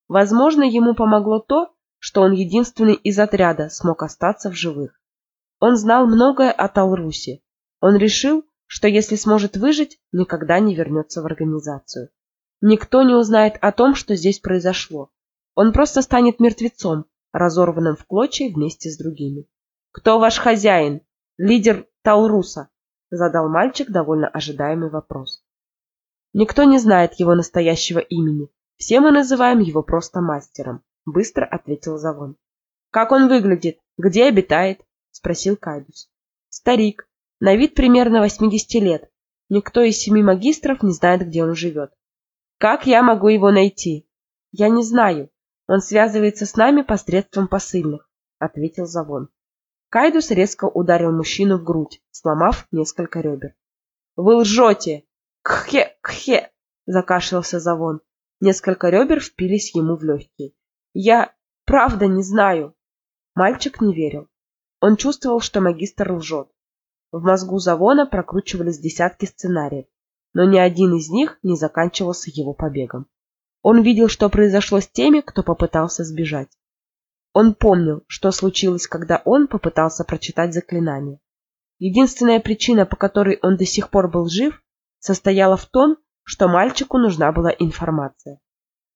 Возможно, ему помогло то, что он единственный из отряда смог остаться в живых. Он знал многое о Талрусе. Он решил, что если сможет выжить, никогда не вернется в организацию. Никто не узнает о том, что здесь произошло. Он просто станет мертвецом, разорванным в клочья вместе с другими. «Кто ваш хозяин? Лидер Талруса?» – задал мальчик довольно ожидаемый вопрос. «Никто не знает его настоящего имени. Все мы называем его просто мастером», – быстро ответил Завон. «Как он выглядит? Где обитает?» – спросил Кайдус. «Старик, на вид примерно 80 лет. Никто из семи магистров не знает, где он живет. Как я могу его найти? Я не знаю. Он связывается с нами посредством посыльных, ответил Завон. Кайдус резко ударил мужчину в грудь, сломав несколько ребер. Вы лжете! Кхе, кхе! Закашлялся Завон. Несколько ребер впились ему в легкие. Я правда не знаю. Мальчик не верил. Он чувствовал, что магистр лжет. В мозгу Завона прокручивались десятки сценариев, но ни один из них не заканчивался его побегом. Он видел, что произошло с теми, кто попытался сбежать. Он помнил, что случилось, когда он попытался прочитать заклинание. Единственная причина, по которой он до сих пор был жив, состояла в том, что мальчику нужна была информация.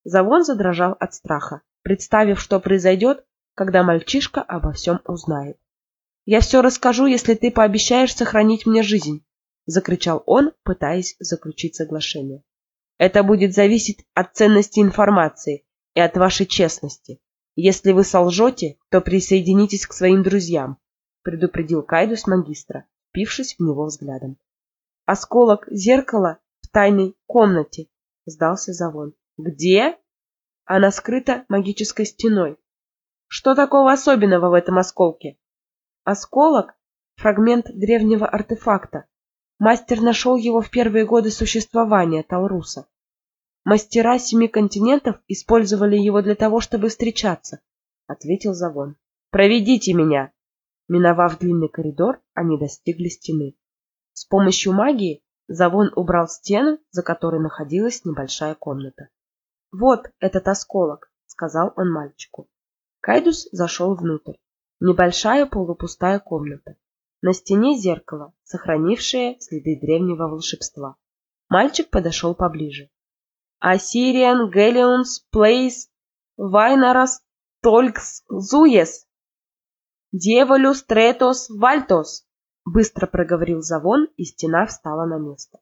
Завон задрожал от страха, представив, что произойдет, когда мальчишка обо всем узнает. Я все расскажу, если ты пообещаешь сохранить мне жизнь, закричал он, пытаясь заключить соглашение. Это будет зависеть от ценности информации и от вашей честности. Если вы солжете, то присоединитесь к своим друзьям, предупредил Кайдус магистра, впившись в него взглядом. Осколок зеркала в тайной комнате, сдался Завон. Где? Она скрыта магической стеной. Что такого особенного в этом осколке? Осколок – фрагмент древнего артефакта. Мастер нашел его в первые годы существования Талруса. Мастера семи континентов использовали его для того, чтобы встречаться, ответил Завон. Проведите меня. Миновав длинный коридор, они достигли стены. С помощью магии Завон убрал стену, за которой находилась небольшая комната. Вот этот осколок, сказал он мальчику. Кайдус зашел внутрь. Небольшая полупустая комната. На стене зеркало, сохранившее следы древнего волшебства. Мальчик подошел поближе. «Ассириан Гелионс Плейс Вайнарас Толькс Зуес Деволюс Третос Вальтос!» Быстро проговорил Завон, и стена встала на место.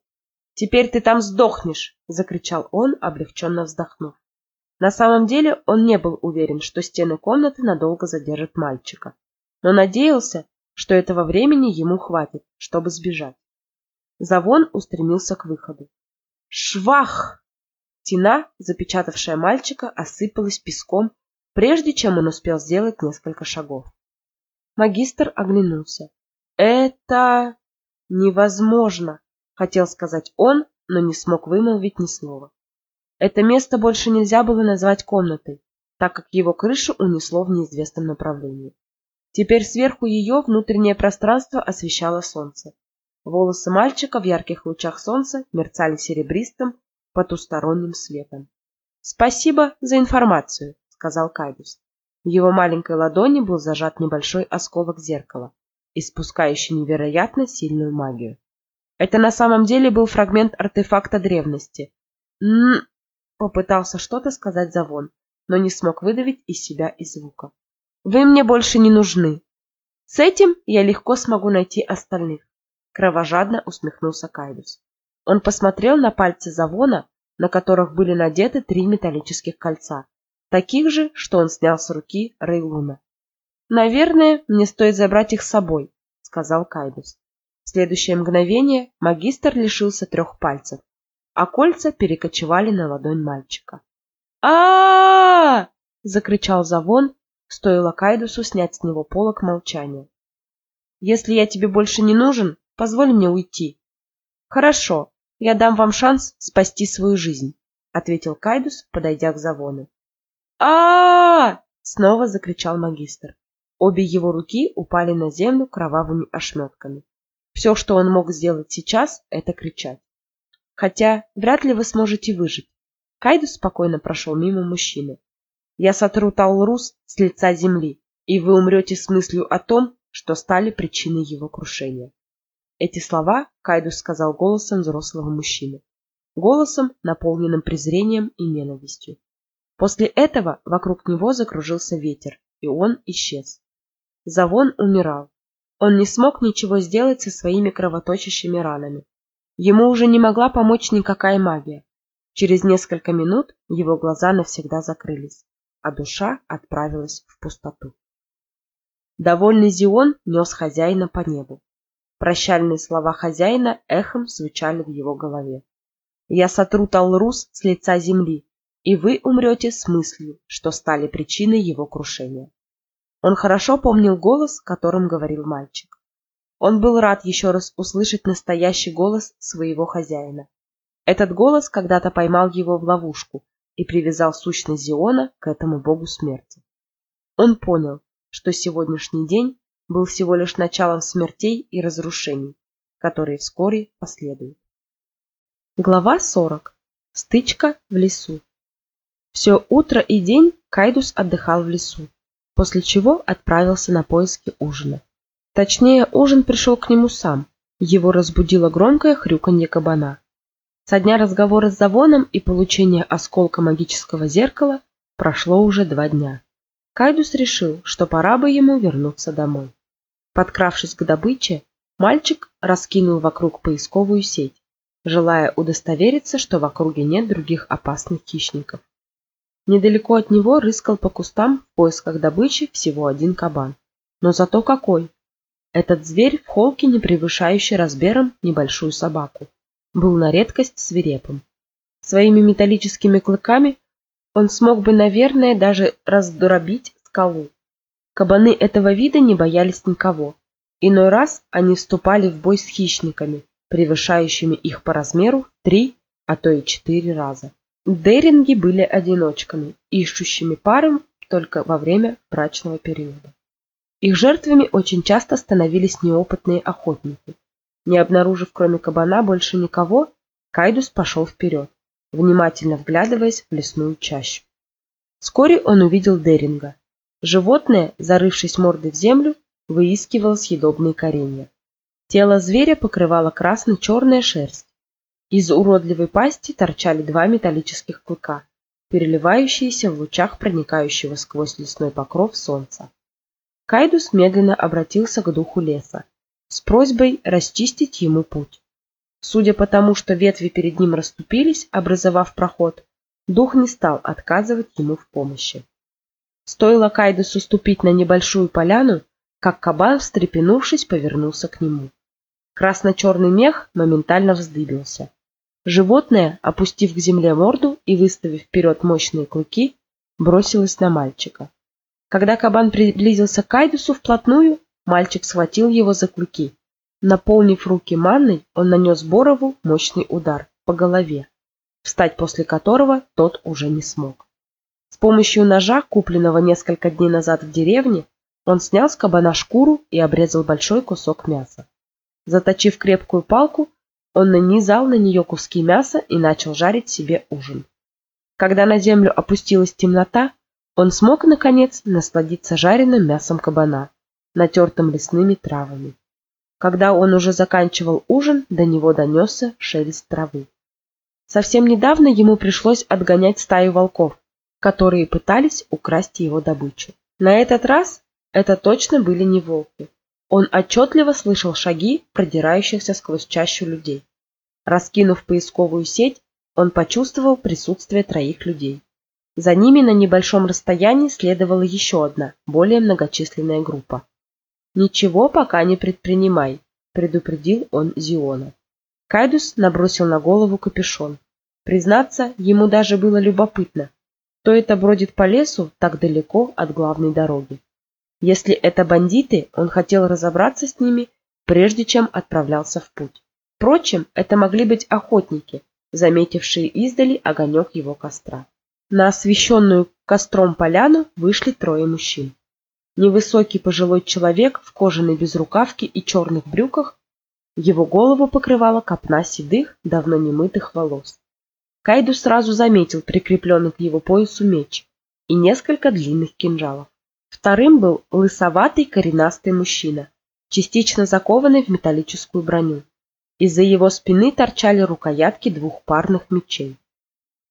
«Теперь ты там сдохнешь!» — закричал он, облегченно вздохнув. На самом деле он не был уверен, что стены комнаты надолго задержат мальчика, но надеялся, что этого времени ему хватит, чтобы сбежать. Завон устремился к выходу. «Швах!» Тина, запечатавшая мальчика, осыпалась песком, прежде чем он успел сделать несколько шагов. Магистр оглянулся. «Это невозможно!» — хотел сказать он, но не смог вымолвить ни слова. Это место больше нельзя было назвать комнатой, так как его крышу унесло в неизвестном направлении. Теперь сверху ее внутреннее пространство освещало солнце. Волосы мальчика в ярких лучах солнца мерцали серебристым, потусторонним светом. «Спасибо за информацию», — сказал Кайдус. В его маленькой ладони был зажат небольшой осколок зеркала, испускающий невероятно сильную магию. Это на самом деле был фрагмент артефакта древности. Попытался что-то сказать Завон, но не смог выдавить из себя и звука. «Вы мне больше не нужны. С этим я легко смогу найти остальных», — кровожадно усмехнулся Кайдус. Он посмотрел на пальцы Завона, на которых были надеты три металлических кольца, таких же, что он снял с руки Рейлуна. «Наверное, мне стоит забрать их с собой», — сказал Кайдус. В следующее мгновение магистр лишился трех пальцев, а кольца перекочевали на ладонь мальчика. а, закричал Завон, стоило Кайдусу снять с него полок молчания. «Если я тебе больше не нужен, позволь мне уйти». «Хорошо, я дам вам шанс спасти свою жизнь», — ответил Кайдус, подойдя к Завону. -а снова закричал магистр. Обе его руки упали на землю кровавыми ошметками. Все, что он мог сделать сейчас, это кричать. Хотя вряд ли вы сможете выжить. Кайдус спокойно прошел мимо мужчины. Я сотру Талрус с лица земли, и вы умрете с мыслью о том, что стали причиной его крушения. Эти слова Кайдус сказал голосом взрослого мужчины. Голосом, наполненным презрением и ненавистью. После этого вокруг него закружился ветер, и он исчез. Завон умирал. Он не смог ничего сделать со своими кровоточащими ранами. Ему уже не могла помочь никакая магия. Через несколько минут его глаза навсегда закрылись а душа отправилась в пустоту. Довольный Зион нес хозяина по небу. Прощальные слова хозяина эхом звучали в его голове. «Я сотру Талрус с лица земли, и вы умрете с мыслью, что стали причиной его крушения». Он хорошо помнил голос, которым говорил мальчик. Он был рад еще раз услышать настоящий голос своего хозяина. Этот голос когда-то поймал его в ловушку, и привязал сущность Зиона к этому богу смерти. Он понял, что сегодняшний день был всего лишь началом смертей и разрушений, которые вскоре последуют. Глава 40. Стычка в лесу. Все утро и день Кайдус отдыхал в лесу, после чего отправился на поиски ужина. Точнее, ужин пришел к нему сам. Его разбудило громкое хрюканье кабана. Со дня разговора с Завоном и получения осколка магического зеркала прошло уже два дня. Кайдус решил, что пора бы ему вернуться домой. Подкравшись к добыче, мальчик раскинул вокруг поисковую сеть, желая удостовериться, что в округе нет других опасных хищников. Недалеко от него рыскал по кустам в поисках добычи всего один кабан. Но зато какой! Этот зверь в холке, не превышающий размером небольшую собаку был на редкость свирепым. Своими металлическими клыками он смог бы, наверное, даже раздробить скалу. Кабаны этого вида не боялись никого. Иной раз они вступали в бой с хищниками, превышающими их по размеру три, а то и четыре раза. Деринги были одиночками, ищущими пары только во время брачного периода. Их жертвами очень часто становились неопытные охотники, не обнаружив кроме кабана больше никого, Кайдус пошел вперед, внимательно вглядываясь в лесную чащу. Вскоре он увидел Деринга. Животное, зарывшись мордой в землю, выискивало съедобные коренья. Тело зверя покрывала красно-черная шерсть. Из уродливой пасти торчали два металлических клыка, переливающиеся в лучах проникающего сквозь лесной покров солнца. Кайдус медленно обратился к духу леса, с просьбой расчистить ему путь. Судя по тому, что ветви перед ним расступились, образовав проход, дух не стал отказывать ему в помощи. Стоило Кайдесу ступить на небольшую поляну, как кабан, встрепенувшись, повернулся к нему. Красно-черный мех моментально вздыбился. Животное, опустив к земле морду и выставив вперед мощные клыки, бросилось на мальчика. Когда кабан приблизился к Кайдусу вплотную, Мальчик схватил его за клыки. Наполнив руки манной, он нанес Борову мощный удар по голове, встать после которого тот уже не смог. С помощью ножа, купленного несколько дней назад в деревне, он снял с кабана шкуру и обрезал большой кусок мяса. Заточив крепкую палку, он нанизал на нее куски мяса и начал жарить себе ужин. Когда на землю опустилась темнота, он смог, наконец, насладиться жареным мясом кабана натертым лесными травами. Когда он уже заканчивал ужин, до него донесся шелест травы. Совсем недавно ему пришлось отгонять стаю волков, которые пытались украсть его добычу. На этот раз это точно были не волки. Он отчетливо слышал шаги, продирающихся сквозь чащу людей. Раскинув поисковую сеть, он почувствовал присутствие троих людей. За ними на небольшом расстоянии следовала еще одна, более многочисленная группа. «Ничего пока не предпринимай», – предупредил он Зиона. Кайдус набросил на голову капюшон. Признаться, ему даже было любопытно, кто это бродит по лесу так далеко от главной дороги. Если это бандиты, он хотел разобраться с ними, прежде чем отправлялся в путь. Впрочем, это могли быть охотники, заметившие издали огонек его костра. На освещенную костром поляну вышли трое мужчин. Невысокий пожилой человек в кожаной безрукавке и черных брюках, его голову покрывала копна седых, давно немытых волос. Кайду сразу заметил прикрепленный к его поясу меч и несколько длинных кинжалов. Вторым был лысоватый коренастый мужчина, частично закованный в металлическую броню. Из-за его спины торчали рукоятки двух парных мечей.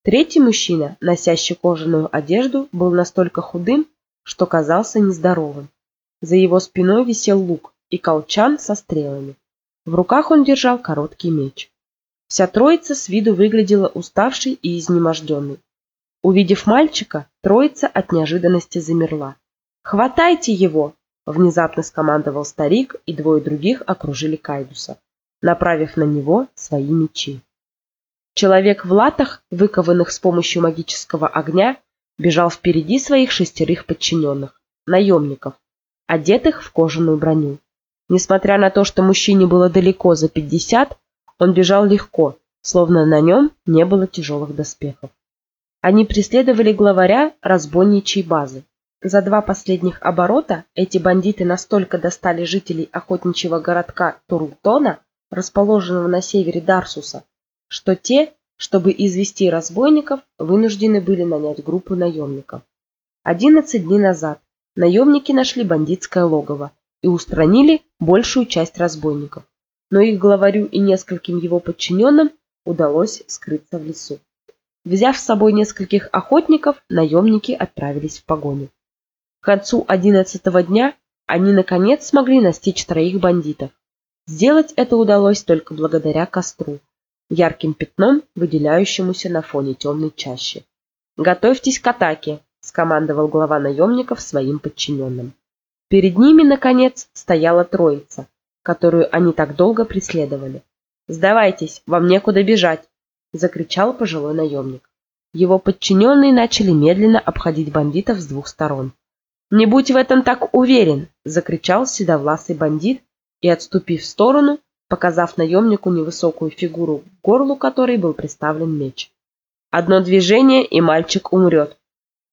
Третий мужчина, носящий кожаную одежду, был настолько худым, что казался нездоровым. За его спиной висел лук и колчан со стрелами. В руках он держал короткий меч. Вся троица с виду выглядела уставшей и изнеможденной. Увидев мальчика, троица от неожиданности замерла. «Хватайте его!» – внезапно скомандовал старик, и двое других окружили Кайдуса, направив на него свои мечи. Человек в латах, выкованных с помощью магического огня, бежал впереди своих шестерых подчиненных, наемников, одетых в кожаную броню. Несмотря на то, что мужчине было далеко за пятьдесят, он бежал легко, словно на нем не было тяжелых доспехов. Они преследовали главаря разбойничьей базы. За два последних оборота эти бандиты настолько достали жителей охотничьего городка Турлтона, расположенного на севере Дарсуса, что те, чтобы извести разбойников, вынуждены были нанять группу наемников. 11 дней назад наемники нашли бандитское логово и устранили большую часть разбойников но их главарю и нескольким его подчиненным удалось скрыться в лесу. Взяв с собой нескольких охотников, наемники отправились в погоню. К концу одиннадцатого дня они наконец смогли настичь троих бандитов. Сделать это удалось только благодаря костру, ярким пятном, выделяющемуся на фоне темной чащи. «Готовьтесь к атаке», – скомандовал глава наемников своим подчиненным. Перед ними, наконец, стояла троица – которую они так долго преследовали. «Сдавайтесь, вам некуда бежать!» – закричал пожилой наемник. Его подчиненные начали медленно обходить бандитов с двух сторон. «Не будь в этом так уверен!» – закричал седовласый бандит и, отступив в сторону, показав наемнику невысокую фигуру, к горлу которой был приставлен меч. «Одно движение, и мальчик умрет!»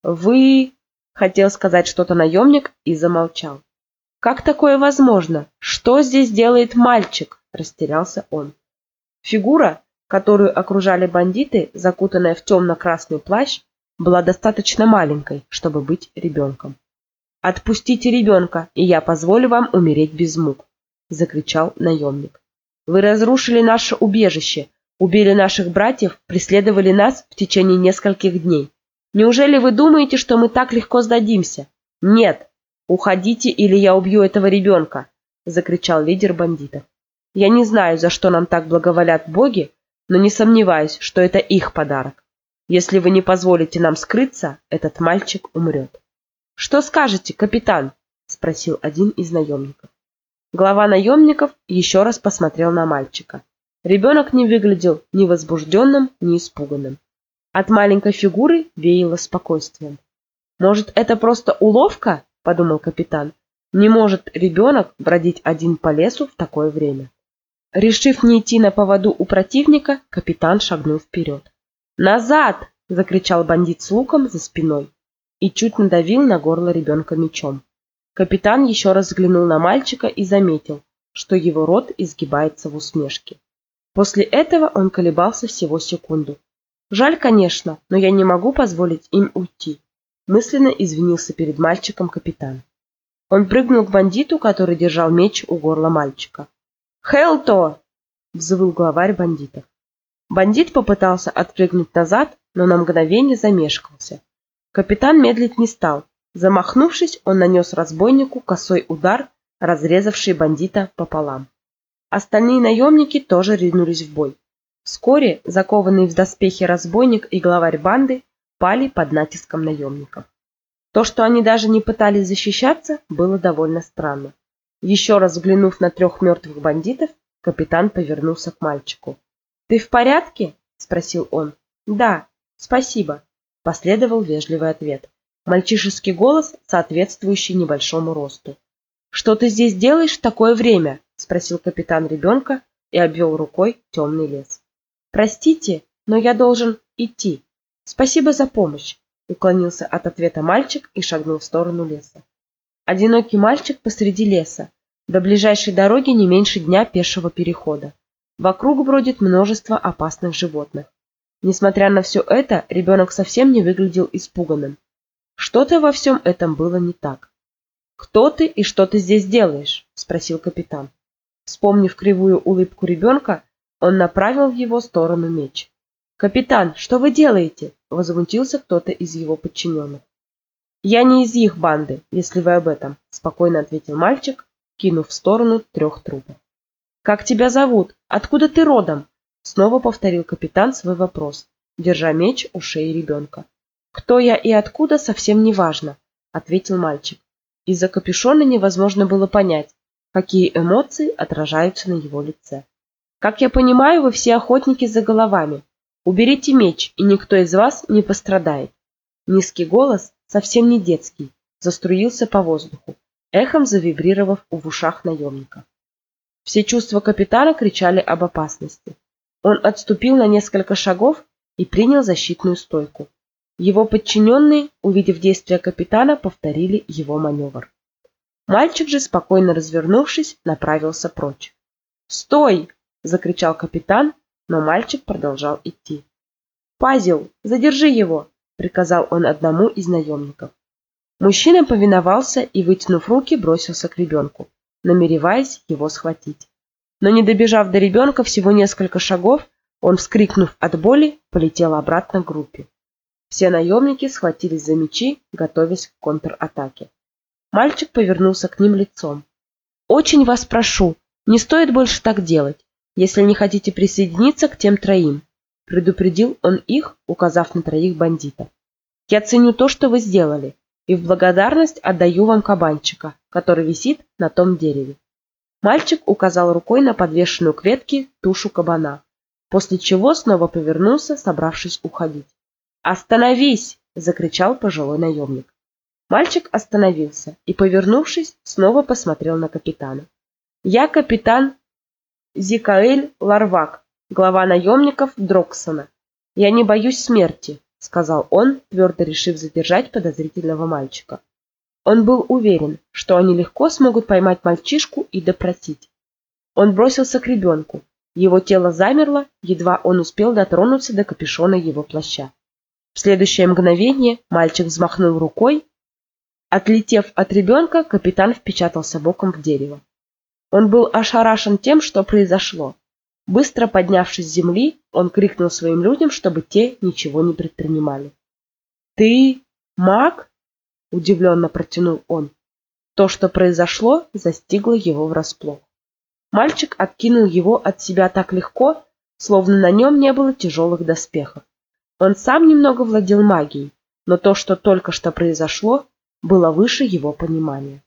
«Вы...» – хотел сказать что-то наемник и замолчал. Как такое возможно? Что здесь делает мальчик? Растерялся он. Фигура, которую окружали бандиты, закутанная в темно-красный плащ, была достаточно маленькой, чтобы быть ребенком. «Отпустите ребенка, и я позволю вам умереть без мук», – закричал наемник. «Вы разрушили наше убежище, убили наших братьев, преследовали нас в течение нескольких дней. Неужели вы думаете, что мы так легко сдадимся? Нет, «Уходите, или я убью этого ребенка!» – закричал лидер бандитов. «Я не знаю, за что нам так благоволят боги, но не сомневаюсь, что это их подарок. Если вы не позволите нам скрыться, этот мальчик умрет». «Что скажете, капитан?» – спросил один из наемников. Глава наемников еще раз посмотрел на мальчика. Ребенок не выглядел ни возбужденным, ни испуганным. От маленькой фигуры веяло спокойствием. «Может, это просто уловка?» подумал капитан. Не может ребенок бродить один по лесу в такое время. Решив не идти на поводу у противника, капитан шагнул вперед. «Назад!» – закричал бандит с луком за спиной и чуть надавил на горло ребенка мечом. Капитан еще раз взглянул на мальчика и заметил, что его рот изгибается в усмешке. После этого он колебался всего секунду. Жаль, конечно, но я не могу позволить им уйти. Мысленно извинился перед мальчиком капитан. Он прыгнул к бандиту, который держал меч у горла мальчика. «Хелто!» – взвыл главарь бандитов. Бандит попытался отпрыгнуть назад, но на мгновение замешкался. Капитан медлить не стал. Замахнувшись, он нанес разбойнику косой удар, разрезавший бандита пополам. Остальные наемники тоже ринулись в бой. Вскоре закованный в доспехи разбойник и главарь банды пали под натиском наемников. То, что они даже не пытались защищаться, было довольно странно. Еще раз взглянув на трех мертвых бандитов, капитан повернулся к мальчику. «Ты в порядке?» – спросил он. «Да, спасибо», – последовал вежливый ответ. Мальчишеский голос, соответствующий небольшому росту. «Что ты здесь делаешь в такое время?» – спросил капитан ребенка и обвел рукой темный лес. «Простите, но я должен идти. Спасибо за помощь», – уклонился от ответа мальчик и шагнул в сторону леса. Одинокий мальчик посреди леса. До ближайшей дороги не меньше дня пешего перехода. Вокруг бродит множество опасных животных. Несмотря на все это, ребенок совсем не выглядел испуганным. Что-то во всем этом было не так. «Кто ты и что ты здесь делаешь?» – спросил капитан. Вспомнив кривую улыбку ребенка, он направил в его сторону меч. «Капитан, что вы делаете?» – возмутился кто-то из его подчиненных. «Я не из их банды, если вы об этом», – спокойно ответил мальчик, кинув в сторону трех трупов. «Как тебя зовут? Откуда ты родом?» – снова повторил капитан свой вопрос, держа меч у шеи ребенка. «Кто я и откуда, совсем не важно», – ответил мальчик. Из-за капюшона невозможно было понять, какие эмоции отражаются на его лице. Как я понимаю, вы все охотники за головами. Уберите меч, и никто из вас не пострадает. Низкий голос, совсем не детский, заструился по воздуху, эхом завибрировав в ушах наемника. Все чувства капитана кричали об опасности. Он отступил на несколько шагов и принял защитную стойку. Его подчиненные, увидев действия капитана, повторили его маневр. Мальчик же, спокойно развернувшись, направился прочь. «Стой!» – закричал капитан, но мальчик продолжал идти. «Пазил, задержи его!» – приказал он одному из наемников. Мужчина повиновался и, вытянув руки, бросился к ребенку, намереваясь его схватить. Но не добежав до ребенка всего несколько шагов, он, вскрикнув от боли, полетел обратно к группе. Все наемники схватились за мечи, готовясь к контратаке. Мальчик повернулся к ним лицом. «Очень вас прошу, не стоит больше так делать, если не хотите присоединиться к тем троим», предупредил он их, указав на троих бандитов. «Я ценю то, что вы сделали, и в благодарность отдаю вам кабанчика, который висит на том дереве». Мальчик указал рукой на подвешенную к ветке тушу кабана, после чего снова повернулся, собравшись уходить. «Остановись!» – закричал пожилой наемник. Мальчик остановился и, повернувшись, снова посмотрел на капитана. «Я капитан Зикаэль Ларвак, глава наемников Дроксона. Я не боюсь смерти», — сказал он, твердо решив задержать подозрительного мальчика. Он был уверен, что они легко смогут поймать мальчишку и допросить. Он бросился к ребенку. Его тело замерло, едва он успел дотронуться до капюшона его плаща. В следующее мгновение мальчик взмахнул рукой, Отлетев от ребенка, капитан впечатался боком в дерево. Он был ошарашен тем, что произошло. Быстро поднявшись с земли, он крикнул своим людям, чтобы те ничего не предпринимали. «Ты маг?» – удивленно протянул он. То, что произошло, застигло его врасплох. Мальчик откинул его от себя так легко, словно на нем не было тяжелых доспехов. Он сам немного владел магией, но то, что только что произошло, было выше его понимания.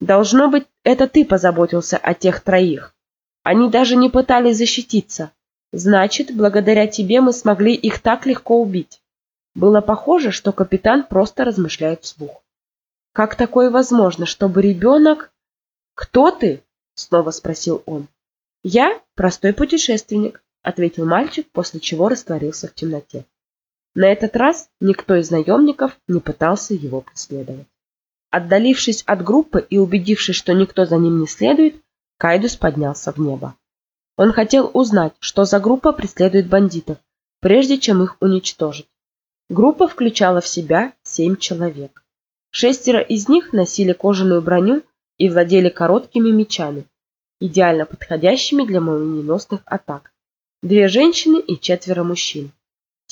Должно быть, это ты позаботился о тех троих. Они даже не пытались защититься. Значит, благодаря тебе мы смогли их так легко убить. Было похоже, что капитан просто размышляет вслух. Как такое возможно, чтобы ребенок... Кто ты? Снова спросил он. Я простой путешественник, ответил мальчик, после чего растворился в темноте. На этот раз никто из наемников не пытался его преследовать. Отдалившись от группы и убедившись, что никто за ним не следует, Кайдус поднялся в небо. Он хотел узнать, что за группа преследует бандитов, прежде чем их уничтожить. Группа включала в себя семь человек. Шестеро из них носили кожаную броню и владели короткими мечами, идеально подходящими для молниеносных атак. Две женщины и четверо мужчин.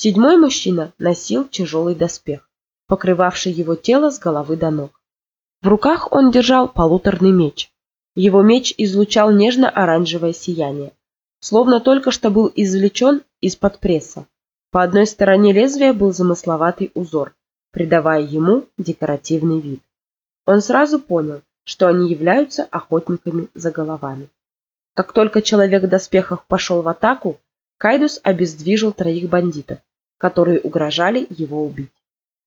Седьмой мужчина носил тяжелый доспех, покрывавший его тело с головы до ног. В руках он держал полуторный меч. Его меч излучал нежно-оранжевое сияние. словно только что был извлечен из-под пресса. По одной стороне лезвия был замысловатый узор, придавая ему декоративный вид. Он сразу понял, что они являются охотниками за головами. Как только человек в доспехах пошел в атаку, Кайдус обездвижил троих бандитов, которые угрожали его убить.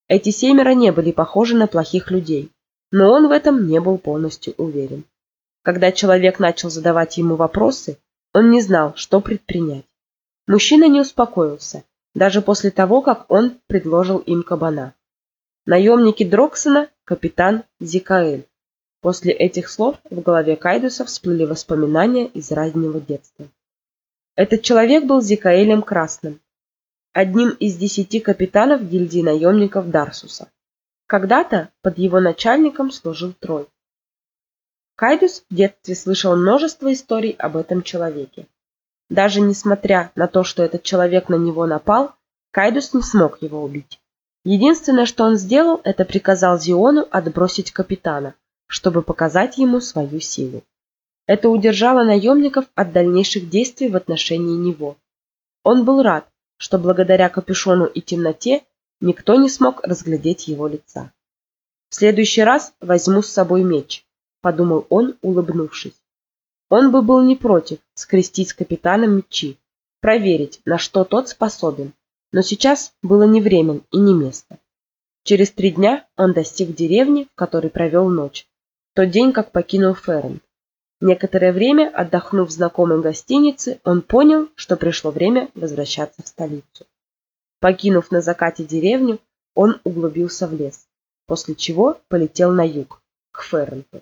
Эти семеро не были похожи на плохих людей, но он в этом не был полностью уверен. Когда человек начал задавать ему вопросы, он не знал, что предпринять. Мужчина не успокоился, даже после того, как он предложил им кабана. Наемники Дроксона, капитан Зикаэль. После этих слов в голове Кайдуса всплыли воспоминания из раннего детства. Этот человек был Зикаэлем Красным, одним из десяти капитанов гильдии наемников Дарсуса. Когда-то под его начальником служил Трой. Кайдус в детстве слышал множество историй об этом человеке. Даже несмотря на то, что этот человек на него напал, Кайдус не смог его убить. Единственное, что он сделал, это приказал Зиону отбросить капитана, чтобы показать ему свою силу. Это удержало наемников от дальнейших действий в отношении него. Он был рад, что благодаря капюшону и темноте никто не смог разглядеть его лица. В следующий раз возьму с собой меч, подумал он, улыбнувшись. Он бы был не против скрестить с капитаном мечи, проверить, на что тот способен, но сейчас было не время и не место. Через три дня он достиг деревни, в которой провел ночь, тот день, как покинул Ферн. Некоторое время, отдохнув в знакомой гостинице, он понял, что пришло время возвращаться в столицу. Покинув на закате деревню, он углубился в лес, после чего полетел на юг, к Фернту.